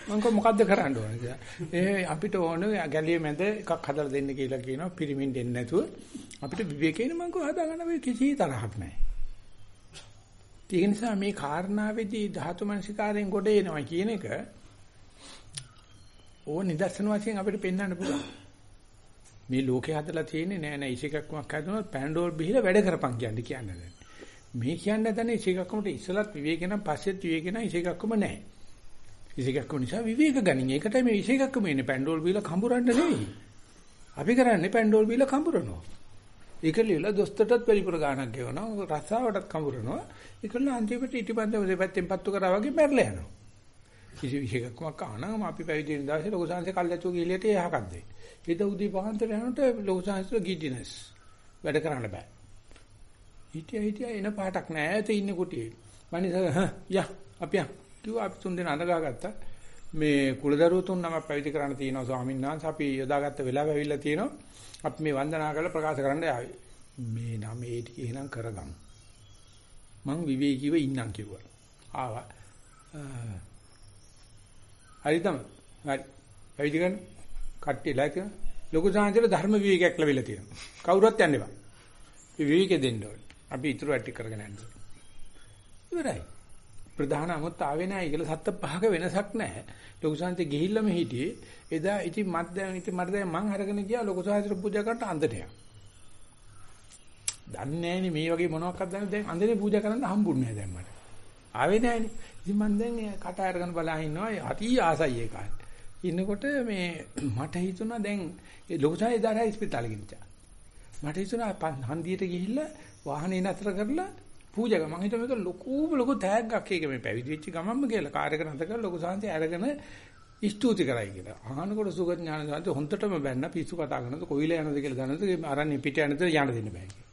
[SPEAKER 1] මං කො මොකද්ද කරන්න ඕන කියලා. ඒ අපිට ඕන ගැලිය මැද එකක් හදලා දෙන්න කියලා කියනවා පිරිමින් දෙන්න නැතුව අපිට විවේකයෙන් මං කො හදාගන්න වෙයි කිසි තරහක් නැහැ. ඒ නිසා මේ කාරණාවේදී ධාතු මනසිකාරයෙන් ගොඩ එනවා කියන එක ඕන නිදර්ශන වශයෙන් අපිට පෙන්වන්න පුළුවන්. මේ ලෝකේ හදලා තියෙන්නේ නෑ නෑ ඉසිකක්මක් හදුනොත් පැන්ඩෝල් බිහිලා වැඩ කරපන් කියන්නේ කියන්නේ. මේ කියන්නේ දැන් ඉසිකක්මට ඉස්සලත් විවේක නම් පස්සෙත් විවේක නම් ඉසිකක්ම නෑ. ඉසිකක්ම නිසා විවේක ගනින්. ඒකටයි මේ ඉසිකක්ම ඉන්නේ පැන්ඩෝල් බිහිලා කඹරන්න නෙවෙයි. අපි කරන්නේ පැන්ඩෝල් බිහිලා කඹරනවා. ඒකලියල දොස්තරටත් පරිපුර ගාණක් ගෙවනවා රස්සාවටත් කඹරනවා. ඒකල අන්තිමට ඊටපන්දම දෙපැත්තෙන් පත්තු කරා වගේ මැරලා යනවා. කිසි විශේෂකමක් ආනම අපි පැවිදි වෙන දවසේ ලොකු සංහසේ කල්ැතුව ගිහලියට එහාකක් දෙයි. ඊට උදේ පහන්තර යනකොට ලොකු සංහසේ ගිඩිනස් වැඩ කරන්න බෑ. හිටිය හිටිය එන පාටක් නෑ ඈත ඉන්න කුටියේ. මනිස හ යා අපි යන් කිව්වා අපි තුන් දෙනා අඳගාගත්තා. මේ කුලදරුවෝ තුන් නමක් පැවිදි කරන්න තියෙනවා ස්වාමීන් වහන්සේ අපි යොදාගත්ත වෙලාව ඇවිල්ලා තියෙනවා. අපි මේ වන්දනා කරලා ප්‍රකාශ කරන්න යාවි. මේ නම ඒ ටික එහෙනම් කරගමු. මං විවේකීව ඉන්නම් කිව්වා. ආවා. හරිදම. හරි. පැවිදි කරන කට්ටිය ලයික ලොකු සාංශල ධර්ම විවේකයක් ලැබිලා තියෙනවා. කවුරුත් යන්න එපා. මේ විවේකෙ දෙන්න ඕනේ. අපි ඊටු ඇටි කරගෙන යන්න ඉවරයි. ප්‍රධාන අමුත් ආවේ නැහැ. කියලා සත්ත පහක වෙනසක් නැහැ. ලොකු සාංශේ ගිහිල්ලාම හිටියේ. එදා ඉතින් මත් දැන් ඉතින් මට දැන් මං අරගෙන ගියා ලොකු සාංශේ පූජා කරන්න අන්දට යක් දන්නේ නැහැනේ මේ වගේ මොනවක්වත් දන්නේ දැන් අන්දනේ පූජා කරන්න හම්බුන්නේ නැහැ දැන් මට. ආවේ නැහැනේ. ඉතින් මම දැන් කට අරගෙන බලා ඉන්නවා. හරි ආසයි ඒ කාලේ. ඉන්නකොට මේ මට හිතුණා දැන් ඒ ලොකුසායි දාරයි ස්පිතාලෙ ගිහින්. මට හිතුණා හන්දියට ගිහිල්ලා වාහනේ නතර කරලා පූජා කරා. මම හිතුවා මේක ලොකුම ලොකු තෑග්ගක් ඒක මේ පැවිදි වෙච්ච ගමන්ම කියලා කාර්යක නතර කරලා ලොකු සාන්ති අරගෙන ස්තුති කරයි කියලා. අහනකොට සුගත ඥාන සාන්ති හොන්දටම බැන්න පිස්සු කතා කරනකොට කොයිල යනද කියලා දන්නද අරන්නේ පිට යනද යන්න දෙන්න බෑ කියලා.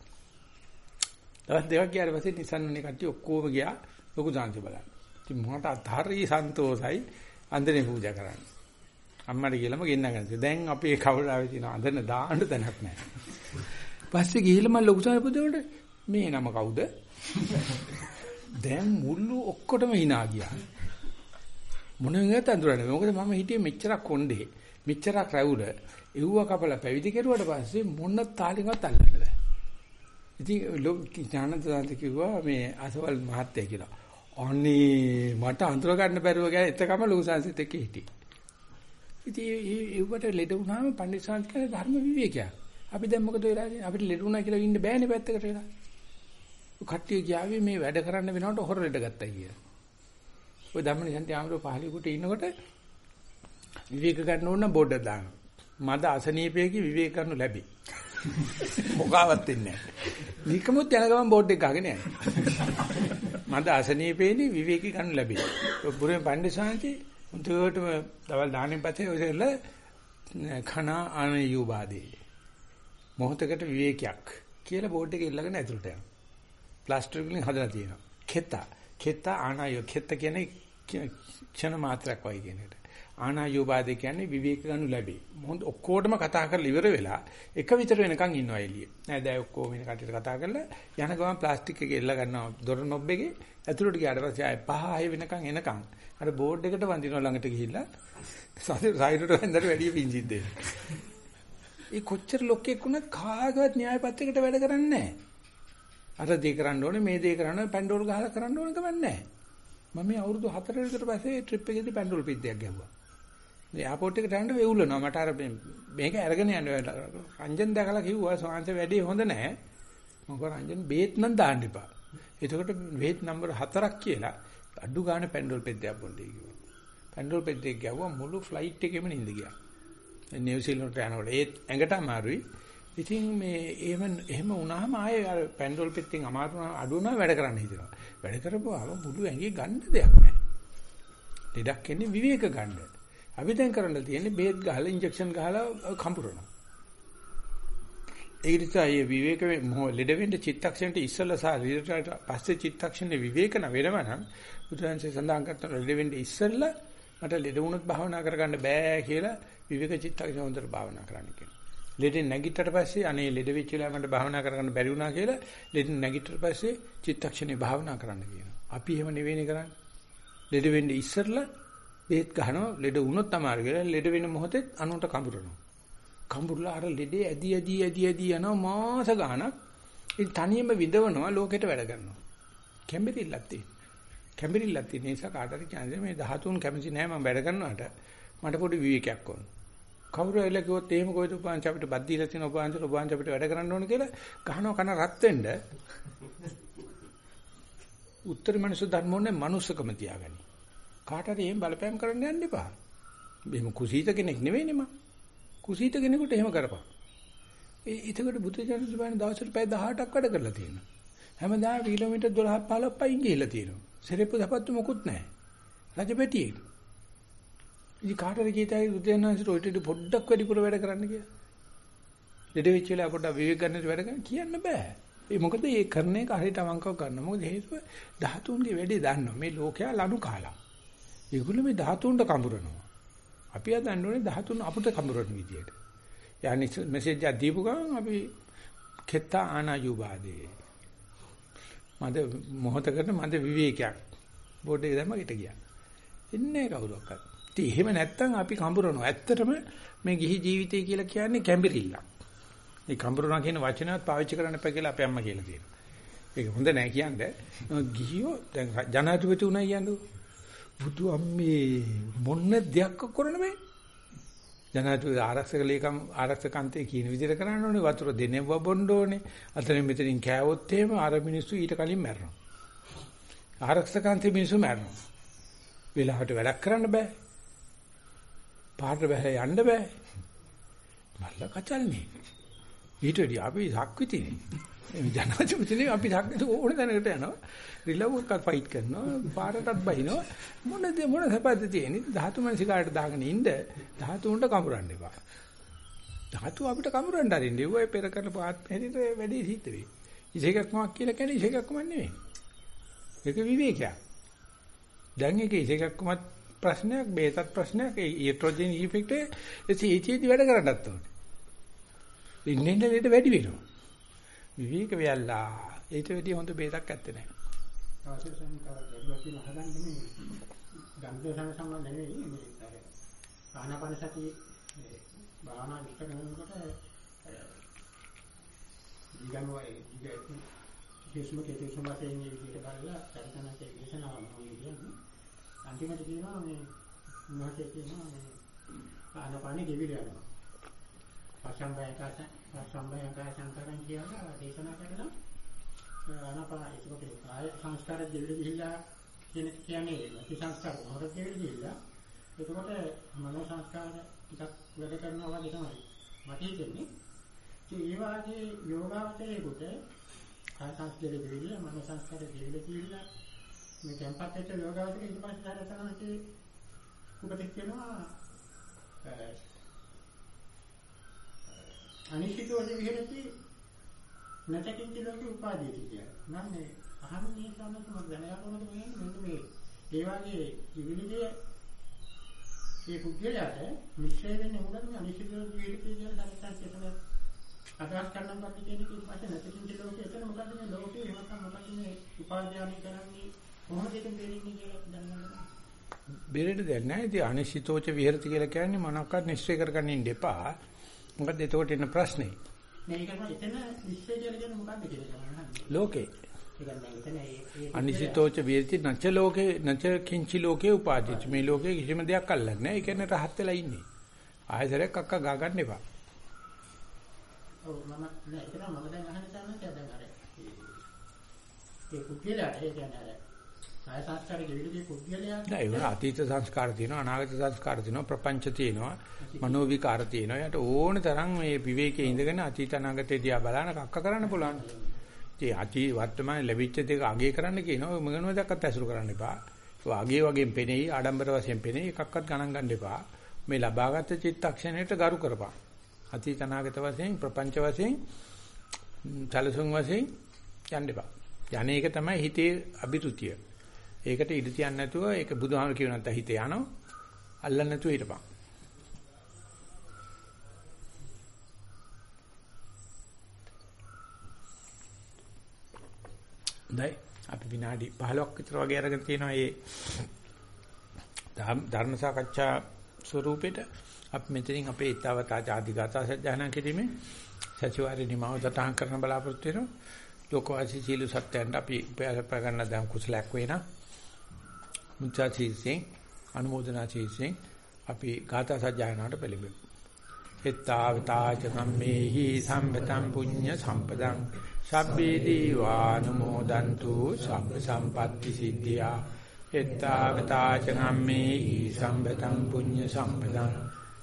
[SPEAKER 1] දවස් දෙකක් ගියාට පස්සේ නිසන්වනේ කට්ටිය ඔක්කොම ගියා. ලොකු සාන්ති බලන්න. ඉතින් මට හරි සන්තෝසයි අන්දනේ පූජා කරන්න. අම්මට කියලාම ගෙන්නගෙන. දැන් අපේ කවුලාවේ තියෙන අඳන දාන්න තැනක් නැහැ. පස්සේ ගිහිල්ලා මම ලොකු සාන්ති පුදේට මේ නම කවුද? දැන් මුළු ඔක්කොටම hina ගියා. මොන වෙනත් අඳුරන්නේ. මොකද මම හිටියේ මෙච්චරක් කොණ්ඩේ. මෙච්චරක් රැවුල. එව්ව කපලා පැවිදි කෙරුවට පස්සේ මොන තාලෙන්වත් අල්ලන්න බෑ. ඉතින් ලොක් ඥානදාන්ත කිව්වා මේ අසවල් මහත්තයා කියලා. අනේ මට අඳුර ගන්න බැරුව ගෑ එතකම ලෝසාන්සිත එක්ක හිටියේ. ඉතින් ඒවට ලෙඩ වුණාම පණ්ඩිත සාන්ති කියන ධර්ම විවේකයක්. අපි දැන් මොකද වෙලා තියෙන්නේ? අපිට ලෙඩ වුණා කියලා ඉන්න බෑනේ පැත්තකට වෙලා. කට්ටිය ගියාවේ මේ වැඩ කරන්න වෙනකොට හොර ලෙඩ ගත්තා කියලා. ඔය ධම්මනිසන්ති ආමරෝ පහලියට ඉන්නකොට විවේක ගන්න ඕන නම් බෝඩ් එක දානවා. මද අසනීපයේදී විවේක ගන්න ලැබි. මොකාවත් වෙන්නේ නැහැ. නිකමුත් යන ගමන් බෝඩ් එක ගහගෙන යනවා. මද අසනීපේදී විවේකී ගන්න ලැබේ. බුරේ පණ්ඩිසාන්ති මුතුවටම දවල් දාහනෙන් පස්සේ ඔයසෙල්ල khana anayubade. මොහොතකට විවේකයක් කියලා බෝඩ් එකේ ඉල්ලගෙන ඇතුළට යනවා. ප්ලාස්ටර් වලින් හදලා තියෙනවා. කෙත. කෙත ආනාය කෙත කියන්නේ ක්ෂණ මාත්‍රයක් වයි කියන එකට. ආනායෝපාදේ කියන්නේ විවේක ගන්නු ලැබේ. මොහොත ඔක්කොටම කතා කරලා ඉවර වෙලා එක විතර වෙනකන් ඉන්නවා එළිය. නෑ දැන් ඔක්කොම වෙන කටියට කතා කරලා යන ගමන් ප්ලාස්ටික් එක එල්ල ගන්නවා දොර නොබ් එකේ ඇතුළට ගියාට පස්සේ ආයේ පහ ආයෙ වෙනකන් එනකන් අර බෝඩ් එකට වඳිනවා ළඟට ගිහිල්ලා සයිඩට වෙන්දට වැඩි පිංචිත් දෙන්න. ඒ කොච්චර ලොක්කෙක් වුණත් කාගවත් න්‍යාය පත්‍රයකට වැඩ කරන්නේ නැහැ. අර දේ කරන්න ඕනේ මේ දේ කරන්න පැන්ඩෝල් ගහලා කරන්න ඕනේ කමක් නැහැ. මම මේ අවුරුදු 4 විතර පස්සේ ට්‍රිප් එකේදී පැන්ඩෝල් පිටියක් ගැහුවා. මේ එයාපෝට් එකට යන්න වෙවුලනවා මට අර මේක අරගෙන යන්න රංජන් දැකලා කිව්වා සෝංශ වැඩි හොඳ නැහැ. මොකද රංජන් බේත් නම් දාන්න එපා. එතකොට බේත් නම්බර් 4ක් කියලා අඩු ගාණ පැන්ඩෝල් පෙද්දයක් බොන්නේ කිව්වා. පැන්ඩෝල් පෙද්දෙක් ගැව්වා මුළු ෆ්ලයිට් එකෙම නිඳ ගියා. නිව්සීලන්තට යනකොට ඒත් ඇඟට අමාරුයි. ඉතින් මේ එහෙම එහෙම වුණාම ආයේ අර පැන්ඩෝල් පෙත්තෙන් අමාරු අඩු වුණා වැඩ කරන්න හිතෙනවා. වැඩ කරපුවාම මුළු ඇඟේ ගන්න දෙයක් නැහැ. ලෙඩක් එන්නේ විවේක ගන්න. අපි දැන් කරන්න තියෙන්නේ බේත් ගහලා ඉන්ජෙක්ෂන් ගහලා කම්පුරනවා. ඒ නිසා මේ විවේක ලෙඩ වෙන්න චිත්තක්ෂණයට ඉස්සලා සහ ලෙඩට පස්සේ චිත්තක්ෂණේ විවේක න වෙනම නම් බුදුහන්සේ සඳහන් කරන ලෙඩ වෙන්න ඉස්සලා මට ලෙඩ වුණොත් භාවනා කරගන්න බෑ කියලා විවේක චිත්තක්ෂණ හොඳට භාවනා කරන්න කියනවා. ලෙඩෙන් නැගිට්ටට පස්සේ අනේ ලෙඩ වෙච්ච වෙලාව මට භාවනා කරගන්න බැරි වුණා කියලා ලෙඩෙන් නැගිට්ටට පස්සේ චිත්තක්ෂණේ භාවනා කරන්න කියනවා. අපි එහෙම නෙවෙයිනේ කරන්නේ. ලෙඩ වෙන්න ඉස්සරලා බේත් ගහනවා ලෙඩ වුණොත් අමාරු කියලා ලෙඩ වෙන මොහොතේ අනුන්ට කඹරනවා. කඹුරලා අර ලෙඩේ ඇදි ඇදි ඇදි ඇදි යනවා මාස ගාණක්. ඉතින් තනියම විඳවනවා ලෝකෙට වැඩ කරනවා. කැම්බරිල්ලක් තියෙන. කැම්බරිල්ලක් තියෙන නිසා කාටද කියන්නේ මේ 13 කැමති නෑ මම වැඩ කරනවට මට පොඩි විවේකයක් ඕන. කවුරු එල කිව්වොත් එහෙම කොයිද උපාංශ අපිට බත් දීලා තියෙන උපාංශ උපාංශ අපිට වැඩ කරන්න ඕන කියලා ගහනවා කන රත් වෙන්න. උත්තර මනුස්ස ධර්මෝනේ මනුස්සකම තියාගනි. කාට හරි එහෙම බලපෑම් කරන්න යන්න එපා. එහෙම කුසීත කෙනෙක් නෙවෙයිනේ මම. කුසීත කෙනෙකුට එහෙම කරපන්. ඒ ඊටකට බුද්ධ ජනක සුබාන දවසට පැය 18ක් වැඩ කරලා තියෙනවා. හැමදාම කිලෝමීටර් 12 15 පයින් ගිහිල්ලා තියෙනවා. සෙරෙප්පු දපත්තු මොකුත් නැහැ. රජපෙටියේ. ඉතින් කාටද කීතයි බුද්ධයන්වහන්සේට ඔය ටික පොඩ්ඩක් වැඩිපුර වැඩ කරන්න කියලා. දෙඩ වෙච්ච වෙලාව පොඩ්ඩක් විවේක ගන්න වැඩ කරන්න කියන්න බෑ. ඒ මොකද මේ කරන එක හරියට අවංකව කරන්න. මොකද හේතුව 13ගේ වැඩේ දන්නවා. මේ ලෝකයා ලනු කාලා. ඒගොල්ලෝ මේ 13ට කඹරනවා. අපි හදන්න ඕනේ 13 අපිට කඹරන විදියට. යන්නේ මෙසේජ් එකක් දීපු ගමන් අපි කෙත්ත ආනායුබාදේ. මද මොහතකට මද විවේකයක්. බෝඩ් එක දැම්ම ගෙට ගියා. එන්නේ කවුරක්වත්. ඉතින් එහෙම නැත්තම් අපි කඹරනවා. ඇත්තටම මේ ගිහි ජීවිතය කියලා කියන්නේ කැම්බිරිල්ලක්. මේ කඹරනවා කියන වචනවත් පාවිච්චි කරන්න එපා කියලා අපේ අම්මා කියලා තියෙනවා. ඒක හොඳ නෑ කියන්නේ. ගිහියෝ දැන් ජනාධිපති උනා කියන්නේ බුදු අම්මේ මොන්න දෙයක් කරන්න බෑ. ජනාධිපති ආරක්ෂක ලේකම් ආරක්ෂකන්තේ කියන විදිහට කරන්න ඕනේ වතුර දෙනෙව බොන්න ඕනේ. අතනින් මෙතනින් කෑවොත් එහෙම අර මිනිස්සු ඊට කලින් මැරෙනවා. ආරක්ෂකන්තේ මිනිස්සු මැරෙනවා. වෙලාවට වැඩක් කරන්න බෑ. පාට බෑ යන්න බෑ. මල්ල කචල්නේ. ඊට වැඩි අපි සක්විතිනේ. මේ ජනාධිපතිනේ අපි සක්විති ඕන දැනකට යනවා. රිලව් එකක් ෆයිට් කරනවා. පාරටත් බහිනවා. මොන දේ මොන සපද්ද තියෙන්නේ? ධාතු මනසිකාට දාගෙන ඉන්න ධාතුන්ට කඹරන්න එපා. ධාතු අපිට කඹරන්න අරින්න. ඒවයි පෙර කරන පාත් හැදිට වැඩි සිද්ධ වෙයි. ඉසේකක්මක් කියලා කියන්නේ ඉසේකක්ම නෙවෙයි. ඒක විවේකයක්. දැන් ඒක ඉසේකක්මත් ප්‍රශ්නයක් බේතත් ප්‍රශ්නයක් ඒ ඊට්‍රොජන් ඉෆෙක්ට් එක ඒචීටි වැඩ කරන්නත් ඕනේ. ඉන්නේ ලෙඩ වැඩි වෙනවා. විවේක වෙයල්ලා ඊට වැඩි හොඳ බේතක් ඇත්තේ නැහැ.
[SPEAKER 2] අවශ්‍ය සංකාර දෙවියන් හදන්නේ මේ ගම්දේ සංසම්ම නෙවෙයි මේ ආනාපාන සති භාවනා විස්තර කරනකොට ඊගනුවයි ඊග කිසිම කෙටි සමාතේ ඉන්නේ විදිහට බලලා චරිතනාගේ දේශනාව මොකද කියන්නේ අන්තිමට කියනවා මේ උන්වහන්සේ කියනවා මේ ආනපානෙ ගෙවිල යනවා. පස්සම්බයකාස පස්සම්බයකා සංකරණ කියලා දේශනා කරලා ආනපාන ඒකට කාය සංස්කාර ගෙවිල ගිහිල්ලා කියන කියන්නේ ඒ සංස්කාර මොහොත ගෙවිල ගිහිල්ලා එතකොට මනෝ සංස්කාර ටිකක් වැඩ කරනවා වගේ තමයි මට හිතෙන්නේ. ඒ වාගේ යෝගාවචරයේකට කාය සංස්කාර ගෙවිල මනෝ සංස්කාර ගෙවිල ගිහිල්ලා මේ tempat වෙච්ච යෝගාවචරය ඊට පස්සේ ආර තමයි උපදෙස් වෙනවා අනිශ්චිතෝද විහෙරති නැතකින් කිලෝක උපාදීති කියලා. නම් මේ අහන්නේ සම්මත මොකද දැනගන්නවද මේ මෙන්න මේ ඒ වගේ ඉවිලිගේ ඒ පුද්ගලයාට නිශ්චය වෙන්නේ මොකද අනිශ්චිත ජීවිතය කියලා දැනගන්න එතන අදහස් කරන්න බෑ කියන එක ඊපස්සේ නැතිකින් ලෝකේ එතන මොකද මේ ලෝකේ එහෙම මොකද මේ උපාධ්‍යානය කරන්නේ කොහොමද ඒක දෙන්නේ කියලා දැනගන්න
[SPEAKER 1] බෙරෙට දෙයක් නැහැ. ඉතින් අනිශ්චිතෝච විහෙරති කියලා කියන්නේ මොනක්වත් නිශ්චය කරගන්න ඉන්න එපා. මොකද එතකොට එන ප්‍රශ්නේ.
[SPEAKER 2] මේක තමයි එතන නිශ්චය කියන්නේ මොකක්ද කියලා.
[SPEAKER 1] ලෝකේ. අනිශ්චිතෝච විහෙරති නච ලෝකේ නච කිංචි ලෝකේ උපාදිත. මේ ලෝකේ කිසිම දෙයක් අල්ලන්නේ නැහැ. ඒ කියන්නේ රහත් වෙලා ඉන්නේ. ආයෙසරයක් අක්ක ගා ගන්න එපා.
[SPEAKER 2] ඔව් මම නෑ එතන මම දැන් අහන තමයි දැන් අර ඒ පුද්ගලයාට ඒ කියන්නේ කාය සංස්කාර ගෙවිලදී පුද්ගලයා
[SPEAKER 1] නෑ ඒක අතීත සංස්කාර තියෙනවා අනාගත සංස්කාර තියෙනවා ප්‍රපංච තියෙනවා මනෝ විකාර තියෙනවා යට ඕන තරම් මේ විවේකයේ ඉඳගෙන අතීත අනාගතේ දිහා බලන කක්ක කරන්න පුළුවන්. ඒ අති වර්තමාන ලැබිච්ච දෙක අගේ කරන්න කියනවා මොනවද දැක්කත් ඇසුරු කරන්න එපා. ඒ අගේ වගේම පෙනෙයි ආඩම්බර වශයෙන් පෙනෙයි එකක්වත් ගණන් ගන්න එපා. මේ ලබාගත් චිත්තක්ෂණයට ගරු කරපන්. අතීත අනාගත වශයෙන් ප්‍රපංච වශයෙන් සැලසුම් වශයෙන් යන්න එපා. යන්නේ ඒක තමයි හිතේ අභිරුචිය. ඒකට ඉඩ තියන්නේ නැතුව ඒක බුදුහාම කියව නැත්නම් හිත යනවා. අල්ලන්න නැතුව හිටපන්. දැන් අපි විනාඩි 15ක් විතර වගේ අරගෙන තියෙනවා මේ ධර්ම සාකච්ඡා ස්වරූපෙට අපි මෙතනින් අපේ ඊතාවතා ආදි ගාථා සජ්ජායනා කිරීමේ සතිವಾರේ නිමාව සටහන් කරන බලාපොරොත්තු වෙනවා. ලෝකවාසී සීල සත්‍යයන්ට අපි උපයාසප ගන්න දැන් කුසලයක් වේනා. මුචා සීසෙන් අනුමೋದනා සීසෙන් අපි ගාථා සජ්ජායනාවට පෙළඹෙමු. එත්තාවතාච කම්මේහි සම්පතම් පුඤ්ඤ සම්පදං. සබ්බේ දීවානුමෝදන්තු සබ්බ සම්පatti සිද්ධියා. එත්තාවතාච කම්මේහි සම්පතම් පුඤ්ඤ සම්පදං.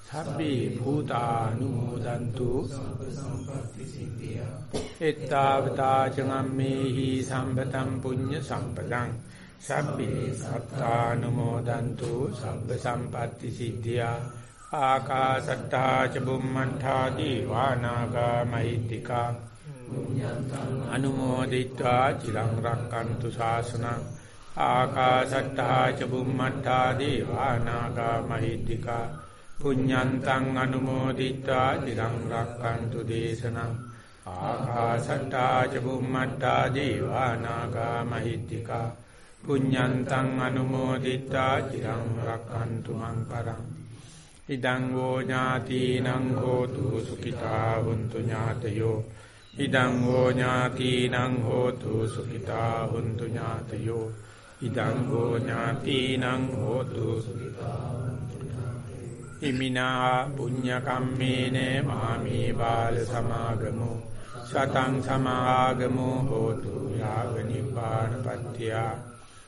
[SPEAKER 1] සබ්බේ භූතානුමෝදන්තු සබ්බ සම්පatti සිද්ධියා. එත්තාවතාච කම්මේහි සම්පතම් පුඤ්ඤ සම්පදං. සබ්බේ සත්තානුමෝදන්තු සබ්බ සම්පatti සිද්ධියා. ආකාසට්ටා ච බුම්මණ්ඨා දීවානාගා මහිත්‍තිකා අනුමෝදිත්වා චිරං රක්칸තු ශාසනං. ආකාසට්ටා ච බුම්මණ්ඨා දීවානාගා මහිත්‍තිකා පුඤ්ඤන්තං අනුමෝදිත්වා චිරං රක්칸තු දේශනං. ආකාසට්ටා ච බුම්මණ්ඨා දීවානාගා මහිත්‍තිකා පුඤ්ඤන්තං අනුමෝදිත්වා චිරං රක්칸තු මං පරං ඉදං වූ ඥාතිනං හෝතු සුඛිතා හුන්තු ඥාතයෝ ඉදං වූ ඥාතිනං හෝතු සුඛිතා හුන්තු ඥාතයෝ ඉදං වූ ඥාතිනං හෝතු සුඛිතා ඉමිනා පුඤ්ඤ කම්මේන මාමේ බාල සමාගමෝ සතං සමාගමෝ හෝතු යාව නිපානපත්ත්‍යා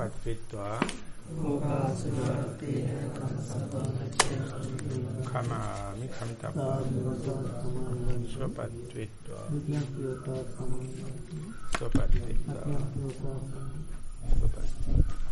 [SPEAKER 1] සුවපත් වෙත්වා කමාමි කන්තප්ප සුවපත් වෙත්වා සුවපත් වෙත්වා සුවපත්